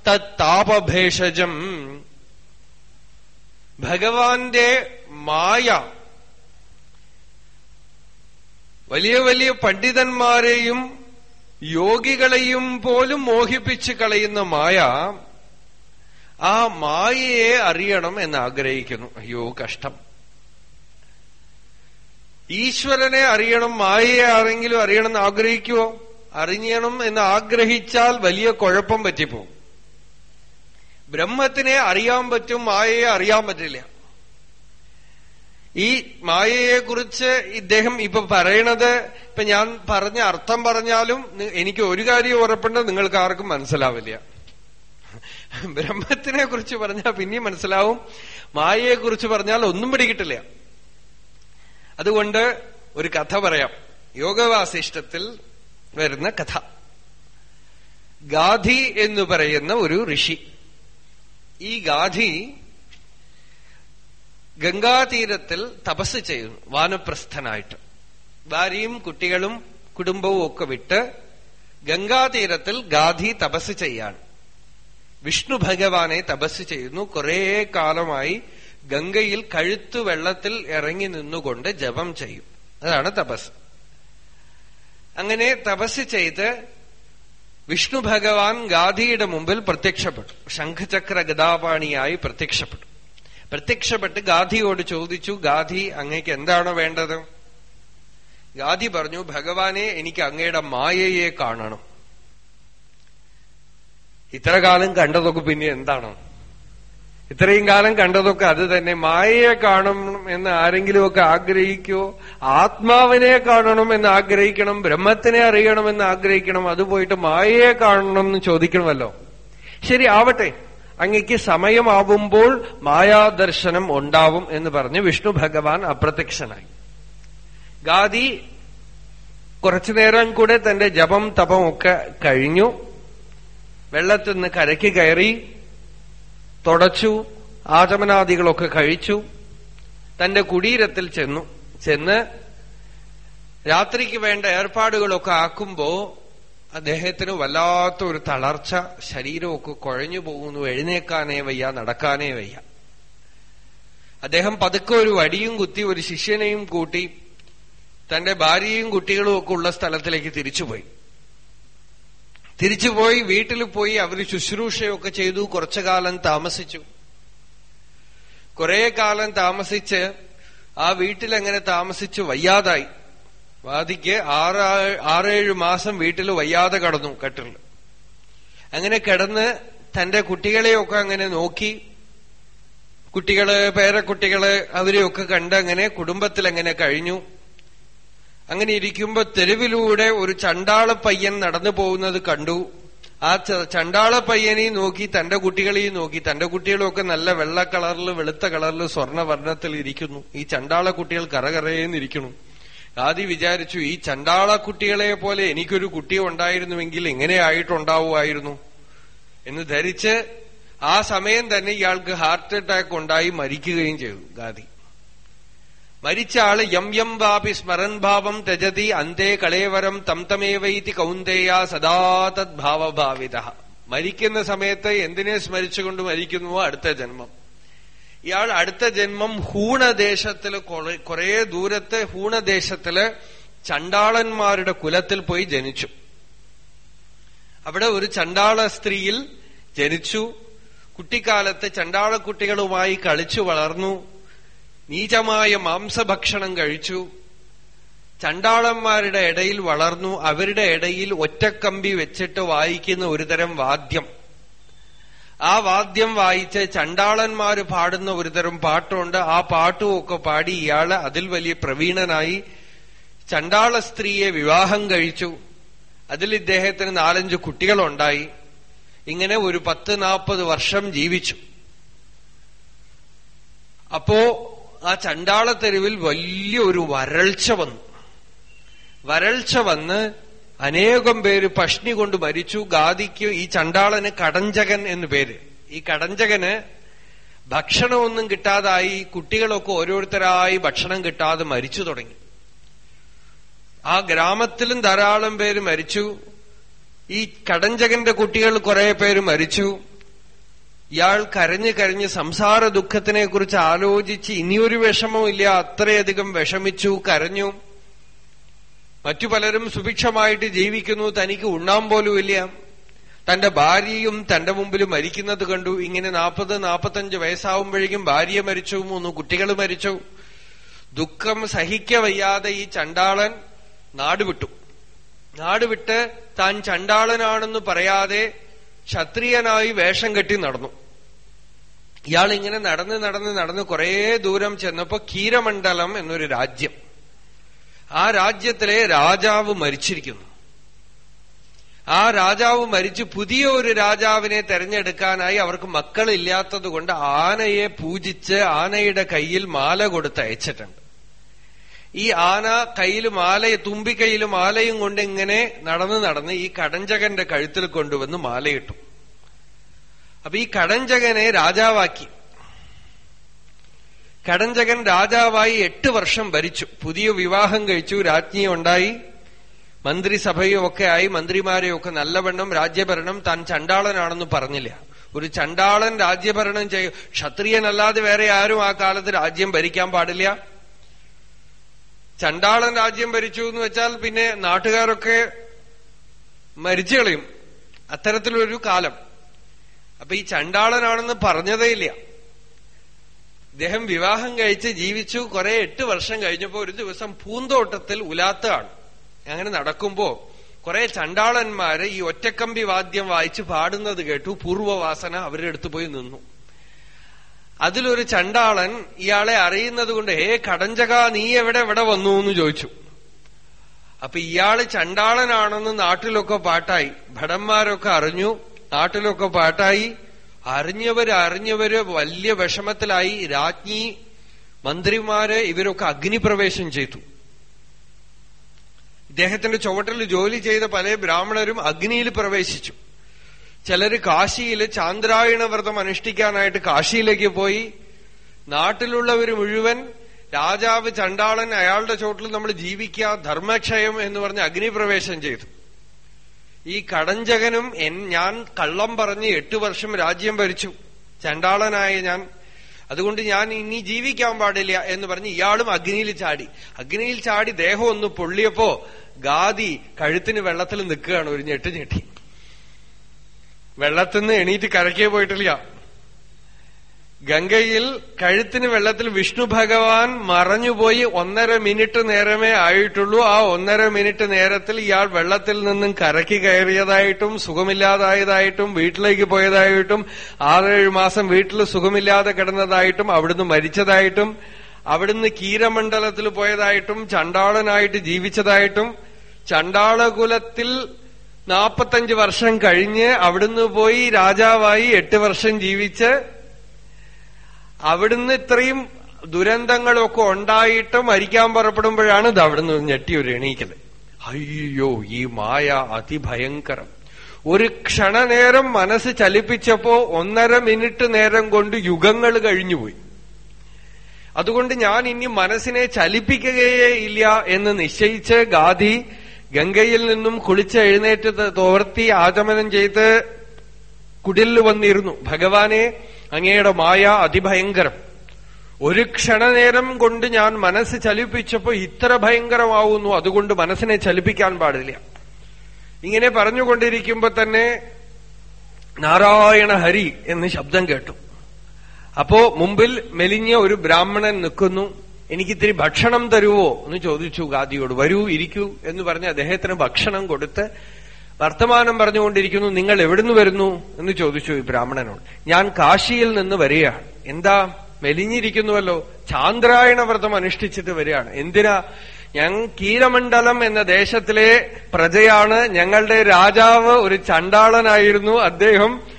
തത്താപഭേഷജം ഭഗവാന്റെ മായ വലിയ വലിയ പണ്ഡിതന്മാരെയും യോഗികളെയും പോലും മോഹിപ്പിച്ച് കളയുന്ന മായ ആ മായയെ അറിയണം എന്ന് ആഗ്രഹിക്കുന്നു അയ്യോ കഷ്ടം. ഈശ്വരനെ അറിയണം മായയെ ആരെങ്കിലും അറിയണം എന്ന് ആഗ്രഹിക്കുവോ അറിയണം എന്ന് ആഗ്രഹിച്ചാൽ വലിയ കുഴപ്പം പറ്റിപ്പോവും. ബ്രഹ്മത്തിനെ അറിയാൻ പറ്റും മായയെ അറിയാൻ പറ്റില്ല. ഈ മായയെക്കുറിച്ച് ഇദ്ദേഹം ഇപ്പൊ പറയണത് ഇപ്പൊ ഞാൻ പറഞ്ഞ അർത്ഥം പറഞ്ഞാലും എനിക്ക് ഒരു കാര്യം ഉറപ്പുണ്ട് നിങ്ങൾക്ക് ആർക്കും മനസ്സിലാവില്ല. <laughs> ബ്രഹ്മത്തിനെ കുറിച്ച് പറഞ്ഞാൽ പിന്നെയും മനസ്സിലാവും. മായയെ കുറിച്ച് പറഞ്ഞാൽ ഒന്നും പിടികിട്ടില്ല. അതുകൊണ്ട് ഒരു കഥ പറയാം. യോഗവാസിഷ്ടത്തിൽ വരുന്ന കഥ. ഗാധി എന്ന് പറയുന്ന ഒരു ഋഷി. ഈ ഗാധി ഗംഗാതീരത്തിൽ തപസ് ചെയ്യുന്നു വാനപ്രസ്ഥനായിട്ട്. ഭാര്യയും കുട്ടികളും കുടുംബവും ഒക്കെ വിട്ട് ഗംഗാതീരത്തിൽ ഗാധി തപസ് ചെയ്യാണ് വിഷ്ണു ഭഗവാനെ തപസ് ചെയ്യുന്നു. കുറേ കാലമായി ഗംഗയിൽ കഴുത്തു വെള്ളത്തിൽ ഇറങ്ങി നിന്നുകൊണ്ട് ജപം ചെയ്യും. അതാണ് തപസ്. അങ്ങനെ തപസ് ചെയ്ത് വിഷ്ണു ഭഗവാൻ ഗാധിയുടെ മുമ്പിൽ പ്രത്യക്ഷപ്പെട്ടു. ശംഖചക്ര ഗതാപാണിയായി പ്രത്യക്ഷപ്പെട്ടു. പ്രത്യക്ഷപ്പെട്ട് ഗാധിയോട് ചോദിച്ചു ഗാധി അങ്ങേക്ക് എന്താണോ വേണ്ടത്? ഗാധി പറഞ്ഞു ഭഗവാനെ എനിക്ക് അങ്ങയുടെ മായയെ കാണണം. ഇത്ര കാലം കണ്ടതൊക്കെ പിന്നെ എന്താണോ? ഇത്രയും കാലം കണ്ടതൊക്കെ അത് തന്നെ. മായയെ കാണണം എന്ന് ആരെങ്കിലുമൊക്കെ ആഗ്രഹിക്കോ? ആത്മാവിനെ കാണണം എന്ന് ആഗ്രഹിക്കണം. ബ്രഹ്മത്തിനെ അറിയണമെന്ന് ആഗ്രഹിക്കണം. അത് പോയിട്ട് മായയെ കാണണം എന്ന് ചോദിക്കണമല്ലോ. ശരി ആവട്ടെ. അങ്ങക്ക് സമയമാവുമ്പോൾ മായാദർശനം ഉണ്ടാവും എന്ന് പറഞ്ഞ് വിഷ്ണു ഭഗവാൻ അപ്രത്യക്ഷനായി. ഗാദി കുറച്ചു നേരം കൂടെ തന്റെ ജപം തപമൊക്കെ കഴിഞ്ഞു. വെള്ളത്തിൽ നിന്ന് കരയ്ക്ക് കയറി തുടച്ചു ആചമനാദികളൊക്കെ കഴിച്ചു തന്റെ കുടീരത്തിൽ ചെന്നു ചെന്ന് രാത്രിക്ക് വേണ്ട ഏർപ്പാടുകളൊക്കെ ആക്കുമ്പോ അദ്ദേഹത്തിന് വല്ലാത്ത ഒരു തളർച്ച ശരീരമൊക്കെ കുഴഞ്ഞു പോകുന്നു എഴുന്നേക്കാനേ വയ്യ നടക്കാനേ വയ്യ. അദ്ദേഹം പതുക്കെ ഒരു വടിയും കുത്തി ഒരു ശിഷ്യനെയും കൂട്ടി തന്റെ ഭാര്യയും കുട്ടികളും ഒക്കെ ഉള്ള സ്ഥലത്തിലേക്ക് തിരിച്ചുപോയി. തിരിച്ചുപോയി വീട്ടിൽ പോയി അവർ ശുശ്രൂഷയൊക്കെ ചെയ്തു കുറച്ചു കാലം താമസിച്ചു. കുറെ കാലം താമസിച്ച് ആ വീട്ടിലെങ്ങനെ താമസിച്ച് വയ്യാതായി. വാദിക്ക് ആറ് ആറേഴ് മാസം വീട്ടിൽ വയ്യാതെ കടന്നു കട്ടിൽ അങ്ങനെ കിടന്ന് തന്റെ കുട്ടികളെയൊക്കെ അങ്ങനെ നോക്കി. കുട്ടികൾ പേരക്കുട്ടികൾ അവരെയൊക്കെ കണ്ട് അങ്ങനെ കുടുംബത്തിൽ അങ്ങനെ കഴിഞ്ഞു. അങ്ങനെ ഇരിക്കുമ്പോ തെരുവിലൂടെ ഒരു ചണ്ടാള പയ്യൻ നടന്നു പോകുന്നത് കണ്ടു. ആ ചണ്ടാള പയ്യനെയും നോക്കി തന്റെ കുട്ടികളെയും നോക്കി. തന്റെ കുട്ടികളൊക്കെ നല്ല വെള്ള കളറിൽ വെളുത്ത കളറിൽ സ്വർണവർണത്തിൽ ഇരിക്കുന്നു. ഈ ചണ്ടാള കുട്ടികൾ കറകറയെന്നിരിക്കുന്നു ആദ്യം വിചാരിച്ചു ഈ ചണ്ടാള കുട്ടികളെ പോലെ എനിക്കൊരു കുട്ടി ഉണ്ടായിരുന്നുവെങ്കിൽ എങ്ങനെയായിട്ടുണ്ടാവുമായിരുന്നു എന്ന് ധരിച്ച് ആ സമയം തന്നെ ഇയാൾക്ക് ഹാർട്ട് അറ്റാക്ക് ഉണ്ടായി മരിക്കുകയും ചെയ്തു ഗാന്ധി മരിച്ച ആൾ യം യം വാപി സ്മരൻ ഭാവം ത്യജതി അന്തേ കളേവരം തം തമേവൈതി കൗന്ദേയ സദാ തദ്ഭാവഭാവിത മരിക്കുന്ന സമയത്ത് എന്തിനെ സ്മരിച്ചുകൊണ്ട് മരിക്കുന്നുവോ അടുത്ത ജന്മം. ഇയാൾ അടുത്ത ജന്മം ഹൂണദേശത്തിൽ കുറെ ദൂരത്തെ ഹൂണദേശത്തിൽ ചണ്ടാളന്മാരുടെ കുലത്തിൽ പോയി ജനിച്ചു. അവിടെ ഒരു ചണ്ടാള സ്ത്രീയിൽ ജനിച്ചു. കുട്ടിക്കാലത്ത് ചണ്ടാള കുട്ടികളുമായി കളിച്ചു വളർന്നു. നീചമായ മാംസഭക്ഷണം കഴിച്ചു. ചണ്ടാളന്മാരുടെ ഇടയിൽ വളർന്നു. അവരുടെ ഇടയിൽ ഒറ്റക്കമ്പി വെച്ചിട്ട് വായിക്കുന്ന ഒരുതരം വാദ്യം. ആ വാദ്യം വായിച്ച് ചണ്ടാളന്മാര് പാടുന്ന ഒരുതരം പാട്ടുണ്ട്. ആ പാട്ടുമൊക്കെ പാടി ഇയാൾ അതിൽ വലിയ പ്രവീണനായി ചണ്ടാള സ്ത്രീയെ വിവാഹം കഴിച്ചു. അതിൽ ഇദ്ദേഹത്തിന് നാലഞ്ച് കുട്ടികളുണ്ടായി. ഇങ്ങനെ ഒരു പത്ത് നാൽപ്പത് വർഷം ജീവിച്ചു. അപ്പോ ആ ചണ്ടാള തെരുവിൽ വലിയ ഒരു വരൾച്ച വന്നു. വരൾച്ച വന്ന് അനേകം പേര് പഷ്ണി കൊണ്ട് മരിച്ചു. ഗാദിക്ക് ഈ ചണ്ടാളന് കടഞ്ചകൻ എന്ന് പേര്. ഈ കടഞ്ചകന് ഭക്ഷണമൊന്നും കിട്ടാതായി കുട്ടികളൊക്കെ ഓരോരുത്തരായി ഭക്ഷണം കിട്ടാതെ മരിച്ചു തുടങ്ങി. ആ ഗ്രാമത്തിലും ധാരാളം പേര് മരിച്ചു. ഈ കടഞ്ചകന്റെ കുട്ടികൾ കുറെ പേര് മരിച്ചു. ഇയാൾ കരഞ്ഞു കരഞ്ഞ് സംസാര ദുഃഖത്തിനെ കുറിച്ച് ആലോചിച്ച് ഇനിയൊരു വിഷമമില്ല അത്രയധികം വിഷമിച്ചു കരഞ്ഞു. മറ്റു പലരും സുഭിക്ഷമായിട്ട് ജീവിക്കുന്നു. തനിക്ക് ഉണ്ണാൻ പോലുമില്ല തന്റെ ഭാര്യയും തന്റെ മുമ്പിൽ മരിക്കുന്നത് കണ്ടു. ഇങ്ങനെ നാൽപ്പത് നാൽപ്പത്തഞ്ച് വയസ്സാവുമ്പോഴേക്കും ഭാര്യ മരിച്ചു മൂന്ന് കുട്ടികൾ മരിച്ചു. ദുഃഖം സഹിക്ക വയ്യാതെ ഈ ചണ്ടാളൻ നാടുവിട്ടു. നാടുവിട്ട് താൻ ചണ്ടാളനാണെന്ന് പറയാതെ ക്ഷത്രിയനായി വേഷം കെട്ടി നടന്നു. ഇയാളിങ്ങനെ നടന്ന് നടന്ന് നടന്ന് കുറേ ദൂരം ചെന്നപ്പോ കീരമണ്ഡലം എന്നൊരു രാജ്യം. ആ രാജ്യത്തിലെ രാജാവ് മരിച്ചിരിക്കുന്നു. ആ രാജാവ് മരിച്ച് പുതിയ ഒരു രാജാവിനെ തെരഞ്ഞെടുക്കാനായി അവർക്ക് മക്കളില്ലാത്തതുകൊണ്ട് ആനയെ പൂജിച്ച് ആനയുടെ കയ്യിൽ മാല കൊടുത്ത് അയച്ചിട്ടുണ്ട് ഈ ആന കയ്യിൽ മാല തുമ്പിക്കൈയിൽ മാലയും കൊണ്ട് ഇങ്ങനെ നടന്ന് നടന്ന് ഈ കടഞ്ചകന്റെ കഴുത്തിൽ കൊണ്ടുവന്ന് മാലയിട്ടു. അപ്പൊ ഈ കടഞ്ചകനെ രാജാവാക്കി. കടഞ്ചകൻ രാജാവായി എട്ട് വർഷം ഭരിച്ചു. പുതിയ വിവാഹം കഴിച്ചു രാജ്ഞി ഉണ്ടായി. മന്ത്രിസഭയും ഒക്കെ ആയി. മന്ത്രിമാരെയൊക്കെ നല്ലവണ്ണം രാജ്യഭരണം താൻ ചണ്ടാളനാണെന്ന് പറഞ്ഞില്ല. ഒരു ചണ്ടാളൻ രാജ്യഭരണം ചെയ്യും ക്ഷത്രിയനല്ലാതെ വേറെ ആരും ആ കാലത്ത് രാജ്യം ഭരിക്കാൻ പാടില്ല. ചണ്ടാളൻ രാജ്യം ഭരിച്ചു എന്ന് വെച്ചാൽ പിന്നെ നാട്ടുകാരൊക്കെ മരിച്ചു കളയും. അത്തരത്തിലൊരു കാലം. അപ്പൊ ഈ ചണ്ടാളനാണെന്ന് പറഞ്ഞതേ ഇല്ല. ഇദ്ദേഹം വിവാഹം കഴിച്ച് ജീവിച്ചു. കുറെ എട്ട് വർഷം കഴിഞ്ഞപ്പോ ഒരു ദിവസം പൂന്തോട്ടത്തിൽ ഉലാത്താണ് അങ്ങനെ നടക്കുമ്പോ കുറെ ചണ്ടാളന്മാര് ഈ ഒറ്റക്കമ്പി വാദ്യം വായിച്ച് പാടുന്നത് കേട്ടു. പൂർവവാസന അവരുടെ അടുത്ത് പോയി നിന്നു. അതിലൊരു ചണ്ടാളൻ ഇയാളെ അറിയുന്നത് കൊണ്ട് ഹേ കടഞ്ചക നീ എവിടെ എവിടെ വന്നു? എന്ന് ചോദിച്ചു. അപ്പൊ ഇയാൾ ചണ്ടാളനാണെന്ന് നാട്ടിലൊക്കെ പാട്ടായി. ഭടന്മാരൊക്കെ അറിഞ്ഞു നാട്ടിലൊക്കെ പാട്ടായി. അറിഞ്ഞവര് അറിഞ്ഞവര് വലിയ വിഷമത്തിലായി. രാജ്ഞി മന്ത്രിമാര് ഇവരൊക്കെ അഗ്നിപ്രവേശം ചെയ്തു. ഇദ്ദേഹത്തിന്റെ ചുവട്ടിൽ ജോലി ചെയ്ത പല ബ്രാഹ്മണരും അഗ്നിയിൽ പ്രവേശിച്ചു. ചിലര് കാശിയിൽ ചാന്ദ്രായണ വ്രതം അനുഷ്ഠിക്കാനായിട്ട് കാശിയിലേക്ക് പോയി. നാട്ടിലുള്ളവർ മുഴുവൻ രാജാവ് ചണ്ടാളൻ അയാളുടെ ചോട്ടിൽ നമ്മൾ ജീവിക്കുക ധർമ്മക്ഷയം എന്ന് പറഞ്ഞ് അഗ്നിപ്രവേശം ചെയ്തു. ഈ കടഞ്ചകനും ഞാൻ കള്ളം പറഞ്ഞ് എട്ടു വർഷം രാജ്യം ഭരിച്ചു. ചണ്ടാളനായ ഞാൻ. അതുകൊണ്ട് ഞാൻ ഇനി ജീവിക്കാൻ പാടില്ല എന്ന് പറഞ്ഞ് ഇയാളും അഗ്നിയിൽ ചാടി. അഗ്നിയിൽ ചാടി ദേഹം ഒന്ന് പൊള്ളിയപ്പോ ഗാദി കഴുത്തിന് വെള്ളത്തിൽ നിൽക്കുകയാണ് ഒരു ഞെട്ട് ഞെട്ടി. വെള്ളത്തിന്ന് എണീറ്റ് കരക്കേ പോയിട്ടില്ല. ഗംഗയിൽ കഴുത്തിന് വെള്ളത്തിൽ വിഷ്ണു ഭഗവാൻ മറഞ്ഞുപോയി ഒന്നര മിനിറ്റ് നേരമേ ആയിട്ടുള്ളൂ. ആ ഒന്നര മിനിറ്റ് നേരത്തിൽ ഇയാൾ വെള്ളത്തിൽ നിന്നും കരക്കി കയറിയതായിട്ടും സുഖമില്ലാതായതായിട്ടും വീട്ടിലേക്ക് പോയതായിട്ടും ആറേഴ് മാസം വീട്ടിൽ സുഖമില്ലാതെ കിടന്നതായിട്ടും അവിടുന്ന് മരിച്ചതായിട്ടും അവിടുന്ന് കീരമണ്ഡലത്തിൽ പോയതായിട്ടും ചണ്ടാളനായിട്ട് ജീവിച്ചതായിട്ടും ചണ്ടാളകുലത്തിൽ നാപ്പത്തഞ്ച് വർഷം കഴിഞ്ഞ് അവിടുന്ന് പോയി രാജാവായി എട്ട് വർഷം ജീവിച്ച് അവിടുന്ന് ഇത്രയും ദുരന്തങ്ങളൊക്കെ ഉണ്ടായിട്ട് മരിക്കാൻ പുറപ്പെടുമ്പോഴാണ് ഇത് അവിടുന്ന് ഒരു എണീക്കൽ. അയ്യോ ഈ മായ അതിഭയങ്കരം. ഒരു ക്ഷണനേരം മനസ്സ് ചലിപ്പിച്ചപ്പോ ഒന്നര മിനിറ്റ് നേരം കൊണ്ട് യുഗങ്ങൾ കഴിഞ്ഞുപോയി. അതുകൊണ്ട് ഞാൻ ഇനി മനസ്സിനെ ചലിപ്പിക്കുകയേ ഇല്ല എന്ന് നിശ്ചയിച്ച് ഗാന്ധി ഗംഗയിൽ നിന്നും കുളിച്ച് എഴുന്നേറ്റ് തോർത്തി ആചമനം ചെയ്ത് കുടിലിൽ വന്നിരുന്നു. ഭഗവാനെ അങ്ങയുടെ മായ അതിഭയങ്കരം. ഒരു ക്ഷണനേരം കൊണ്ട് ഞാൻ മനസ്സ് ചലിപ്പിച്ചപ്പോ ഇത്ര ഭയങ്കരമാവുന്നു. അതുകൊണ്ട് മനസ്സിനെ ചലിപ്പിക്കാൻ പാടില്ല. ഇങ്ങനെ പറഞ്ഞുകൊണ്ടിരിക്കുമ്പോ തന്നെ നാരായണ ഹരി എന്ന് ശബ്ദം കേട്ടു. അപ്പോ മുമ്പിൽ മെലിഞ്ഞ ഒരു ബ്രാഹ്മണൻ നിൽക്കുന്നു. എനിക്കിത്തിരി ഭക്ഷണം തരുവോ എന്ന് ചോദിച്ചു ഗാദിയോട് വരൂ ഇരിക്കൂ എന്ന് പറഞ്ഞ് അദ്ദേഹത്തിന് ഭക്ഷണം കൊടുത്ത് വർത്തമാനം പറഞ്ഞുകൊണ്ടിരിക്കുന്നു നിങ്ങൾ എവിടുന്ന് വരുന്നു? എന്ന് ചോദിച്ചു ഈ ബ്രാഹ്മണനോട്. ഞാൻ കാശിയിൽ നിന്ന് വരികയാണ്. എന്താ? മെലിഞ്ഞിരിക്കുന്നുവല്ലോ. ചാന്ദ്രായണ വ്രതം അനുഷ്ഠിച്ചിട്ട് വരികയാണ്. എന്തിനാ? ഞാൻ കീരമണ്ഡലം എന്ന ദേശത്തിലെ പ്രജയാണ് ഞങ്ങളുടെ രാജാവ്. ഒരു ചണ്ടാളനായിരുന്നു അദ്ദേഹം.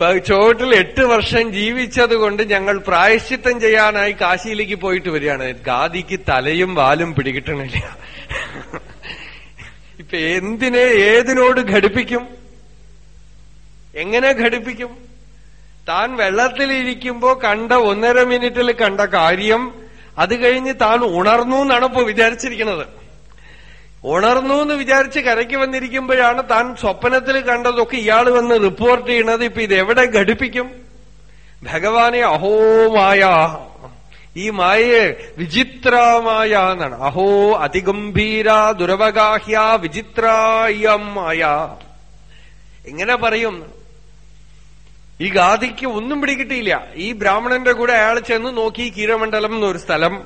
ചുവട്ടിൽ എട്ട് വർഷം ജീവിച്ചതുകൊണ്ട് ഞങ്ങൾ പ്രായശ്ചിത്തം ചെയ്യാനായി കാശിയിലേക്ക് പോയിട്ട് വരികയാണ്. ഗാദിക്ക് തലയും വാലും പിടികിട്ടണില്ല. ഇപ്പൊ എന്തിനെ ഏതിനോട് ഘടിപ്പിക്കും? എങ്ങനെ ഘടിപ്പിക്കും? താൻ വെള്ളത്തിലിരിക്കുമ്പോ കണ്ട ഒന്നര മിനിറ്റിൽ കണ്ട കാര്യം അത് കഴിഞ്ഞ് താൻ ഉണർന്നു എന്നാണ് ഇപ്പോ വിചാരിച്ചിരിക്കുന്നത്. ഉണർന്നു എന്ന് വിചാരിച്ച് കരയ്ക്ക് വന്നിരിക്കുമ്പോഴാണ് താൻ സ്വപ്നത്തിൽ കണ്ടതൊക്കെ ഇയാൾ വന്ന് റിപ്പോർട്ട് ചെയ്യണത്. ഇപ്പൊ ഇത് എവിടെ ഘടിപ്പിക്കും? ഭഗവാനെ അഹോ മായ. ഈ മായയെ വിചിത്രമായ എന്നാണ്. അഹോ അതിഗംഭീര ദുരവഗാഹ്യ വിചിത്രായം മായ. എങ്ങനെ പറയും? ഈ ഗാദിക്ക് ഒന്നും പിടികിട്ടിയില്ല. ഈ ബ്രാഹ്മണന്റെ കൂടെ അയാൾ ചെന്ന് നോക്കി കീരമണ്ഡലം എന്നൊരു സ്ഥലം.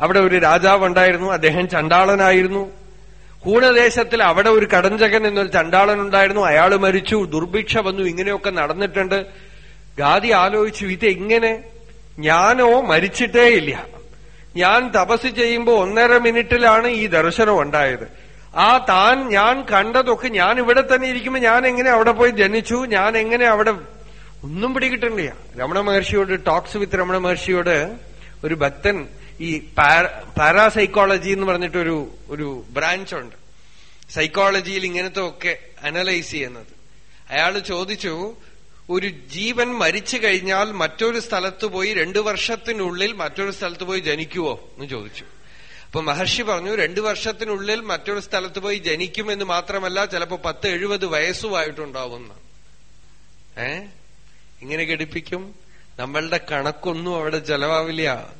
അവിടെ ഒരു രാജാവ് ഉണ്ടായിരുന്നു. അദ്ദേഹം ചണ്ടാളനായിരുന്നു. കൂണദേശത്തിൽ അവിടെ ഒരു കടഞ്ചകൻ എന്നൊരു ചണ്ടാളൻ ഉണ്ടായിരുന്നു അയാൾ മരിച്ചു ദുർഭിക്ഷ വന്നു ഇങ്ങനെയൊക്കെ നടന്നിട്ടുണ്ട്. ഗാദി ആലോചിച്ചു ഇത് എങ്ങനെ ഞാനോ മരിച്ചിട്ടേ ഇല്ല. ഞാൻ തപസ് ചെയ്യുമ്പോൾ ഒന്നര മിനിറ്റിലാണ് ഈ ദർശനം ഉണ്ടായത്. ആ താൻ ഞാൻ കണ്ടതൊക്കെ ഞാൻ ഇവിടെ തന്നെ ഇരിക്കുമ്പോ ഞാൻ എങ്ങനെ അവിടെ പോയി ജനിച്ചു? ഞാൻ എങ്ങനെ അവിടെ ഒന്നും പിടികിട്ടണില്ല രമണ മഹർഷിയോട് ടോക്സ് വിത്ത് രമണ മഹർഷിയോട് ഒരു ഭക്തൻ ഈ പാരാസൈക്കോളജി എന്ന് പറഞ്ഞിട്ടൊരു ഒരു ബ്രാഞ്ച് ഉണ്ട്. സൈക്കോളജിയിൽ ഇങ്ങനത്തെ ഒക്കെ അനലൈസ് ചെയ്യുന്നത്. അയാൾ ചോദിച്ചു ഒരു ജീവൻ മരിച്ചു കഴിഞ്ഞാൽ മറ്റൊരു സ്ഥലത്ത് പോയി രണ്ടു വർഷത്തിനുള്ളിൽ മറ്റൊരു സ്ഥലത്ത് പോയി ജനിക്കുവോ എന്ന് ചോദിച്ചു. അപ്പൊ മഹർഷി പറഞ്ഞു രണ്ടു വർഷത്തിനുള്ളിൽ മറ്റൊരു സ്ഥലത്ത് പോയി ജനിക്കുമെന്ന് മാത്രമല്ല ചിലപ്പോ പത്ത് എഴുപത് വയസ്സുമായിട്ടുണ്ടാവുന്ന. ഏ? ഇങ്ങനെ ഘടിപ്പിക്കും നമ്മളുടെ കണക്കൊന്നും അവിടെ ചെലവാവില്ല.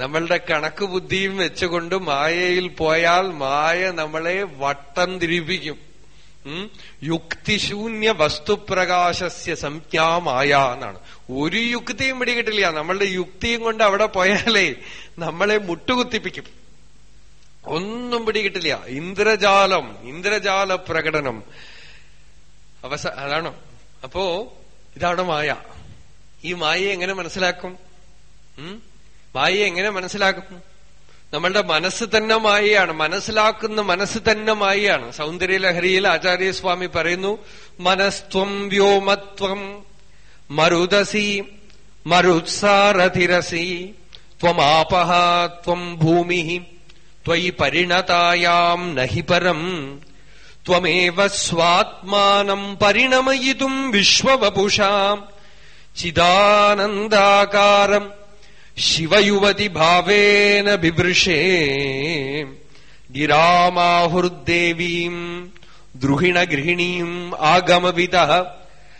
നമ്മളുടെ കണക്ക് ബുദ്ധിയും വെച്ചുകൊണ്ട് മായയിൽ പോയാൽ മായ നമ്മളെ വട്ടം തിരിപ്പിക്കും? യുക്തിശൂന്യ വസ്തുപ്രകാശസ്യ സംജ്ഞാമായ എന്നാണ്. ഒരു യുക്തിയും പിടികിട്ടില്ല. നമ്മളുടെ യുക്തിയും കൊണ്ട് അവിടെ പോയാലേ നമ്മളെ മുട്ടുകുത്തിപ്പിക്കും. ഒന്നും പിടികിട്ടില്ല. ഇന്ദ്രജാലം ഇന്ദ്രജാല പ്രകടനം. അവസ അതാണോ. അപ്പോ ഇതാണ് മായ. ഈ മായയെ എങ്ങനെ മനസ്സിലാക്കും? മായയെ എങ്ങനെ മനസ്സിലാക്കും? നമ്മളുടെ മനസ്സ് തന്നെ മായയാണ് മനസ്സിലാക്കുന്ന മനസ്സ് തന്നെ മായയാണ് സൗന്ദര്യലഹരിയിൽ ആചാര്യസ്വാമി പറയുന്നു മനസ്ത്വം വ്യോമത്വം മരുദസി മരുത്സാരഥിരസി ത്വമാപഹ ത്വം ഭൂമി ത്വയി പരിണതായാം നഹി പരം ത്വമേവ സ്വാത്മാനം പരിണമയിതും വിശ്വവപുഷാം ചിദാനന്ദാകാരം ശിവയുവതി ഭാവേന ബിവൃഷേ ഗിരാമാഹുർദേവീം ദ്രുഹിണഗൃഹിണീം ആഗമവിത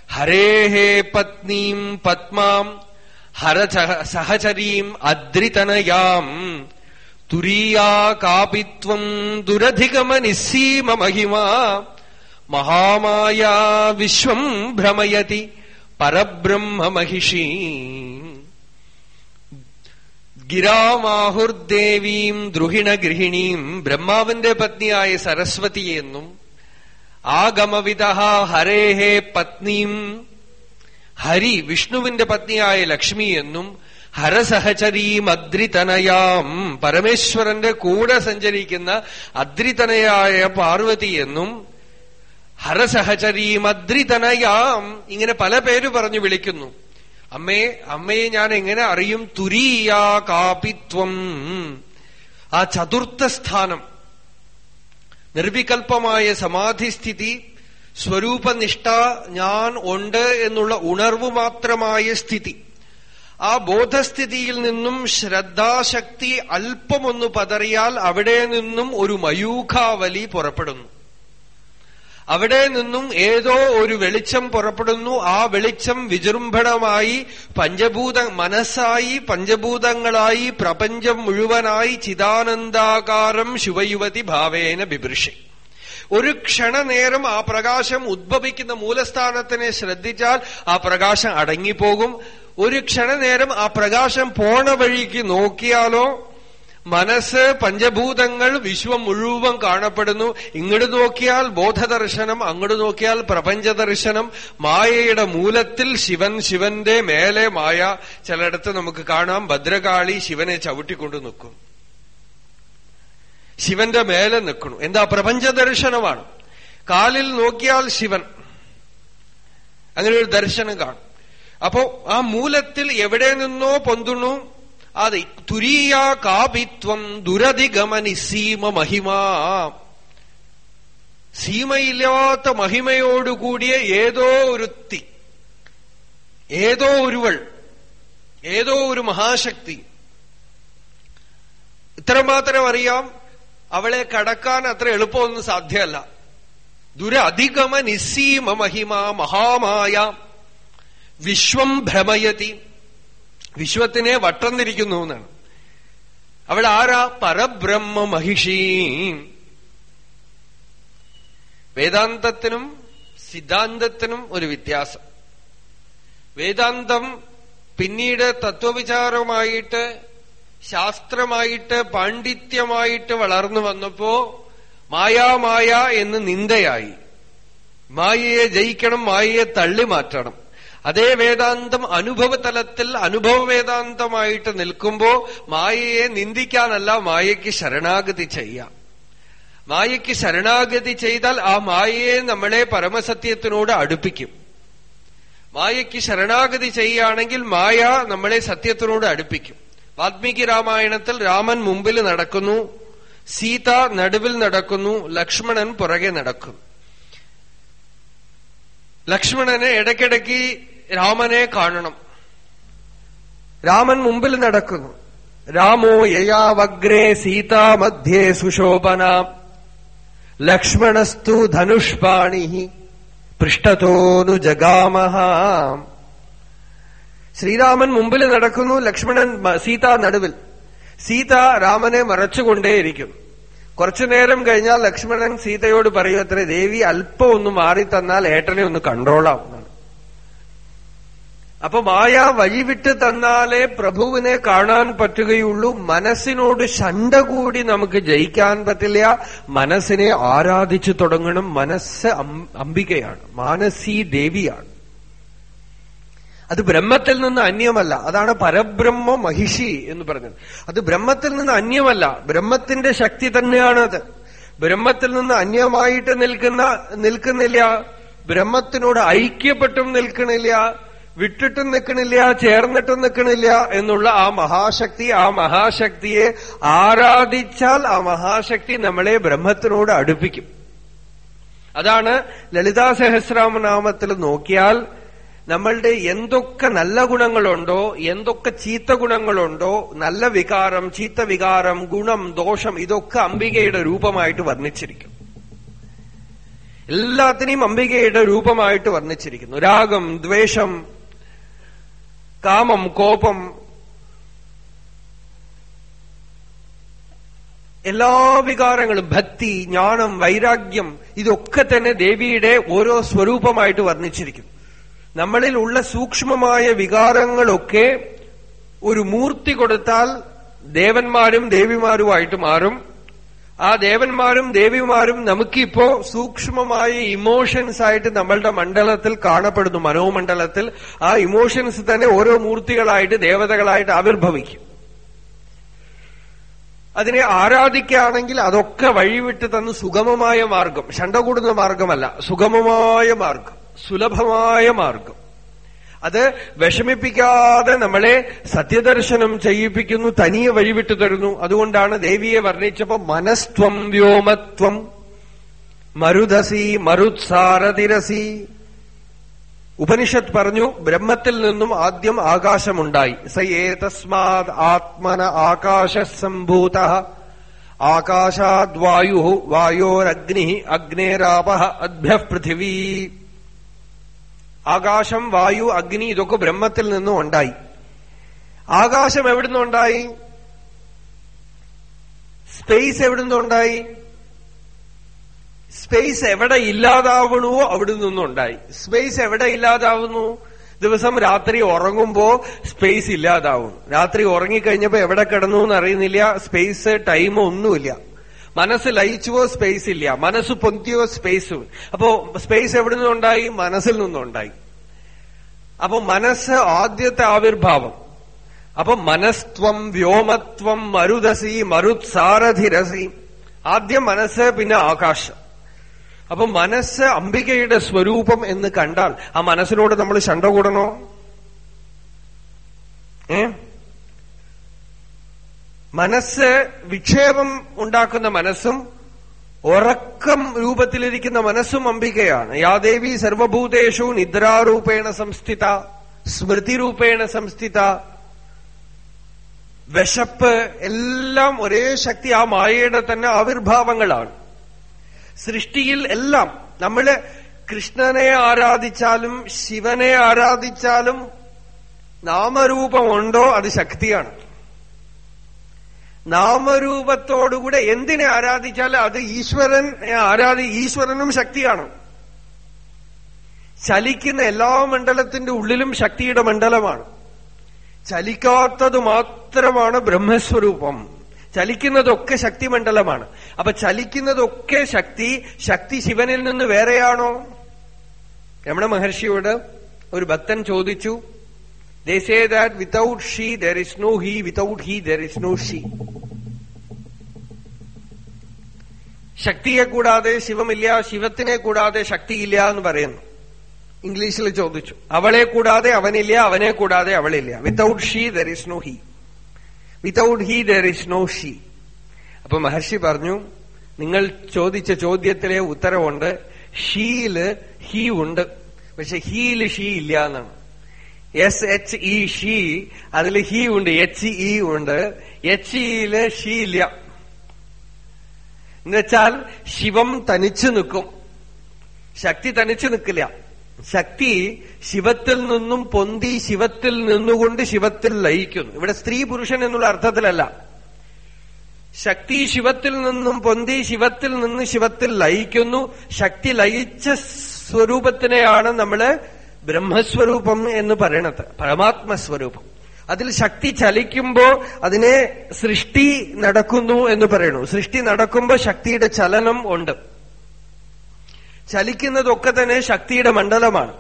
ഹരേः പത്നീം പത്മാം ഹരച സഹചരീം അദ്രിതനയാം തുരീയാ കാപിത്വം ദുരധിഗമനിസ്സീമ മഹിമാ മഹാമായാ വിശ്വം ഭ്രമയതി പരബ്രഹ്മ മഹിഷീ ഗിരാമാഹുർദേവീം ദ്രുഹിണഗൃഹിണീം ബ്രഹ്മാവിന്റെ പത്നിയായ സരസ്വതിയെന്നും ആഗമവിത ഹരേഹേ പത്നീം ഹരി വിഷ്ണുവിന്റെ പത്നിയായ ലക്ഷ്മി എന്നും ഹരസഹചരീം അദ്രിതനയാം പരമേശ്വരന്റെ കൂടെ സഞ്ചരിക്കുന്ന അദ്രിതനയായ പാർവതി എന്നും ഹരസഹചരീം അദ്രിതനയാം ഇങ്ങനെ പല പേര് പറഞ്ഞു വിളിക്കുന്നു. അമ്മയെ അമ്മയെ ഞാൻ എങ്ങനെ അറിയും? തുരീയാ കാപിത്വം ആ ചതുർത്ഥ സ്ഥാനം. നിർവികൽപമായ സമാധിസ്ഥിതി സ്വരൂപനിഷ്ഠ ഞാൻ ഉണ്ട് എന്നുള്ള ഉണർവ് മാത്രമായ സ്ഥിതി. ആ ബോധസ്ഥിതിയിൽ നിന്നും ശ്രദ്ധാശക്തി അല്പമൊന്നു പതറിയാൽ അവിടെ നിന്നും ഒരു മയൂഖാവലി പുറപ്പെടുന്നു. അവിടെ നിന്നും ഏതോ ഒരു വെളിച്ചം പുറപ്പെടുന്നു. ആ വെളിച്ചം വിജൃംഭണമായി പഞ്ചഭൂത മനസ്സായി പഞ്ചഭൂതങ്ങളായി പ്രപഞ്ചം മുഴുവനായി ചിദാനന്ദാകാരം ശിവയുവതി ഭാവേന ബിഭൃഷി. ഒരു ക്ഷണനേരം ആ പ്രകാശം ഉദ്ഭവിക്കുന്ന മൂലസ്ഥാനത്തിനെ ശ്രദ്ധിച്ചാൽ ആ പ്രകാശം അടങ്ങിപ്പോകും. ഒരു ക്ഷണനേരം ആ പ്രകാശം പോണ വഴിക്ക് നോക്കിയാലോ മനസ്സ് പഞ്ചഭൂതങ്ങൾ വിശ്വം മുഴുവൻ കാണപ്പെടുന്നു. ഇങ്ങോട്ട് നോക്കിയാൽ ബോധദർശനം അങ്ങോട്ട് നോക്കിയാൽ പ്രപഞ്ചദർശനം. മായയുടെ മൂലത്തിൽ ശിവൻ ശിവന്റെ മേലെ മായ. ചിലയിടത്ത് നമുക്ക് കാണാം ഭദ്രകാളി ശിവനെ ചവിട്ടിക്കൊണ്ട് നിൽക്കും. ശിവന്റെ മേലെ നിൽക്കണു എന്താ? പ്രപഞ്ചദർശനമാണ്. കാലിൽ നോക്കിയാൽ ശിവൻ. അങ്ങനെ ഒരു ദർശനം കാണും. അപ്പോ ആ മൂലത്തിൽ എവിടെ നിന്നോ പൊന്തുണു. അത് തുരീയാ കാപിത്വം ദുരധിഗമനി സീമ മഹിമ. സീമയില്ലാത്ത മഹിമയോടുകൂടിയ ഏതോ ഒരുത്തി ഏതോ ഒരുവൾ ഏതോ ഒരു മഹാശക്തി. ഇത്രമാത്രം അറിയാം അവളെ കടക്കാൻ അത്ര എളുപ്പമൊന്നും സാധ്യമല്ല. ദുരധിഗമ നിസ്സീമ മഹിമ മഹാമായ വിശ്വം ഭ്രമയതി. വിശ്വത്തിനെ വട്ടം തിരിക്കുന്നു എന്നാണ്. അവിടെ ആരാ? പരബ്രഹ്മ മഹിഷി. വേദാന്തത്തിനും സിദ്ധാന്തത്തിനും ഒരു വ്യത്യാസം. വേദാന്തം പിന്നീട് തത്വവിചാരമായിട്ട് ശാസ്ത്രമായിട്ട് പാണ്ഡിത്യമായിട്ട് വളർന്നു വന്നപ്പോ മായാമായ എന്ന് നിന്ദയായി. മായയെ ജയിക്കണം മായയെ തള്ളി മാറ്റണം അതേ വേദാന്തം അനുഭവതലത്തിൽ അനുഭവ വേദാന്തമായിട്ട് നിൽക്കുമ്പോ മായയെ നിന്ദിക്കാനല്ല മായയ്ക്ക് ശരണാഗതി ചെയ്യാം. മായയ്ക്ക് ശരണാഗതി ചെയ്താൽ ആ മായയെ നമ്മളെ പരമസത്യത്തിനോട് അടുപ്പിക്കും. മായയ്ക്ക് ശരണാഗതി ചെയ്യുകയാണെങ്കിൽ മായ നമ്മളെ സത്യത്തിനോട് അടുപ്പിക്കും. വാൽമീകി രാമായണത്തിൽ രാമൻ മുമ്പിൽ നടക്കുന്നു സീത നടുവിൽ നടക്കുന്നു ലക്ഷ്മണൻ പുറകെ നടക്കുന്നു ലക്ഷ്മണനെ ഇടയ്ക്കിടയ്ക്ക് രാമനെ കാണണം. രാമൻ മുമ്പിൽ നടക്കുന്നു. രാമോ യയാവഗ്രേ സീതാമധ്യേ സുശോഭന. ലക്ഷ്മണസ്തു ധനുഷ്പാണി. പൃഷ്ടതോനു ജഗാമഹ. ശ്രീരാമൻ മുമ്പിൽ നടക്കുന്നു ലക്ഷ്മണൻ സീത നടുവിൽ. സീത രാമനെ മറച്ചുകൊണ്ടേയിരിക്കും. കുറച്ചു നേരം കഴിഞ്ഞാൽ ലക്ഷ്മണൻ സീതയോട് പറയും അത്ര ദേവി അല്പം ഒന്ന് മാറി തന്നാൽ ഏട്ടനെ ഒന്ന് കണ്ടോളാം. അപ്പൊ മായ വഴിവിട്ട് തന്നാലേ പ്രഭുവിനെ കാണാൻ പറ്റുകയുള്ളൂ. മനസ്സിനോട് ശണ്ട കൂടി നമുക്ക് ജയിക്കാൻ പറ്റില്ല. മനസ്സിനെ ആരാധിച്ചു തുടങ്ങണം. മനസ്സ് അംബികയാണ്. മാനസി ദേവിയാണ്. അത് ബ്രഹ്മത്തിൽ നിന്ന് അന്യമല്ല. അതാണ് പരബ്രഹ്മ മഹിഷി എന്ന് പറഞ്ഞത്. അത് ബ്രഹ്മത്തിൽ നിന്ന് അന്യമല്ല. ബ്രഹ്മത്തിന്റെ ശക്തി തന്നെയാണത് ബ്രഹ്മത്തിൽ നിന്ന് അന്യമായിട്ട് നിൽക്കുന്ന നിൽക്കുന്നില്ല. ബ്രഹ്മത്തിനോട് ഐക്യപ്പെട്ടും നിൽക്കണില്ല. വിട്ടിട്ടും നിൽക്കണില്ല ചേർന്നിട്ടും നിൽക്കണില്ല എന്നുള്ള ആ മഹാശക്തി ആ മഹാശക്തിയെ ആരാധിച്ചാൽ ആ മഹാശക്തി നമ്മളെ ബ്രഹ്മത്തിനോട് അടുപ്പിക്കും. അതാണ് ലളിതാ സഹസ്രാമനാമത്തിൽ നോക്കിയാൽ നമ്മളുടെ എന്തൊക്കെ നല്ല ഗുണങ്ങളുണ്ടോ എന്തൊക്കെ ചീത്ത ഗുണങ്ങളുണ്ടോ നല്ല വികാരം ചീത്ത വികാരം ഗുണം ദോഷം ഇതൊക്കെ അംബികയുടെ രൂപമായിട്ട് വർണിച്ചിരിക്കും. എല്ലാത്തിനെയും അംബികയുടെ രൂപമായിട്ട് വർണിച്ചിരിക്കുന്നു. രാഗം ദ്വേഷം കാമം കോപം എല്ലാ വികാരങ്ങളും ഭക്തി ജ്ഞാനം വൈരാഗ്യം ഇതൊക്കെ തന്നെ ദേവിയുടെ ഓരോ സ്വരൂപമായിട്ട് വർണിച്ചിരിക്കുന്നു നമ്മളിൽ ഉള്ള സൂക്ഷ്മമായ വികാരങ്ങളൊക്കെ ഒരു മൂർത്തി കൊടുത്താൽ ദേവന്മാരും ദേവിമാരുമായിട്ട് മാറും. ആ ദേവന്മാരും ദേവിമാരും നമുക്കിപ്പോ സൂക്ഷ്മമായ ഇമോഷൻസ് ആയിട്ട് നമ്മളുടെ മണ്ഡലത്തിൽ കാണപ്പെടുന്നു മനോമണ്ഡലത്തിൽ. ആ ഇമോഷൻസ് തന്നെ ഓരോ മൂർത്തികളായിട്ട് ദേവതകളായിട്ട് ആവിർഭവിക്കും. അതിനെ ആരാധിക്കുകയാണെങ്കിൽ അതൊക്കെ വഴിവിട്ട് തന്ന് സുഗമമായ മാർഗം ഷണ്ട കൂടുന്ന മാർഗമല്ല സുഗമമായ മാർഗം സുലഭമായ മാർഗം. അത് വിഷമിപ്പിക്കാതെ നമ്മളെ സത്യദർശനം ചെയ്യിപ്പിക്കുന്നു തനിയെ വഴിവിട്ടു തരുന്നു. അതുകൊണ്ടാണ് ദേവിയെ വർണിച്ചപ്പോ മനസ്ത്വം വ്യോമത്വം. മരുദസി മരുത്സാരതിരസി. ഉപനിഷത്ത് പറഞ്ഞു ബ്രഹ്മത്തിൽ നിന്നും ആദ്യം ആകാശമുണ്ടായി. സ ഏതസ്മാത് ആത്മന ആകാശ സംഭൂത ആകാശാദ് വായു വായോരഗ്നി അഗ്നേരാപ അദ്ഭ്യ പൃഥിവീ. ആകാശം വായു അഗ്നി ഇതൊക്കെ ബ്രഹ്മത്തിൽ നിന്നും ഉണ്ടായി. ആകാശം എവിടുന്നുണ്ടായി സ്പേസ് എവിടുന്നുണ്ടായി സ്പേസ് എവിടെ ഇല്ലാതാവണോ അവിടെ നിന്നുണ്ടായി സ്പേസ് എവിടെ ഇല്ലാതാവുന്നു? ദിവസം രാത്രി ഉറങ്ങുമ്പോ സ്പേസ് ഇല്ലാതാവും രാത്രി ഉറങ്ങിക്കഴിഞ്ഞപ്പോ എവിടെ കിടന്നു എന്ന് അറിയുന്നില്ല സ്പേസ് ടൈം ഒന്നുമില്ല. മനസ്സ് ലയിച്ചുവോ സ്പേസ് ഇല്ല. മനസ്സ് പൊന്തിയോ സ്പേസ് അപ്പോ സ്പേസ് എവിടെ നിന്നുണ്ടായി? മനസ്സിൽ നിന്നുണ്ടായി. അപ്പൊ മനസ്സ് ആദ്യത്തെ ആവിർഭാവം. അപ്പൊ മനസ്ത്വം വ്യോമത്വം മരുദസി മരുത്സാരഥിരസി ആദ്യം മനസ്സ് പിന്നെ ആകാശം. അപ്പൊ മനസ്സ് അംബികയുടെ സ്വരൂപം എന്ന് കണ്ടാൽ ആ മനസ്സിനോട് നമ്മൾ ശണ്ട കൂടണോ? ഏ? മനസ്സ് വിക്ഷേപം ഉണ്ടാക്കുന്ന മനസ്സും ഉറക്കം രൂപത്തിലിരിക്കുന്ന മനസ്സും അംബികയാണ്. യാദേവി സർവഭൂതേഷു നിദ്രാരൂപേണ സംസ്ഥിത സ്മൃതിരൂപേണ സംസ്ഥിത. വിശപ്പ് എല്ലാം ഒരേ ശക്തി ആ മായയുടെ തന്നെ ആവിർഭാവങ്ങളാണ്. സൃഷ്ടിയിൽ എല്ലാം നമ്മൾ കൃഷ്ണനെ ആരാധിച്ചാലും ശിവനെ ആരാധിച്ചാലും നാമരൂപമുണ്ടോ അത് ശക്തിയാണ്. നാമരൂപത്തോടുകൂടെ എന്തിനെ ആരാധിച്ചാൽ അത് ഈശ്വരൻ ആരാധി ഈശ്വരനും ശക്തിയാണ്. ചലിക്കുന്ന എല്ലാ മണ്ഡലത്തിന്റെ ഉള്ളിലും ശക്തിയുടെ മണ്ഡലമാണ്. ചലിക്കാത്തത് മാത്രമാണ് ബ്രഹ്മസ്വരൂപം. ചലിക്കുന്നതൊക്കെ ശക്തിമണ്ഡലമാണ് അപ്പൊ ചലിക്കുന്നതൊക്കെ ശക്തി ശക്തി ശിവനിൽ നിന്ന് വേറെയാണോ? രമണ മഹർഷിയോട് ഒരു ഭക്തൻ ചോദിച്ചു ദേ say that without she there is no he, without he there is no she. ശക്തിയെ കൂടാതെ ശിവമില്ല ശിവത്തിനെ കൂടാതെ ശക്തിയില്ല എന്ന് പറയുന്നു. ഇംഗ്ലീഷിൽ ചോദിച്ചു. അവളെ കൂടാതെ അവനില്ല അവനെ കൂടാതെ അവളില്ല. Without she there is no he without he there is no she അപ്പൊ മഹർഷി പറഞ്ഞു നിങ്ങൾ ചോദിച്ച ചോദ്യത്തിലെ ഉത്തരവുണ്ട്. ഷീയിൽ ഹീ ഉണ്ട്. പക്ഷെ ഹീയിൽ ഷീ ഇല്ല എന്നാണ്. എസ് എച്ച് ഇ ഷീ അതിൽ ഹി ഉണ്ട് എച്ച് ഇ ഉണ്ട്. എച്ച് ഇയിൽ ഷീ ഇല്ല എന്നുവെച്ചാൽ ശിവം തനിച്ചു നിൽക്കും. ശക്തി തനിച്ചു നിൽക്കില്ല. ശക്തി ശിവത്തിൽ നിന്നും പൊന്തി ശിവത്തിൽ നിന്നുകൊണ്ട് ശിവത്തിൽ ലയിക്കുന്നു. ഇവിടെ സ്ത്രീ പുരുഷൻ എന്നുള്ള അർത്ഥത്തിലല്ല. ശക്തി ശിവത്തിൽ നിന്നും പൊന്തി ശിവത്തിൽ നിന്ന് ശിവത്തിൽ ലയിക്കുന്നു. ശക്തി ലയിച്ച സ്വരൂപത്തിനെയാണ് നമ്മൾ ബ്രഹ്മസ്വരൂപം എന്ന് പറയണത് പരമാത്മസ്വരൂപം. അതിൽ ശക്തി ചലിക്കുമ്പോ അതിനെ സൃഷ്ടി നടക്കുന്നു എന്ന് പറയുന്നു സൃഷ്ടി നടക്കുമ്പോ ശക്തിയുടെ ചലനം ഉണ്ട്. ചലിക്കുന്നതൊക്കെ തന്നെ ശക്തിയുടെ മണ്ഡലമാണ്.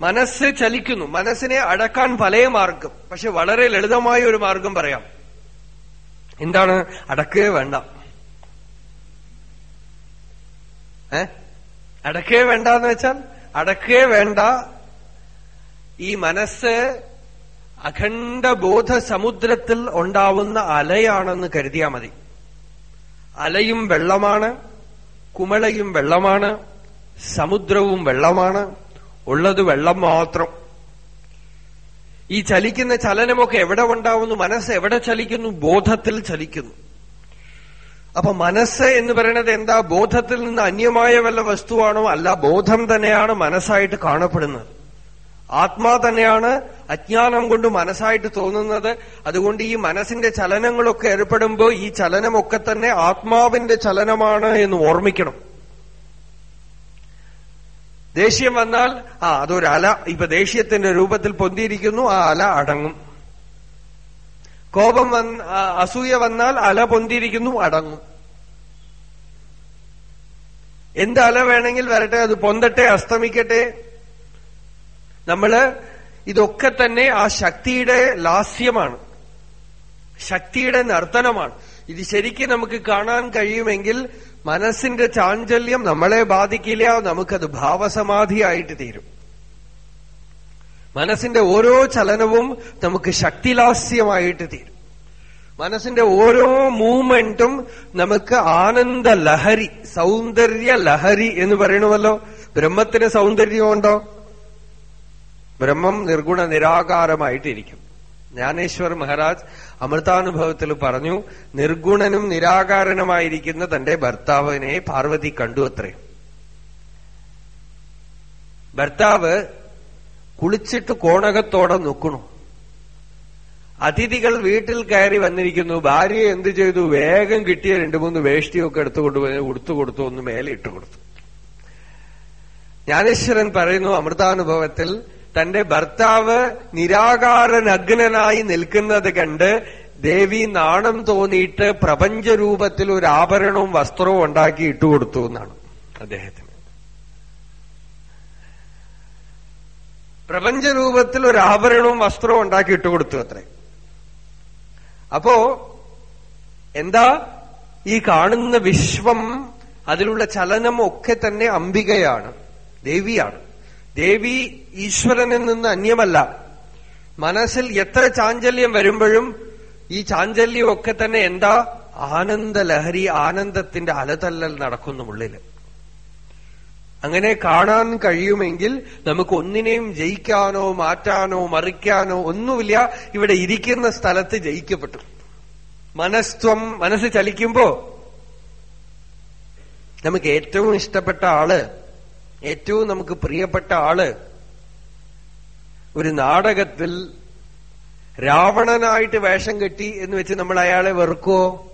മനസ്സ് ചലിക്കുന്നു. മനസ്സിനെ അടക്കാൻ പല മാർഗം. പക്ഷെ വളരെ ലളിതമായ ഒരു മാർഗം പറയാം. എന്താണ്? അടക്കേ വേണ്ട. ഏ? അടക്കേ വേണ്ട എന്ന് വെച്ചാൽ അടക്കേ വേണ്ട ഈ മനസ്സ് അഖണ്ഡ ബോധസമുദ്രത്തിൽ ഉണ്ടാവുന്ന അലയാണെന്ന് കരുതിയാൽ മതി. അലയും വെള്ളമാണ് കുമളയും വെള്ളമാണ് സമുദ്രവും വെള്ളമാണ് ഉള്ളത് വെള്ളം മാത്രം. ഈ ചലിക്കുന്ന ചലനമൊക്കെ എവിടെ ഉണ്ടാവുന്നു? മനസ്സ് എവിടെ ചലിക്കുന്നു? ബോധത്തിൽ ചലിക്കുന്നു. അപ്പൊ മനസ്സ് എന്ന് പറയുന്നത് എന്താ? ബോധത്തിൽ നിന്ന് അന്യമായ വല്ല വസ്തുവാണോ? അല്ല ബോധം തന്നെയാണ് മനസ്സായിട്ട് കാണപ്പെടുന്നത്. ആത്മാ തന്നെയാണ് അജ്ഞാനം കൊണ്ട് മനസ്സായിട്ട് തോന്നുന്നത്. അതുകൊണ്ട് ഈ മനസ്സിന്റെ ചലനങ്ങളൊക്കെ ഏർപ്പെടുമ്പോൾ ഈ ചലനമൊക്കെ തന്നെ ആത്മാവിന്റെ ചലനമാണ് എന്ന് ഓർമ്മിക്കണം. ദേഷ്യം വന്നാൽ ആ അതൊരു അല ഇപ്പൊ ദേഷ്യത്തിന്റെ രൂപത്തിൽ പൊന്തിയിരിക്കുന്നു ആ അല അടങ്ങും. കോപം വന്ന അസൂയ വന്നാൽ അല പൊന്തിയിരിക്കുന്നു അടങ്ങും. എന്ത് അല വേണമെങ്കിൽ വരട്ടെ അത് പൊന്തട്ടെ അസ്തമിക്കട്ടെ നമ്മൾ ഇതൊക്കെ തന്നെ ആ ശക്തിയുടെ ലാസ്യമാണ്. ശക്തിയുടെ നർത്തനമാണ്. ഇത് ശരിക്കും നമുക്ക് കാണാൻ കഴിയുമെങ്കിൽ മനസ്സിന്റെ ചാഞ്ചല്യം നമ്മളെ ബാധിക്കില്ല നമുക്കത് ഭാവസമാധിയായിട്ട് തീരും. മനസ്സിന്റെ ഓരോ ചലനവും നമുക്ക് ശക്തിലാസ്യമായിട്ട് തീരും. മനസ്സിന്റെ ഓരോ മൂവ്മെന്റും നമുക്ക് ആനന്ദ ലഹരി സൗന്ദര്യ ലഹരി എന്ന് പറയണമല്ലോ. ബ്രഹ്മത്തിന് സൗന്ദര്യമുണ്ടോ ബ്രഹ്മം നിർഗുണ നിരാകാരമായിട്ടിരിക്കും. ജ്ഞാനേശ്വർ മഹാരാജ് അമൃതാനുഭവത്തിൽ പറഞ്ഞു നിർഗുണനും നിരാകാരനുമായിരിക്കുന്ന തന്റെ ഭർത്താവിനെ പാർവതി കണ്ടു അത്രേ. ഭർത്താവ് കുളിച്ചിട്ട് കോണകത്തോടെ നോക്കണു അതിഥികൾ വീട്ടിൽ കയറി വന്നിരിക്കുന്നു. ഭാര്യ എന്ത് ചെയ്തു? വേഗം കിട്ടിയ രണ്ടു മൂന്ന് വേഷ്ടിയൊക്കെ എടുത്തുകൊണ്ട് കൊണ്ടുപോയി ഉടുത്തു കൊടുത്തു ഒന്ന് മേലെ ഇട്ടുകൊടുത്തു ജ്ഞാനേശ്വരൻ പറയുന്നു അമൃതാനുഭവത്തിൽ തന്റെ ഭർത്താവ് നിരാകാരനഗ്നനായി നിൽക്കുന്നത് കണ്ട് ദേവി നാണം തോന്നിയിട്ട് പ്രപഞ്ചരൂപത്തിൽ ഒരു ആഭരണവും വസ്ത്രവും ഉണ്ടാക്കി ഇട്ടുകൊടുത്തു എന്നാണ് അദ്ദേഹത്തിന്. പ്രപഞ്ചരൂപത്തിൽ ഒരു ആഭരണവും വസ്ത്രവും ഉണ്ടാക്കി ഇട്ടുകൊടുത്തു അത്രേ. അപ്പോ എന്താ? ഈ കാണുന്ന വിശ്വം അതിലുള്ള ചലനം ഒക്കെ തന്നെ അംബികയാണ് ദേവിയാണ്. ദേവി ഈശ്വരനിൽ നിന്ന് അന്യമല്ല. മനസ്സിൽ എത്ര ചാഞ്ചല്യം വരുമ്പോഴും ഈ ചാഞ്ചല്യമൊക്കെ തന്നെ എന്താ? ആനന്ദലഹരി ആനന്ദത്തിന്റെ അലതല്ലൽ നടക്കുന്നു ഉള്ളിൽ അങ്ങനെ കാണാൻ കഴിയുമെങ്കിൽ നമുക്ക് ഒന്നിനെയും ജയിക്കാനോ മാറ്റാനോ മറിക്കാനോ ഒന്നുമില്ല. ഇവിടെ ഇരിക്കുന്ന സ്ഥലത്ത് ജയിക്കപ്പെട്ടു. മനസ്ത്വം മനസ്സ് ചലിക്കുമ്പോ നമുക്ക് ഏറ്റവും ഇഷ്ടപ്പെട്ട ആൾ ഏറ്റവും നമുക്ക് പ്രിയപ്പെട്ട ആൾ ഒരു നാടകത്തിൽ രാവണനായിട്ട് വേഷം കെട്ടി എന്ന് വെച്ച് നമ്മൾ അയാളെ വെറുക്കോ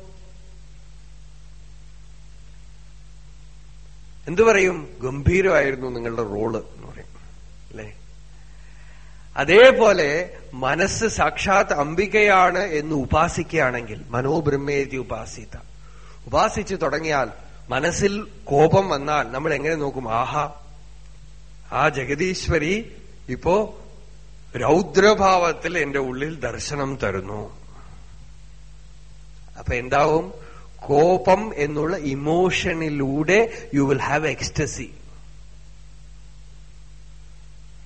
എന്തു പറയും? ഗംഭീരമായിരുന്നു നിങ്ങളുടെ റോൾ എന്ന് പറയും. അല്ലേ? അതേപോലെ മനസ്സ് സാക്ഷാത് അംബികയാണ് എന്ന് ഉപാസിക്കുകയാണെങ്കിൽ മനോബ്രഹ്മേതി ഉപാസിത. ഉപാസിച്ചു തുടങ്ങിയാൽ മനസ്സിൽ കോപം വന്നാൽ നമ്മൾ എങ്ങനെ നോക്കും? ആഹാ ആ ജഗദീശ്വരി ഇപ്പോ രൗദ്രഭാവത്തിൽ എന്റെ ഉള്ളിൽ ദർശനം തരുന്നു. അപ്പൊ എന്താവും? കോപം എന്നുള്ള ഇമോഷനിലൂടെ you will have ecstasy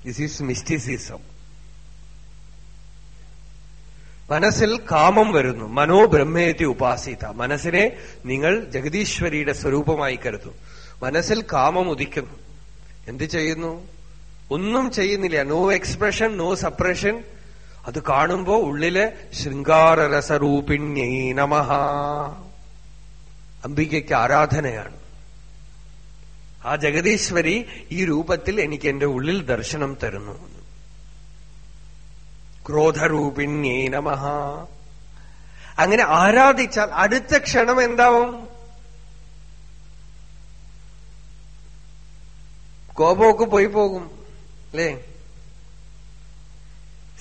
this is mysticism മനസ്സിൽ കാമം വരുന്നു. മനോബ്രഹ്മേത്തി ഉപാസിത. മനസ്സിനെ നിങ്ങൾ ജഗദീശ്വരിയുടെ സ്വരൂപമായി കരുതും മനസ്സിൽ കാമം ഉദിക്കുന്നു. എന്ത് ചെയ്യുന്നു? ഒന്നും ചെയ്യുന്നില്ല. No expression no suppression. അത് കാണുമ്പോ ഉള്ളിൽ ശൃംഗാരരസരൂപിണ്യൈ നമ അംബികയ്ക്ക് ആരാധനയാണ്. ആ ജഗദീശ്വരി ഈ രൂപത്തിൽ എനിക്ക് എന്റെ ഉള്ളിൽ ദർശനം തരുന്നു. ക്രോധരൂപിണ്യേ നമ. അങ്ങനെ ആരാധിച്ചാൽ അടുത്ത ക്ഷണം എന്താവും? കോപമൊക്കെ പോയി പോകും അല്ലേ?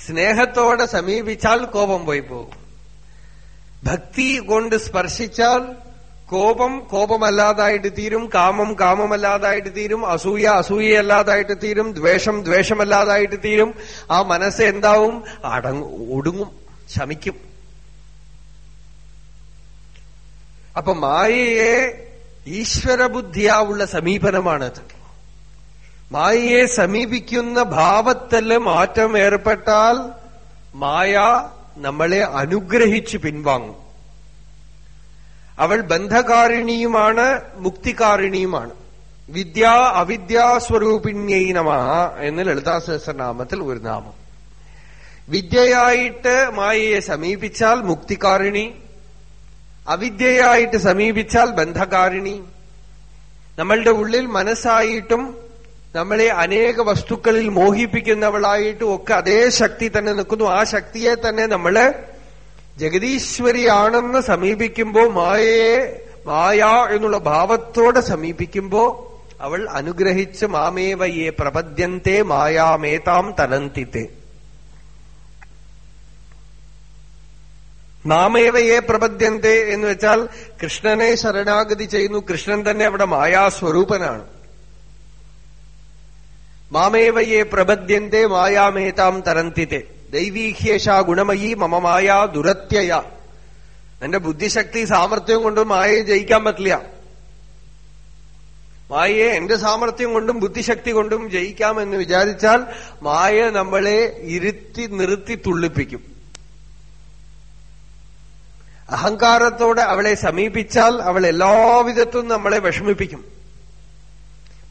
സ്നേഹത്തോടെ സമീപിച്ചാൽ കോപം പോയി പോകും. ഭക്തി കൊണ്ട് സ്പർശിച്ചാൽ കോപം കോപമല്ലാതായിട്ട് തീരും കാമം കാമമല്ലാതായിട്ട് തീരും അസൂയ അസൂയയല്ലാതായിട്ട് തീരും ദ്വേഷം ദ്വേഷമല്ലാതായിട്ട് തീരും. ആ മനസ്സ് എന്താവും? അടങ്ങും ഒടുങ്ങും ശമിക്കും. അപ്പൊ മായയെ ഈശ്വരബുദ്ധിയാവുള്ള സമീപനമാണത് മായയെ സമീപിക്കുന്ന ഭാവത്തിൽ മാറ്റം ഏർപ്പെട്ടാൽ മായ നമ്മളെ അനുഗ്രഹിച്ച് പിൻവാങ്ങും. അവൾ ബന്ധകാരിണിയുമാണ് മുക്തികാരിണിയുമാണ്. വിദ്യ അവിദ്യാസ്വരൂപിണ്യൈ നമ എന്ന് ലളിതാ സഹസ്രനാമത്തിൽ ഒരു നാമം. വിദ്യയായിട്ട് മായയെ സമീപിച്ചാൽ മുക്തികാരിണി അവിദ്യയായിട്ട് സമീപിച്ചാൽ ബന്ധകാരിണി. നമ്മളുടെ ഉള്ളിൽ മനസ്സായിട്ടും നമ്മളെ അനേക വസ്തുക്കളിൽ മോഹിപ്പിക്കുന്നവളായിട്ടും ഒക്കെ അതേ ശക്തി തന്നെ നിൽക്കുന്നു. ആ ശക്തിയെ തന്നെ നമ്മൾ ജഗദീശ്വരിയാണെന്ന് സമീപിക്കുമ്പോ മായയെ മായ എന്നുള്ള ഭാവത്തോടെ സമീപിക്കുമ്പോ അവൾ അനുഗ്രഹിച്ച് മാമേവയെ പ്രപദ്യന്തെ മായാമേതാം തനന്തിത്തെ. മാമേവയെ പ്രപദ്യന്തെ എന്ന് വെച്ചാൽ കൃഷ്ണനെ ശരണാഗതി ചെയ്യുന്നു. കൃഷ്ണൻ തന്നെ അവിടെ മായാസ്വരൂപനാണ്. മാമേവയെ പ്രപദ്യന്തെ മായാമേതാം തരന്തിത്തെ ദൈവീഹ്യേഷ ഗുണമയി മമമായ ദുരത്യയ. എന്റെ ബുദ്ധിശക്തി സാമർത്ഥ്യം കൊണ്ടും മായയെ ജയിക്കാൻ പറ്റില്ല. മായയെ എന്റെ സാമർത്ഥ്യം കൊണ്ടും ബുദ്ധിശക്തി കൊണ്ടും ജയിക്കാമെന്ന് വിചാരിച്ചാൽ മായ നമ്മളെ ഇരുത്തി നിർത്തി തുള്ളിപ്പിക്കും. അഹങ്കാരത്തോടെ അവളെ സമീപിച്ചാൽ അവൾ എല്ലാവിധത്തും നമ്മളെ വിഷമിപ്പിക്കും.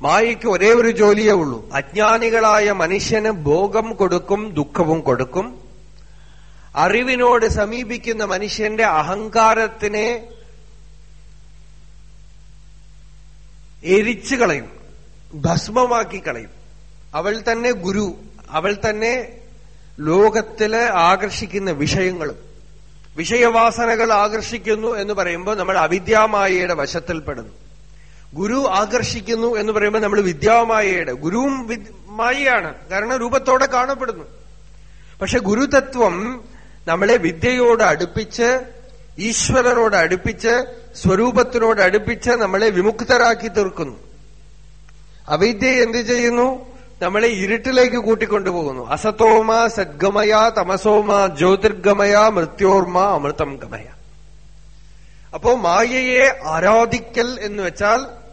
മായയ്ക്ക് ഒരേ ഒരു ജോലിയേ ഉള്ളൂ. അജ്ഞാനികളായ മനുഷ്യന് ഭോഗം കൊടുക്കും ദുഃഖവും കൊടുക്കും. അറിവിനോട് സമീപിക്കുന്ന മനുഷ്യന്റെ അഹങ്കാരത്തിനെ എരിച്ചു കളയും ഭസ്മമാക്കി കളയും. അവൾ തന്നെ ഗുരു അവൾ തന്നെ ലോകത്തിൽ ആകർഷിക്കുന്ന വിഷയങ്ങളും. വിഷയവാസനകൾ ആകർഷിക്കുന്നു എന്ന് പറയുമ്പോൾ നമ്മൾ അവിദ്യാമായയുടെ വശത്തിൽപ്പെടുന്നു. ഗുരു ആകർഷിക്കുന്നു എന്ന് പറയുമ്പോൾ നമ്മൾ വിദ്യാമായയുടെ ഗുരുവും മായയാണ്. കാരണം രൂപത്തോടെ കാണപ്പെടുന്നു. പക്ഷെ ഗുരുതത്വം നമ്മളെ വിദ്യയോട് അടുപ്പിച്ച് ഈശ്വരനോട് അടുപ്പിച്ച് സ്വരൂപത്തിനോട് അടുപ്പിച്ച് നമ്മളെ വിമുക്തരാക്കി തീർക്കുന്നു. അവിദ്യ എന്ത് ചെയ്യുന്നു? നമ്മളെ ഇരുട്ടിലേക്ക് കൂട്ടിക്കൊണ്ടുപോകുന്നു. അസത്തോമ സദ്ഗമയ തമസോമ ജ്യോതിർഗമയ മൃത്യോർമ അമൃതം ഗമയ അപ്പോ മായയെ ആരാധിക്കൽ എന്ന് വെച്ചാൽ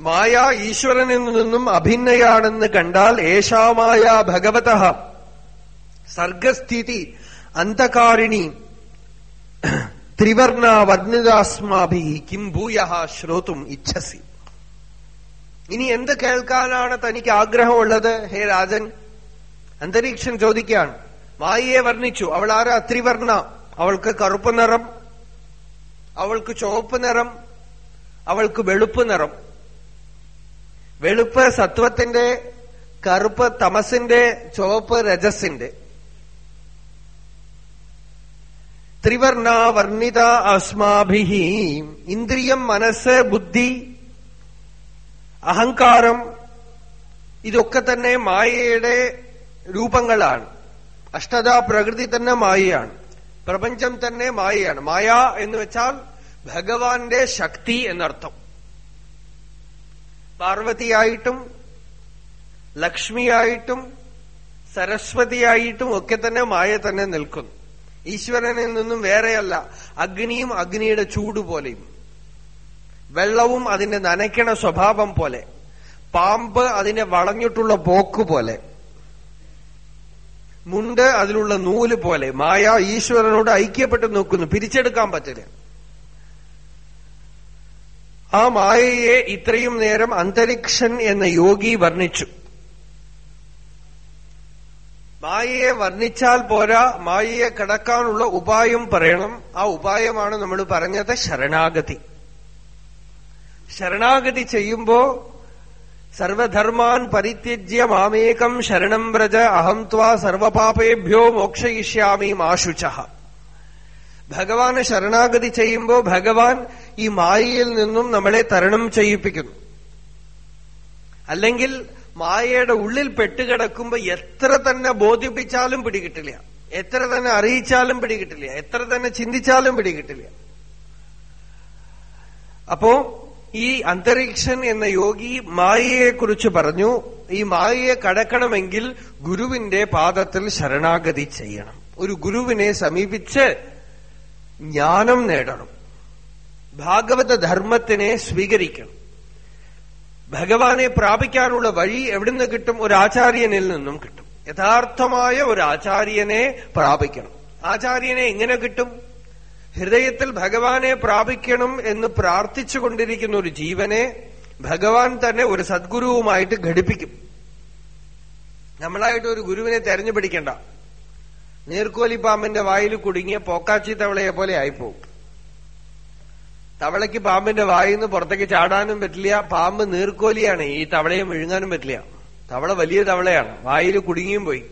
മായ ഈശ്വരനിൽ നിന്നും അഭിന്നയാണെന്ന് കണ്ടാൽ ഏഷാമായ ഭഗവത. സർഗസ്ഥിതി അന്ധകാരിണി ത്രിവർണ വർണിതാസ്മാഭി കിം ഭൂയ ശ്രോതും ഇച്ഛസി. ഇനി എന്ത് കേൾക്കാനാണ് തനിക്ക് ആഗ്രഹമുള്ളത്? ഹേ രാജൻ അന്തരീക്ഷം ചോദിക്കുകയാണ്. മായയെ വർണിച്ചു. അവൾ ആരാ? ത്രിവർണ. അവൾക്ക് കറുപ്പ് നിറം അവൾക്ക് ചുവപ്പ് നിറം അവൾക്ക് വെളുപ്പ് നിറം. വെളുപ്പ് സത്വത്തിന്റെ കറുപ്പ് തമസിന്റെ ചുവപ്പ് രജസിന്റെ ത്രിവർണ വർണിത അസ്മാഭി ഇന്ദ്രിയം മനസ്സ് ബുദ്ധി അഹങ്കാരം ഇതൊക്കെ തന്നെ മായയുടെ രൂപങ്ങളാണ്. അഷ്ടതാ പ്രകൃതി തന്നെ മായയാണ്. പ്രപഞ്ചം തന്നെ മായയാണ്. മായ എന്ന് വെച്ചാൽ ഭഗവാന്റെ ശക്തി എന്നർത്ഥം. പാർവതിയായിട്ടും ലക്ഷ്മിയായിട്ടും സരസ്വതിയായിട്ടും ഒക്കെ തന്നെ മായ തന്നെ നിൽക്കുന്നു. ഈശ്വരനിൽ നിന്നും വേറെയല്ല അഗ്നിയും അഗ്നിയുടെ ചൂട് പോലെയും. വെള്ളവും അതിന്റെ നനയ്ക്കണ സ്വഭാവം പോലെ. പാമ്പ് അതിനെ വളഞ്ഞിട്ടുള്ള പോക്ക് പോലെ. മുണ്ട് അതിലുള്ള നൂൽ പോലെ. മായ ഈശ്വരനോട് ഐക്യപ്പെട്ട് നോക്കുന്നു പിരിച്ചെടുക്കാൻ പറ്റില്ല. ആ മായയെ ഇത്രയും നേരം അന്തരിക്ഷൻ എന്ന യോഗി വർണിച്ചു. മായയെ വർണിച്ചാൽ പോരാ മായയെ കടക്കാനുള്ള ഉപായം പറയണം. ആ ഉപായമാണ് നമ്മൾ പറഞ്ഞത് ശരണാഗതി. ശരണാഗതി ചെയ്യുമ്പോ സർവധർമാൻ പരിത്യജ്യ മാമേകം ശരണം വ്രജ അഹം ത്വാ സർവപാപേഭ്യോ മോക്ഷയിഷ്യാമി മാശുച. ഭഗവാന് ശരണാഗതി ചെയ്യുമ്പോ ഭഗവാൻ ഈ മായയിൽ നിന്നും നമ്മളെ തരണം ചെയ്യിപ്പിക്കുന്നു. അല്ലെങ്കിൽ മായയുടെ ഉള്ളിൽ പെട്ടുകിടക്കുമ്പോ എത്ര തന്നെ ബോധിപ്പിച്ചാലും പിടികിട്ടില്ല. എത്ര തന്നെ അറിയിച്ചാലും പിടികിട്ടില്ല. എത്ര തന്നെ ചിന്തിച്ചാലും പിടികിട്ടില്ല. അപ്പോ ഈ അന്തരീക്ഷൻ എന്ന യോഗി മായയെക്കുറിച്ച് പറഞ്ഞു. ഈ മായയെ കടക്കണമെങ്കിൽ ഗുരുവിന്റെ പാദത്തിൽ ശരണാഗതി ചെയ്യണം. ഒരു ഗുരുവിനെ സമീപിച്ച് ജ്ഞാനം നേടണം. ഭാഗവത ധർമ്മത്തിനെ സ്വീകരിക്കണം. ഭഗവാനെ പ്രാപിക്കാനുള്ള വഴി എവിടുന്ന് കിട്ടും? ഒരു ആചാര്യനിൽ നിന്നും കിട്ടും. യഥാർത്ഥമായ ഒരു ആചാര്യനെ പ്രാപിക്കണം. ആചാര്യനെ എങ്ങനെ കിട്ടും? ഹൃദയത്തിൽ ഭഗവാനെ പ്രാപിക്കണം എന്ന് പ്രാർത്ഥിച്ചുകൊണ്ടിരിക്കുന്ന ഒരു ജീവനെ ഭഗവാൻ തന്നെ ഒരു സദ്ഗുരുവുമായിട്ട് ഘടിപ്പിക്കും. നമ്മളായിട്ട് ഒരു ഗുരുവിനെ തെരഞ്ഞു പിടിക്കണ്ട. നീർക്കോലിപ്പാമ്പിന്റെ വായിൽ കുടുങ്ങിയ പോക്കാച്ചി തവളയെ പോലെ ആയിപ്പോവും. തവളയ്ക്ക് പാമ്പിന്റെ വായിൽ നിന്ന് പുറത്തേക്ക് ചാടാനും പറ്റില്ല. പാമ്പ് നീർക്കോലിയാണ്. ഈ തവളയെ വിഴുങ്ങാനും പറ്റില്ല. തവള വലിയ തവളയാണ്. വായിൽ കുടുങ്ങിയും പോയി.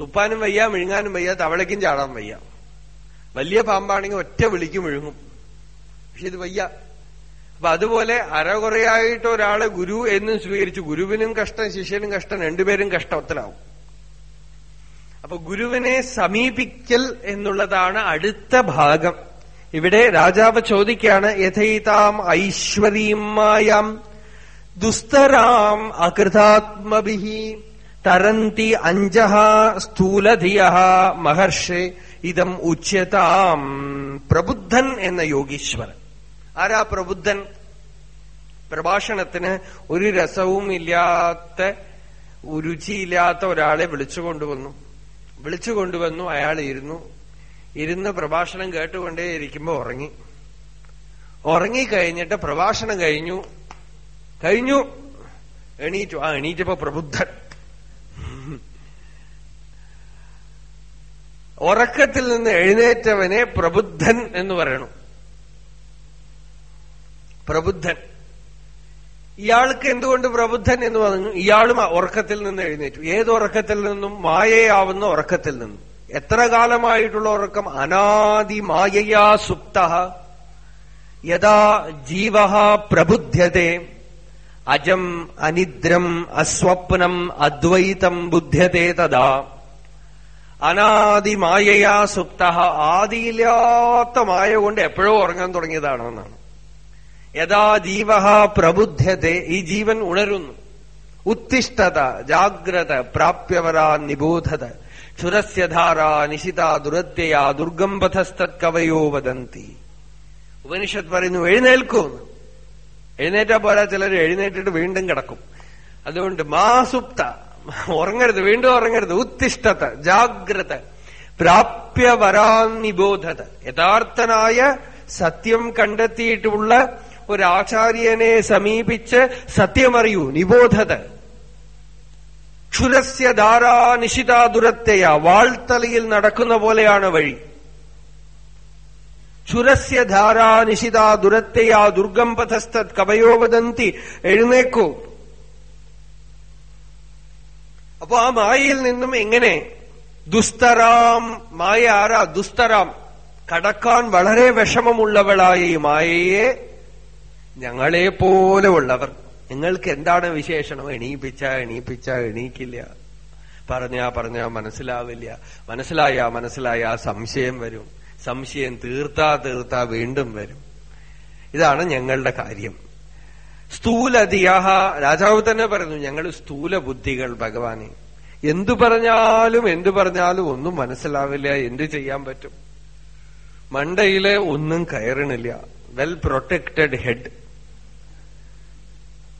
തുപ്പാനും വയ്യ വിഴുങ്ങാനും വയ്യ തവളയ്ക്കും ചാടാൻ വയ്യ. വലിയ പാമ്പാണെങ്കിൽ ഒറ്റ വിളിക്കും വിഴുങ്ങും. പക്ഷെ ഇത് വയ്യ. അപ്പൊ അതുപോലെ അരകുറയായിട്ട് ഒരാളെ ഗുരു എന്നും സ്വീകരിച്ചു. ഗുരുവിനും കഷ്ടം ശിഷ്യനും കഷ്ടം രണ്ടുപേരും കഷ്ടത്തിലാവും. അപ്പൊ ഗുരുവിനെ സമീപിക്കൽ എന്നുള്ളതാണ് അടുത്ത ഭാഗം. ഇവിടെ രാജാവ് ചോദിക്കാണ് യഥൈതാം ഐശ്വരീമായാം ദുസ്തരാം അകൃതാത്മഭി തരന്തി അഞ്ചഹ സ്ഥൂലധിയ മഹർഷേ ഇതം ഉച്ചതാം പ്രബുദ്ധൻ എന്ന യോഗീശ്വരൻ. ആരാ പ്രബുദ്ധൻ? പ്രഭാഷണത്തിന് ഒരു രസവും ഇല്ലാത്ത രുചിയില്ലാത്ത ഒരാളെ വിളിച്ചുകൊണ്ടുവന്നു. വിളിച്ചുകൊണ്ടുവന്നു അയാൾ ഇരുന്നു. ഇരുന്ന് പ്രഭാഷണം കേട്ടുകൊണ്ടേയിരിക്കുമ്പോ ഉറങ്ങി. ഉറങ്ങിക്കഴിഞ്ഞിട്ട് പ്രഭാഷണം കഴിഞ്ഞു. കഴിഞ്ഞു. എണീറ്റു. ആ എണീറ്റപ്പോ പ്രബുദ്ധൻ. ഉറക്കത്തിൽ നിന്ന് എഴുന്നേറ്റവനെ പ്രബുദ്ധൻ എന്ന് പറയണു. പ്രബുദ്ധൻ. ഇയാൾക്ക് എന്തുകൊണ്ട് പ്രബുദ്ധൻ എന്ന് പറഞ്ഞു? ഇയാളും ഉറക്കത്തിൽ നിന്ന് എഴുന്നേറ്റു. ഏത് ഉറക്കത്തിൽ നിന്നും? മായയാവുന്ന ഉറക്കത്തിൽ നിന്നും. എത്ര കാലമായിട്ടുള്ള ഉറക്കം അനാദി മായയാ സുപ്ത. യഥാ ജീവ പ്രബുദ്ധ്യത്തെ അജം അനിദ്രം അസ്വപ്നം അദ്വൈതം ബുദ്ധ്യത്തെ തഥാ. അനാദി മായയാ സുപ്ത. ആദിയില്ലാത്ത മായ കൊണ്ട് എപ്പോഴോ ഉറങ്ങാൻ തുടങ്ങിയതാണെന്നാണ്. യഥാ ജീവ പ്രബുദ്ധ്യത്തെ ഈ ജീവൻ ഉണരുന്നു. ഉത്തിഷ്ഠത ജാഗ്രത പ്രാപ്യവരാ നിബോധത. ക്ഷുരസ്യധാര നിശിത ദുരത്യയാ ദുർഗംപഥസ്തത്കവയോ വദന്തി. ഉപനിഷത്ത് പറയുന്നു എഴുന്നേൽക്കൂ. എഴുന്നേറ്റാ പോരാ ചിലർ എഴുന്നേറ്റിട്ട് വീണ്ടും കിടക്കും. അതുകൊണ്ട് മാസുപ്ത ഉറങ്ങരുത് വീണ്ടും ഉറങ്ങരുത്. ഉത്തിഷ്ഠത ജാഗ്രത പ്രാപ്യവരാനിബോധത യഥാർത്ഥനായ സത്യം കണ്ടെത്തിയിട്ടുള്ള ഒരാചാര്യനെ സമീപിച്ച് സത്യമറിയൂ. നിബോധത. ക്ഷുരസ്യ ധാരാ നിശിതാ വാൾത്തലയിൽ നടക്കുന്ന പോലെയാണ് വഴി. ക്ഷുരസ്യ ധാരാ നിശിതാ ദുരത്തയ. ദുർഗം പഥസ്ഥത് കവയോ വദന്തി. എഴുന്നേക്കൂ. അപ്പൊ ആ മായയിൽ നിന്നും എങ്ങനെ? ദുസ്തരാം മായ ആരാ? ദുസ്തരാം കടക്കാൻ വളരെ വിഷമമുള്ളവളായ ഈ മായയെ ഞങ്ങളെ പോലെ ഉള്ളവർ. നിങ്ങൾക്ക് എന്താണ് വിശേഷണം? എണീപ്പിച്ച എണീപ്പിച്ച എണീക്കില്ല. പറഞ്ഞാ പറഞ്ഞാ മനസ്സിലാവില്ല. മനസ്സിലായാ മനസ്സിലായാ സംശയം വരും. സംശയം തീർത്താ തീർത്താ വീണ്ടും വരും. ഇതാണ് ഞങ്ങളുടെ കാര്യം. സ്ഥൂലതിയാഹ രാജാവ് തന്നെ പറയുന്നു ഞങ്ങൾ സ്ഥൂല ബുദ്ധികൾ ഭഗവാനെ. എന്തു പറഞ്ഞാലും എന്തു പറഞ്ഞാലും ഒന്നും മനസ്സിലാവില്ല. എന്തു ചെയ്യാൻ പറ്റും? മണ്ടയിലെ ഒന്നും കയറണില്ല. വെൽ പ്രൊട്ടക്റ്റഡ് ഹെഡ്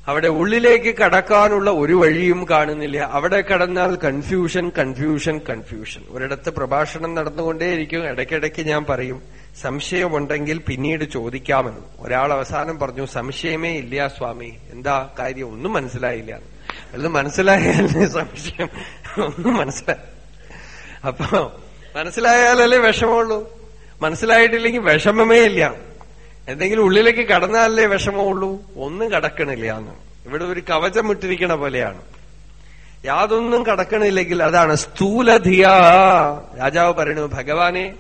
അവിടെ ഉള്ളിലേക്ക് കടക്കാനുള്ള ഒരു വഴിയും കാണുന്നില്ല. അവിടെ കടന്നാൽ കൺഫ്യൂഷൻ കൺഫ്യൂഷൻ കൺഫ്യൂഷൻ ഒരിടത്ത് പ്രഭാഷണം നടന്നുകൊണ്ടേയിരിക്കും. ഇടയ്ക്കിടയ്ക്ക് ഞാൻ പറയും സംശയമുണ്ടെങ്കിൽ പിന്നീട് ചോദിക്കാമെന്ന്. ഒരാൾ അവസാനം പറഞ്ഞു സംശയമേ ഇല്ല സ്വാമി. എന്താ കാര്യം? ഒന്നും മനസ്സിലായില്ല. അത് മനസ്സിലായാലേ സംശയം? ഒന്നും മനസ്സിലായി. അപ്പൊ മനസ്സിലായാലല്ലേ വിഷമമുള്ളൂ. മനസ്സിലായിട്ടില്ലെങ്കിൽ വിഷമമേ ഇല്ല. എന്തെങ്കിലും ഉള്ളിലേക്ക് കടന്നാലല്ലേ വിഷമമുള്ളൂ? ഒന്നും കടക്കണില്ല എന്ന് ഇവിടെ ഒരു കവചം ഇട്ടിരിക്കണ പോലെയാണ്. യാതൊന്നും കടക്കണില്ലെങ്കിൽ അതാണ് സ്ഥൂലധിയ. രാജാവ് പറയണു ഭഗവാനെ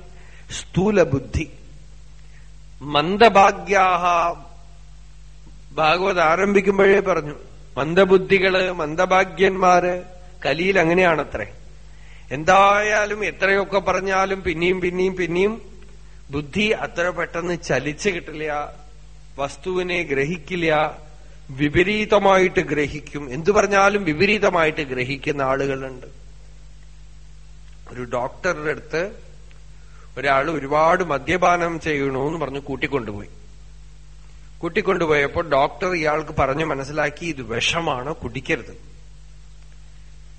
സ്ഥൂല ബുദ്ധി മന്ദഭാഗ്യാഹ. ഭാഗവത് ആരംഭിക്കുമ്പോഴേ പറഞ്ഞു മന്ദബുദ്ധികൾ മന്ദഭാഗ്യന്മാര് കലിയിൽ അങ്ങനെയാണത്രേ. എന്തായാലും എത്രയൊക്കെ പറഞ്ഞാലും പിന്നെയും പിന്നെയും പിന്നെയും ബുദ്ധി അത്ര പെട്ടെന്ന് ചലിച്ചു കിട്ടില്ല വസ്തുവിനെ ഗ്രഹിക്കില്ല വിപരീതമായിട്ട് ഗ്രഹിക്കും. എന്തു പറഞ്ഞാലും വിപരീതമായിട്ട് ഗ്രഹിക്കുന്ന ആളുകളുണ്ട്. ഒരു ഡോക്ടറുടെ അടുത്ത് ഒരാൾ ഒരുപാട് മദ്യപാനം ചെയ്യണമെന്ന് പറഞ്ഞ് കൂട്ടിക്കൊണ്ടുപോയി. കൂട്ടിക്കൊണ്ടുപോയപ്പോൾ ഡോക്ടർ ഇയാൾക്ക് പറഞ്ഞ് മനസ്സിലാക്കി ഇത് വിഷമാണ് കുടിക്കരുത്.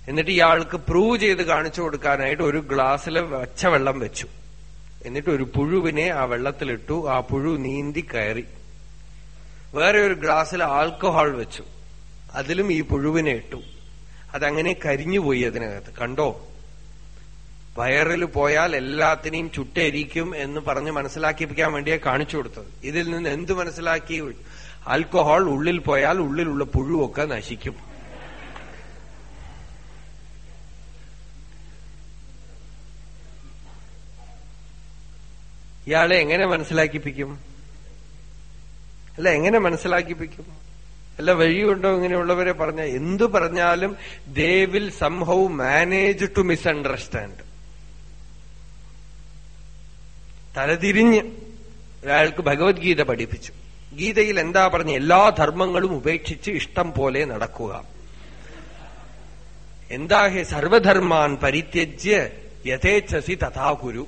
എന്നിട്ട് ഇയാൾക്ക് പ്രൂവ് ചെയ്ത് കാണിച്ചു കൊടുക്കാനായിട്ട് ഒരു ഗ്ലാസ്സിൽ വെള്ളം വെച്ചു. എന്നിട്ട് ഒരു പുഴുവിനെ ആ വെള്ളത്തിലിട്ടു ആ പുഴു നീന്തി കയറി. വേറെ ഒരു ഗ്ലാസ്സിൽ ആൽക്കഹോൾ വെച്ചു. അതിലും ഈ പുഴുവിനെ ഇട്ടു. അതങ്ങനെ കരിഞ്ഞുപോയി അതിനകത്ത്. കണ്ടോ? വയറിൽ പോയാൽ എല്ലാത്തിനെയും ചുട്ടരിക്കും എന്ന് പറഞ്ഞ് മനസ്സിലാക്കിപ്പിക്കാൻ വേണ്ടിയാ കാണിച്ചു കൊടുത്തത്. ഇതിൽ നിന്ന് എന്ത് മനസ്സിലാക്കി? ആൽക്കഹോൾ ഉള്ളിൽ പോയാൽ ഉള്ളിലുള്ള പുഴുവൊക്കെ നശിക്കും. ഇയാളെ എങ്ങനെ മനസ്സിലാക്കിപ്പിക്കും? അല്ല എങ്ങനെ മനസ്സിലാക്കിപ്പിക്കും? അല്ല വഴിയുണ്ടോ ഇങ്ങനെയുള്ളവരെ പറഞ്ഞ എന്തു പറഞ്ഞാലും they will somehow manage to misunderstand തലതിരിഞ്ഞ് ഒരാൾക്ക് ഭഗവത്ഗീത പഠിപ്പിച്ചു. ഗീതയിൽ എന്താ പറഞ്ഞ എല്ലാ ധർമ്മങ്ങളും ഉപേക്ഷിച്ച് ഇഷ്ടം പോലെ നടക്കുക. എന്താ ഹെ സർവധർമാൻ പരിത്യജ്യ യഥേച്ഛസി തഥാ കുരു.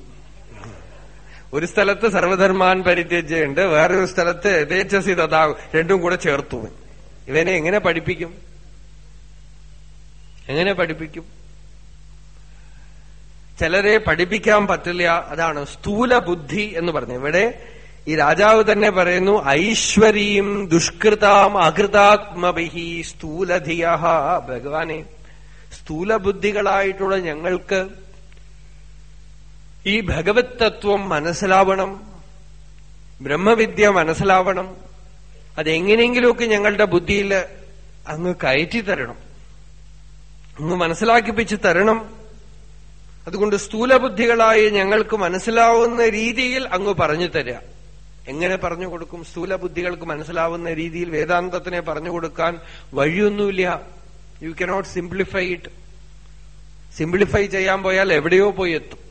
ഒരു സ്ഥലത്ത് സർവധർമാൻ പരിത്യജ്യുണ്ട് വേറൊരു സ്ഥലത്ത് യഥേച്ഛസി തഥാവ് രണ്ടും കൂടെ ചേർത്തു. ഇവനെ എങ്ങനെ പഠിപ്പിക്കും? എങ്ങനെ പഠിപ്പിക്കും? ചിലരെ പഠിപ്പിക്കാൻ പറ്റില്ല. അതാണ് സ്ഥൂല ബുദ്ധി എന്ന് പറഞ്ഞു ഇവിടെ ഈ രാജാവ് തന്നെ പറയുന്നു ഐശ്വരീം ദുഷ്കൃതാം അകൃതാത്മവിഹി സ്ഥൂലധിയ. ഭഗവാനെ സ്ഥൂലബുദ്ധികളായിട്ടുള്ള ഞങ്ങൾക്ക് ഈ ഭഗവത് തത്വം മനസ്സിലാവണം. ബ്രഹ്മവിദ്യ മനസ്സിലാവണം. അതെങ്ങനെയെങ്കിലുമൊക്കെ ഞങ്ങളുടെ ബുദ്ധിയിൽ അങ്ങ് കയറ്റി തരണം. അങ്ങ് മനസ്സിലാക്കിപ്പിച്ച് തരണം. അതുകൊണ്ട് സ്ഥൂലബുദ്ധികളായി ഞങ്ങൾക്ക് മനസ്സിലാവുന്ന രീതിയിൽ അങ്ങ് പറഞ്ഞു തരിക. എങ്ങനെ പറഞ്ഞു കൊടുക്കും? സ്ഥൂലബുദ്ധികൾക്ക് മനസ്സിലാവുന്ന രീതിയിൽ വേദാന്തത്തിനെ പറഞ്ഞു കൊടുക്കാൻ വഴിയൊന്നുമില്ല. You cannot simplify it simplify ചെയ്യാൻ പോയാൽ എവിടെയോ പോയി എത്തും.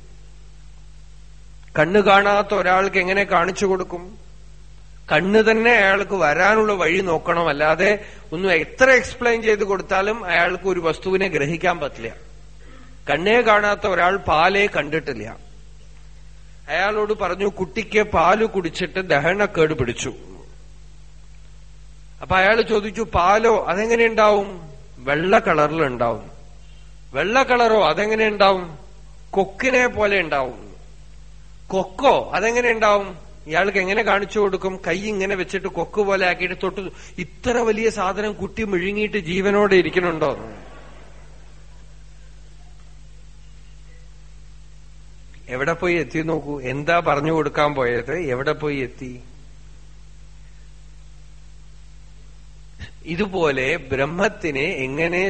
കണ്ണു കാണാത്ത ഒരാൾക്ക് എങ്ങനെ കാണിച്ചു കൊടുക്കും? കണ്ണ് തന്നെ അയാൾക്ക് വരാനുള്ള വഴി നോക്കണം. അല്ലാതെ ഒന്നും എത്ര എക്സ്പ്ലെയിൻ ചെയ്ത് കൊടുത്താലും അയാൾക്ക് ഒരു വസ്തുവിനെ ഗ്രഹിക്കാൻ പറ്റില്ല. കണ്ണേ കാണാത്ത ഒരാൾ പാലേ കണ്ടിട്ടില്ല. അയാളോട് പറഞ്ഞു കുട്ടിക്ക് പാൽ കുടിച്ചിട്ട് ദഹനക്കേട് പിടിച്ചു. അപ്പൊ അയാൾ ചോദിച്ചു പാലോ അതെങ്ങനെ ഉണ്ടാവും? വെള്ള കളറിലുണ്ടാവും വെള്ള കളറോ അതെങ്ങനെ ഉണ്ടാവും? കൊക്കിനെ പോലെ ഉണ്ടാവും. കൊക്കോ? അതെങ്ങനെ ഉണ്ടാവും? ഇയാൾക്ക് എങ്ങനെ കാണിച്ചു കൊടുക്കും? കൈ ഇങ്ങനെ വെച്ചിട്ട് കൊക്ക് പോലെ ആക്കിയിട്ട് തൊട്ട് ഇത്ര വലിയ സാധനം കുട്ടി മുഴുങ്ങിയിട്ട് ജീവനോടെ ഇരിക്കണുണ്ടോ എവിടെ പോയി എത്തി നോക്കൂ. എന്താ പറഞ്ഞു കൊടുക്കാൻ പോയത്? എവിടെ പോയി എത്തി? ഇതുപോലെ ബ്രഹ്മത്തിനെ എങ്ങനെ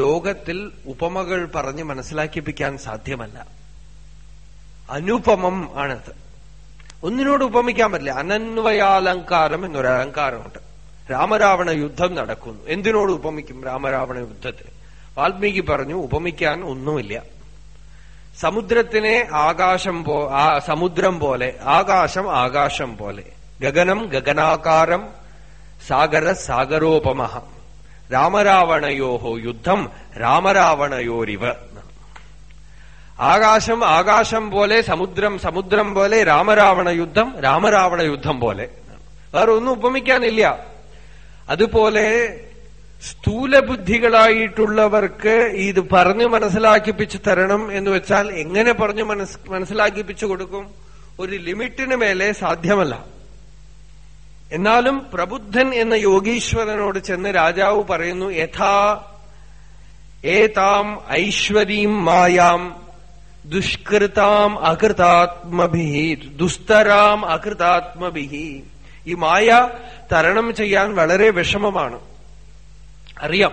ലോകത്തിൽ ഉപമകൾ പറഞ്ഞ് മനസ്സിലാക്കിപ്പിക്കാൻ സാധ്യമല്ല. അനുപമം ആണത് ഒന്നിനോട് ഉപമിക്കാൻ പറ്റില്ല. അനന്വയാലങ്കാരം എന്നൊരു അലങ്കാരമുണ്ട്. രാമരാവണ യുദ്ധം നടക്കുന്നു. എന്തിനോട് ഉപമിക്കും രാമരാവണ യുദ്ധത്തിൽ വാൽമീകി പറഞ്ഞു ഉപമിക്കാൻ ഒന്നുമില്ല. സമുദ്രത്തിനെ ആകാശം പോ സമുദ്രം പോലെ ആകാശം ആകാശം പോലെ. ഗഗനം ഗഗനാകാരം സാഗര സാഗരോപമഹ. രാമരാവണയോഹോ യുദ്ധം രാമരാവണയോരിവ. ആകാശം ആകാശം പോലെ സമുദ്രം സമുദ്രം പോലെ രാമരാവണ യുദ്ധം രാമരാവണ യുദ്ധം പോലെ. വേറെ ഒന്നും ഉപമിക്കാനില്ല. അതുപോലെ സ്ഥൂലബുദ്ധികളായിട്ടുള്ളവർക്ക് ഇത് പറഞ്ഞു മനസ്സിലാക്കിപ്പിച്ചു തരണം എന്ന് വെച്ചാൽ എങ്ങനെ പറഞ്ഞു മനസ് മനസ്സിലാക്കിപ്പിച്ചു കൊടുക്കും? ഒരു ലിമിറ്റിന് മേലെ സാധ്യമല്ല. എന്നാലും പ്രബുദ്ധൻ എന്ന യോഗീശ്വരനോട് ചെന്ന് രാജാവ് പറയുന്നു യഥാ ഏതാം ഐശ്വരീം മായാം ദുഷ്കൃതാം അകൃതാത്മഭി ദുസ്തരാം അകൃതാത്മഭി ഈ മായ തരണം ചെയ്യാൻ വളരെ വിഷമമാണ്. അറിയാം.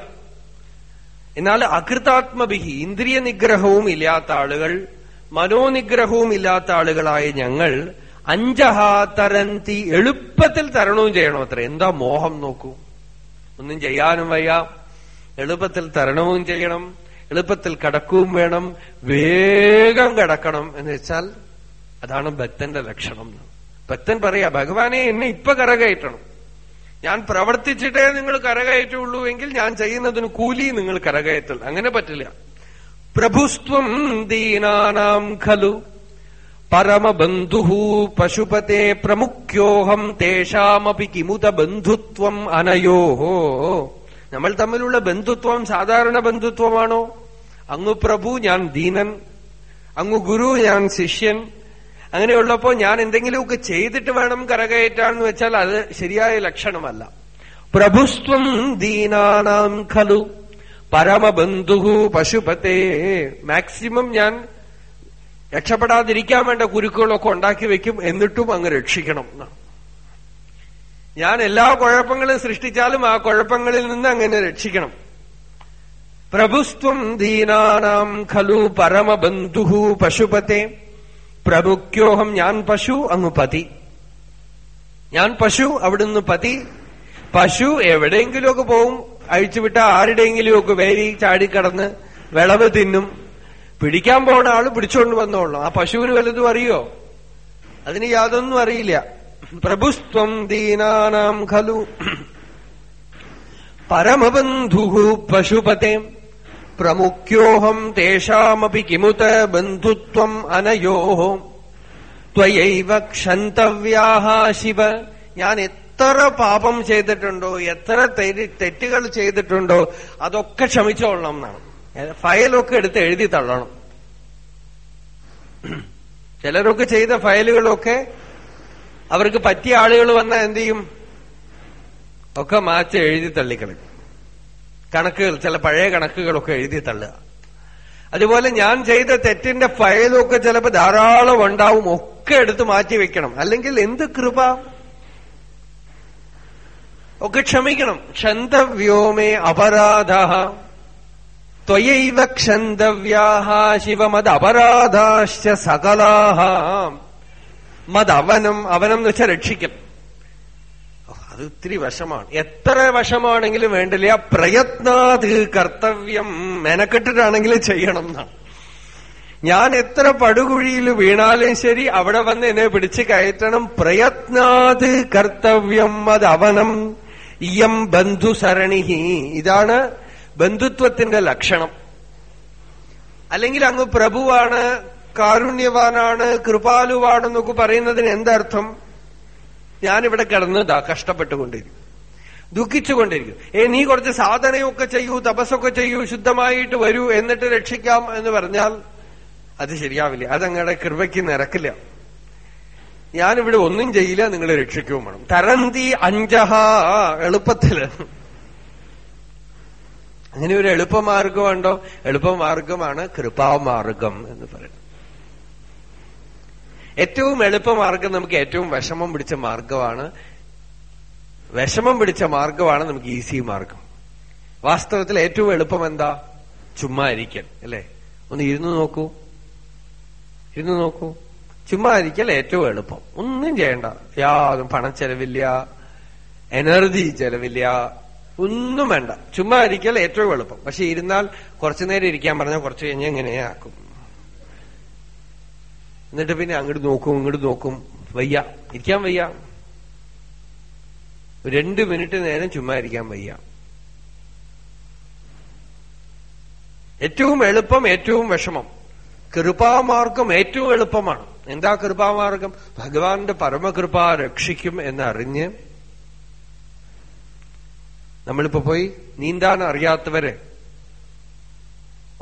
എന്നാൽ അകൃതാത്മഭിഹി ഇന്ദ്രിയ നിഗ്രഹവും ഇല്ലാത്ത ആളുകൾ മനോനിഗ്രഹവും ഇല്ലാത്ത ആളുകളായ ഞങ്ങൾ അഞ്ചഹാ തരന്തി എളുപ്പത്തിൽ തരണവും ചെയ്യണം അത്ര. എന്താ മോഹം നോക്കൂ. ഒന്നും ചെയ്യാനും വയ്യ. എളുപ്പത്തിൽ തരണവും ചെയ്യണം. എളുപ്പത്തിൽ കടക്കുകയും വേണം വേഗം കടക്കണം എന്ന് വെച്ചാൽ അതാണ് ഭക്തന്റെ ലക്ഷണം ഭക്തൻ പറയാ ഭഗവാനെ എന്നെ ഇപ്പൊ കരകയറ്റണം. ഞാൻ പ്രവർത്തിച്ചിട്ടേ നിങ്ങൾ കരകയറ്റുള്ളൂ എങ്കിൽ ഞാൻ ചെയ്യുന്നതിന് കൂലി നിങ്ങൾ കരകയറ്റൽ. അങ്ങനെ പറ്റില്ല. പ്രഭുസ്ത്വം ദീനാനാം ഖലു. പരമബന്ധു പശുപത്തെ പ്രമുഖ്യോഹം തേഷാമപി കിമുത ബന്ധുത്വം അനയോഹോ. നമ്മൾ തമ്മിലുള്ള ബന്ധുത്വം സാധാരണ ബന്ധുത്വമാണോ? അങ്ങ് പ്രഭു ഞാൻ ദീനൻ. അങ്ങു ഗുരു ഞാൻ ശിഷ്യൻ. അങ്ങനെയുള്ളപ്പോ ഞാൻ എന്തെങ്കിലുമൊക്കെ ചെയ്തിട്ട് വേണം കരകയറ്റാന്ന് വെച്ചാൽ അത് ശരിയായ ലക്ഷണമല്ല. പ്രഭുസ്വം ദീനാനാം ഖലു. പരമബന്ധു പശുപത്തെ മാക്സിമം ഞാൻ രക്ഷപ്പെടാതിരിക്കാൻ വേണ്ട കുരുക്കുകളൊക്കെ ഉണ്ടാക്കി വെക്കും എന്നിട്ടും അങ്ങ് രക്ഷിക്കണം ഞാൻ എല്ലാ കുഴപ്പങ്ങളും സൃഷ്ടിച്ചാലും ആ കുഴപ്പങ്ങളിൽ നിന്ന് അങ്ങനെ രക്ഷിക്കണം. പ്രഭുസ്ത്വം ദീനാനാം ഖലു പരമബന്ധു പശുപത്തെ പ്രഭുക്യോഹം ഞാൻ പശു അങ്ങ് പതി. ഞാൻ പശു അവിടുന്ന് പതി. പശു എവിടെയെങ്കിലുമൊക്കെ പോവും. അഴിച്ചുവിട്ട ആരുടെയെങ്കിലുമൊക്കെ വേരി ചാടിക്കടന്ന് വിളവ് തിന്നും. പിടിക്കാൻ പോണ ആൾ പിടിച്ചോണ്ട് വന്നോളൂ. ആ പശുവിന് വലുതും അറിയോ? അതിന് യാതൊന്നും അറിയില്ല. പ്രഭുസ്ത്വം ദീനാനാം ഖലു. പരമബന്ധു പശുപത്തെ പ്രമുഖ്യോഹം തേഷാമപി കിമുത ബന്ധുത്വം അനയോ. ത്വയൈവ ക്ഷന്തവ്യാഹ ശിവ. ഞാൻ എത്ര പാപം ചെയ്തിട്ടുണ്ടോ എത്ര തെറ്റുകൾ ചെയ്തിട്ടുണ്ടോ അതൊക്കെ ക്ഷമിച്ചോളണം എന്നാണ്. ഫയലൊക്കെ എടുത്ത് എഴുതി തള്ളണം. ചിലരൊക്കെ ചെയ്ത ഫയലുകളൊക്കെ അവർക്ക് പറ്റിയ ആളുകൾ വന്നാൽ എന്ത് ചെയ്യും? ഒക്കെ മാറ്റി എഴുതി തള്ളിക്കളയും. കണക്കുകൾ ചില പഴയ കണക്കുകളൊക്കെ എഴുതി തള്ളുക. അതുപോലെ ഞാൻ ചെയ്ത തെറ്റിന്റെ ഫയലൊക്കെ ചിലപ്പോൾ ധാരാളം ഉണ്ടാവും ഒക്കെ എടുത്ത് മാറ്റി വെക്കണം. അല്ലെങ്കിൽ എന്ത് കൃപ? ഒക്കെ ക്ഷമിക്കണം. ക്ഷന്തവ്യോമേ അപരാധ. ത്വയൈവ ക്ഷന്തവ്യാഹ ശിവമത് അപരാധാശ്ച സകലാഹ. മതവനം അവനം എന്ന് വെച്ചാൽ രക്ഷിക്കും. അത് ഇത്തിരി വശമാണ്. എത്ര വശമാണെങ്കിലും വേണ്ടില്ല. പ്രയത്നാത് കർത്തവ്യം മെനക്കെട്ടിട്ടാണെങ്കിലും ചെയ്യണം എന്നാണ് ഞാൻ എത്ര പടുകുഴിയിൽ വീണാലും ശരി അവിടെ വന്ന് എന്നെ പിടിച്ച് കയറ്റണം. പ്രയത്നാത് കർത്തവ്യം അത് അവനം ഇയം ബന്ധുസരണിഹി ഇതാണ് ബന്ധുത്വത്തിന്റെ ലക്ഷണം. അല്ലെങ്കിൽ അങ്ങ് പ്രഭുവാണ് കാരുണ്യവാനാണ് കൃപാലുവാണെന്നൊക്കെ പറയുന്നതിന് എന്തർത്ഥം? ഞാനിവിടെ കിടന്ന് കഷ്ടപ്പെട്ടുകൊണ്ടിരിക്കും. ദുഃഖിച്ചുകൊണ്ടിരിക്കും. ഏ നീ കുറച്ച് സാധനയൊക്കെ ചെയ്യൂ തപസ്സൊക്കെ ചെയ്യൂ ശുദ്ധമായിട്ട് വരൂ എന്നിട്ട് രക്ഷിക്കാം എന്ന് പറഞ്ഞാൽ അത് ശരിയാവില്ല. അതങ്ങടെ കൃപയ്ക്ക് നിരക്കില്ല. ഞാനിവിടെ ഒന്നും ചെയ്യില്ല നിങ്ങൾ രക്ഷിക്കുകയും വേണം. തരന്തി അഞ്ചഹ എളുപ്പത്തിൽ. അങ്ങനെ ഒരു എളുപ്പമാർഗമുണ്ടോ എളുപ്പമാർഗമാണ് കൃപാമാർഗം എന്ന് പറയുന്നത്. ഏറ്റവും എളുപ്പമാർഗം നമുക്ക് ഏറ്റവും വിഷമം പിടിച്ച മാർഗമാണ്. വിഷമം പിടിച്ച മാർഗമാണ് നമുക്ക് ഈസി മാർഗം. വാസ്തവത്തിൽ ഏറ്റവും എളുപ്പം എന്താ? ചുമ്മാ ഇരിക്കൽ അല്ലേ? ഒന്ന് ഇരുന്ന് നോക്കൂ. ഇരുന്ന് നോക്കൂ. ചുമ്മാ ഇരിക്കൽ ഏറ്റവും എളുപ്പം. ഒന്നും ചെയ്യണ്ട. യാതും പണം ചെലവില്ല. എനർജി ചെലവില്ല. ഒന്നും വേണ്ട. ചുമ്മാ ഇരിക്കൽ ഏറ്റവും എളുപ്പം. പക്ഷെ ഇരുന്നാൽ കുറച്ചു നേരം ഇരിക്കാൻ പറഞ്ഞാൽ കുറച്ച് കഴിഞ്ഞാൽ എങ്ങനെയാക്കും എന്നിട്ട് പിന്നെ അങ്ങോട്ട് നോക്കും ഇങ്ങോട്ട് നോക്കും. വയ്യ. ഇരിക്കാൻ വയ്യ. രണ്ട് മിനിറ്റ് നേരം ചുമ്മാ ഇരിക്കാൻ വയ്യ. ഏറ്റവും എളുപ്പം ഏറ്റവും വിഷമം. കൃപാമാർഗം ഏറ്റവും എളുപ്പമാണ്. എന്താ കൃപാമാർഗം? ഭഗവാന്റെ പരമകൃപ രക്ഷിക്കും എന്നറിഞ്ഞ് നമ്മളിപ്പോ പോയി നീന്താൻ അറിയാത്തവര്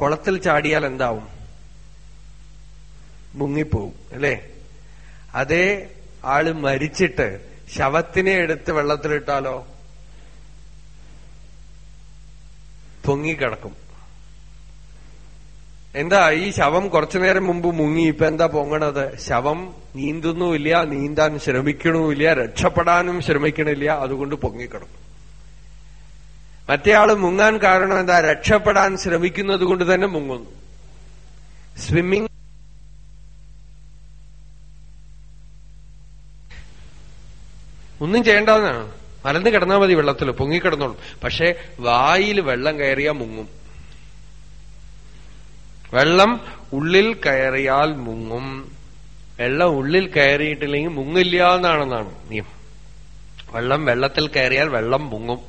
കുളത്തിൽ ചാടിയാൽ എന്താവും? മുങ്ങിപ്പോവും അല്ലേ? അതേ ആൾ മരിച്ചിട്ട് ശവത്തിനെ എടുത്ത് വെള്ളത്തിലിട്ടാലോ? പൊങ്ങിക്കിടക്കും. എന്താ ഈ ശവം കുറച്ചു നേരം മുമ്പ് മുങ്ങി ഇപ്പൊ എന്താ പൊങ്ങണത്? ശവം നീന്തുന്നുമില്ല നീന്താൻ ശ്രമിക്കണമില്ല രക്ഷപ്പെടാനും ശ്രമിക്കണില്ല അതുകൊണ്ട് പൊങ്ങിക്കിടക്കും. മറ്റേ ആൾ മുങ്ങാൻ കാരണം എന്താ? രക്ഷപ്പെടാൻ ശ്രമിക്കുന്നത് കൊണ്ട് തന്നെ മുങ്ങുന്നു. സ്വിമ്മിങ് ഒന്നും ചെയ്യേണ്ടതാണ് മലന്ന് കിടന്നാൽ മതി വെള്ളത്തിൽ പൊങ്ങിക്കിടന്നോളൂ പക്ഷേ വായിൽ വെള്ളം കയറിയാൽ മുങ്ങും. വെള്ളം ഉള്ളിൽ കയറിയാൽ മുങ്ങും. വെള്ളം ഉള്ളിൽ കയറിയിട്ടില്ലെങ്കിൽ മുങ്ങില്ല എന്നാണെന്നാണ് നിയമം. വെള്ളം വെള്ളത്തിൽ കയറിയാൽ വെള്ളം മുങ്ങും.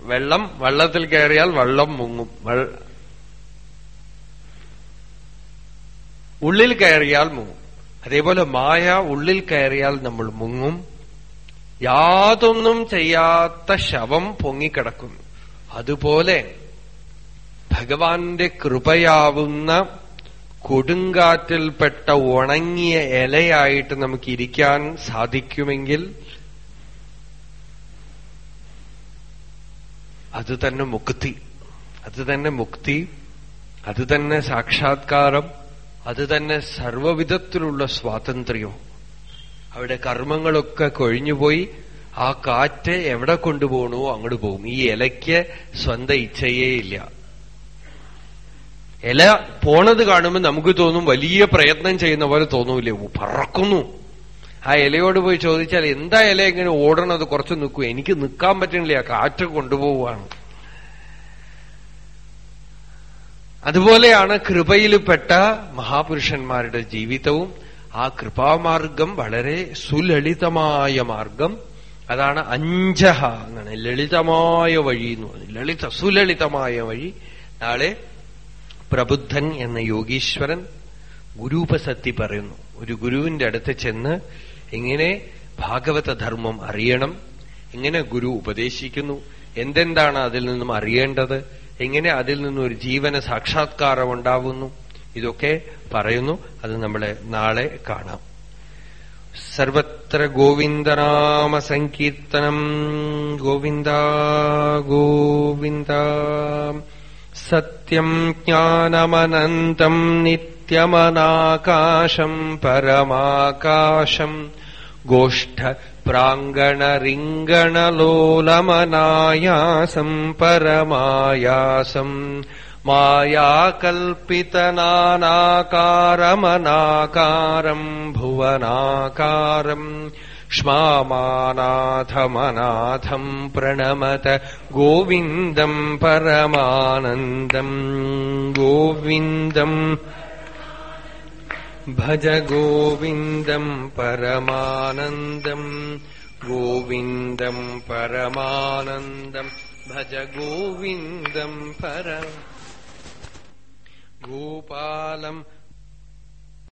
വെള്ളം വെള്ളത്തിൽ കയറിയാൽ വെള്ളം മുങ്ങും. ഉള്ളിൽ കയറിയാൽ മുങ്ങും. അതേപോലെ മായ ഉള്ളിൽ കയറിയാൽ നമ്മൾ മുങ്ങും. യാതൊന്നും ചെയ്യാത്ത ശവം പൊങ്ങിക്കിടക്കുന്നു. അതുപോലെ ഭഗവാന്റെ കൃപയാവുന്ന കൊടുങ്കാറ്റിൽപ്പെട്ട ഉണങ്ങിയ ഇലയായിട്ട് നമുക്ക് ഇരിക്കാൻ സാധിക്കുമെങ്കിൽ അത് തന്നെ മുക്തി. അത് തന്നെ മുക്തി. അത് തന്നെ സാക്ഷാത്കാരം. അത് തന്നെ സർവവിധത്തിലുള്ള സ്വാതന്ത്ര്യവും അവിടെ കർമ്മങ്ങളൊക്കെ കൊഴിഞ്ഞുപോയി. ആ കാറ്റ് എവിടെ കൊണ്ടുപോകണോ അങ്ങോട്ട് പോകും. ഈ ഇലയ്ക്ക് സ്വന്തം ഇച്ഛയേ ഇല്ല. ഇല പോണത് കാണുമ്പോൾ നമുക്ക് തോന്നും വലിയ പ്രയത്നം ചെയ്യുന്ന പോലെ തോന്നൂലേ പറക്കുന്നു. ആ ഇലയോട് പോയി ചോദിച്ചാൽ എന്താ ഇല ഇങ്ങനെ ഓടണത്? കുറച്ച് നിൽക്കൂ എനിക്ക് നിൽക്കാൻ പറ്റണില്ല. കാറ്റ് കൊണ്ടുപോവാണ് അതുപോലെയാണ് കൃപയിൽപ്പെട്ട മഹാപുരുഷന്മാരുടെ ജീവിതവും. ആ കൃപാമാർഗം വളരെ സുലളിതമായ മാർഗം. അതാണ് അഞ്ചഹ എന്നാണ് ലളിതമായ വഴി എന്ന് പറഞ്ഞു ലളിത സുലളിതമായ വഴി. നാളെ പ്രബുദ്ധൻ എന്ന യോഗീശ്വരൻ ഗുരുപസത്തി പറയുന്നു. ഒരു ഗുരുവിന്റെ അടുത്ത് ചെന്ന് എങ്ങനെ ഭാഗവത ധർമ്മം അറിയണം. എങ്ങനെ ഗുരു ഉപദേശിക്കുന്നു. എന്തെന്താണ് അതിൽ നിന്നും അറിയേണ്ടത്? എങ്ങനെ അതിൽ നിന്നും ഒരു ജീവന സാക്ഷാത്കാരം ഉണ്ടാവുന്നു ഇതൊക്കെ പറയുന്നു. അത് നമ്മളെ നാളെ കാണാം. സർവത്ര ഗോവിന്ദനാമ സങ്കീർത്തനം ഗോവിന്ദ ഗോവിന്ദ. സത്യം ജ്ഞാനമനന്തം നിത്യമനാകാശം പരമാകാശം. ഗോഷ്ഠ प्राङ्गणरिङ्गणलोलमनायासम् परमायासम् मायाकल्पितनानाकारमनाकारम् भुवनाकारम् क्ष्मानाथमनाथम् प्रणमत गोविन्दम् परमानन्दम् गोविन्दम् ഭജ ഗോവിന്ദം പരമാനന്ദം. ഗോവിന്ദം പരമാനന്ദം. ഭജ ഗോവിന്ദം പര ഗോപാലം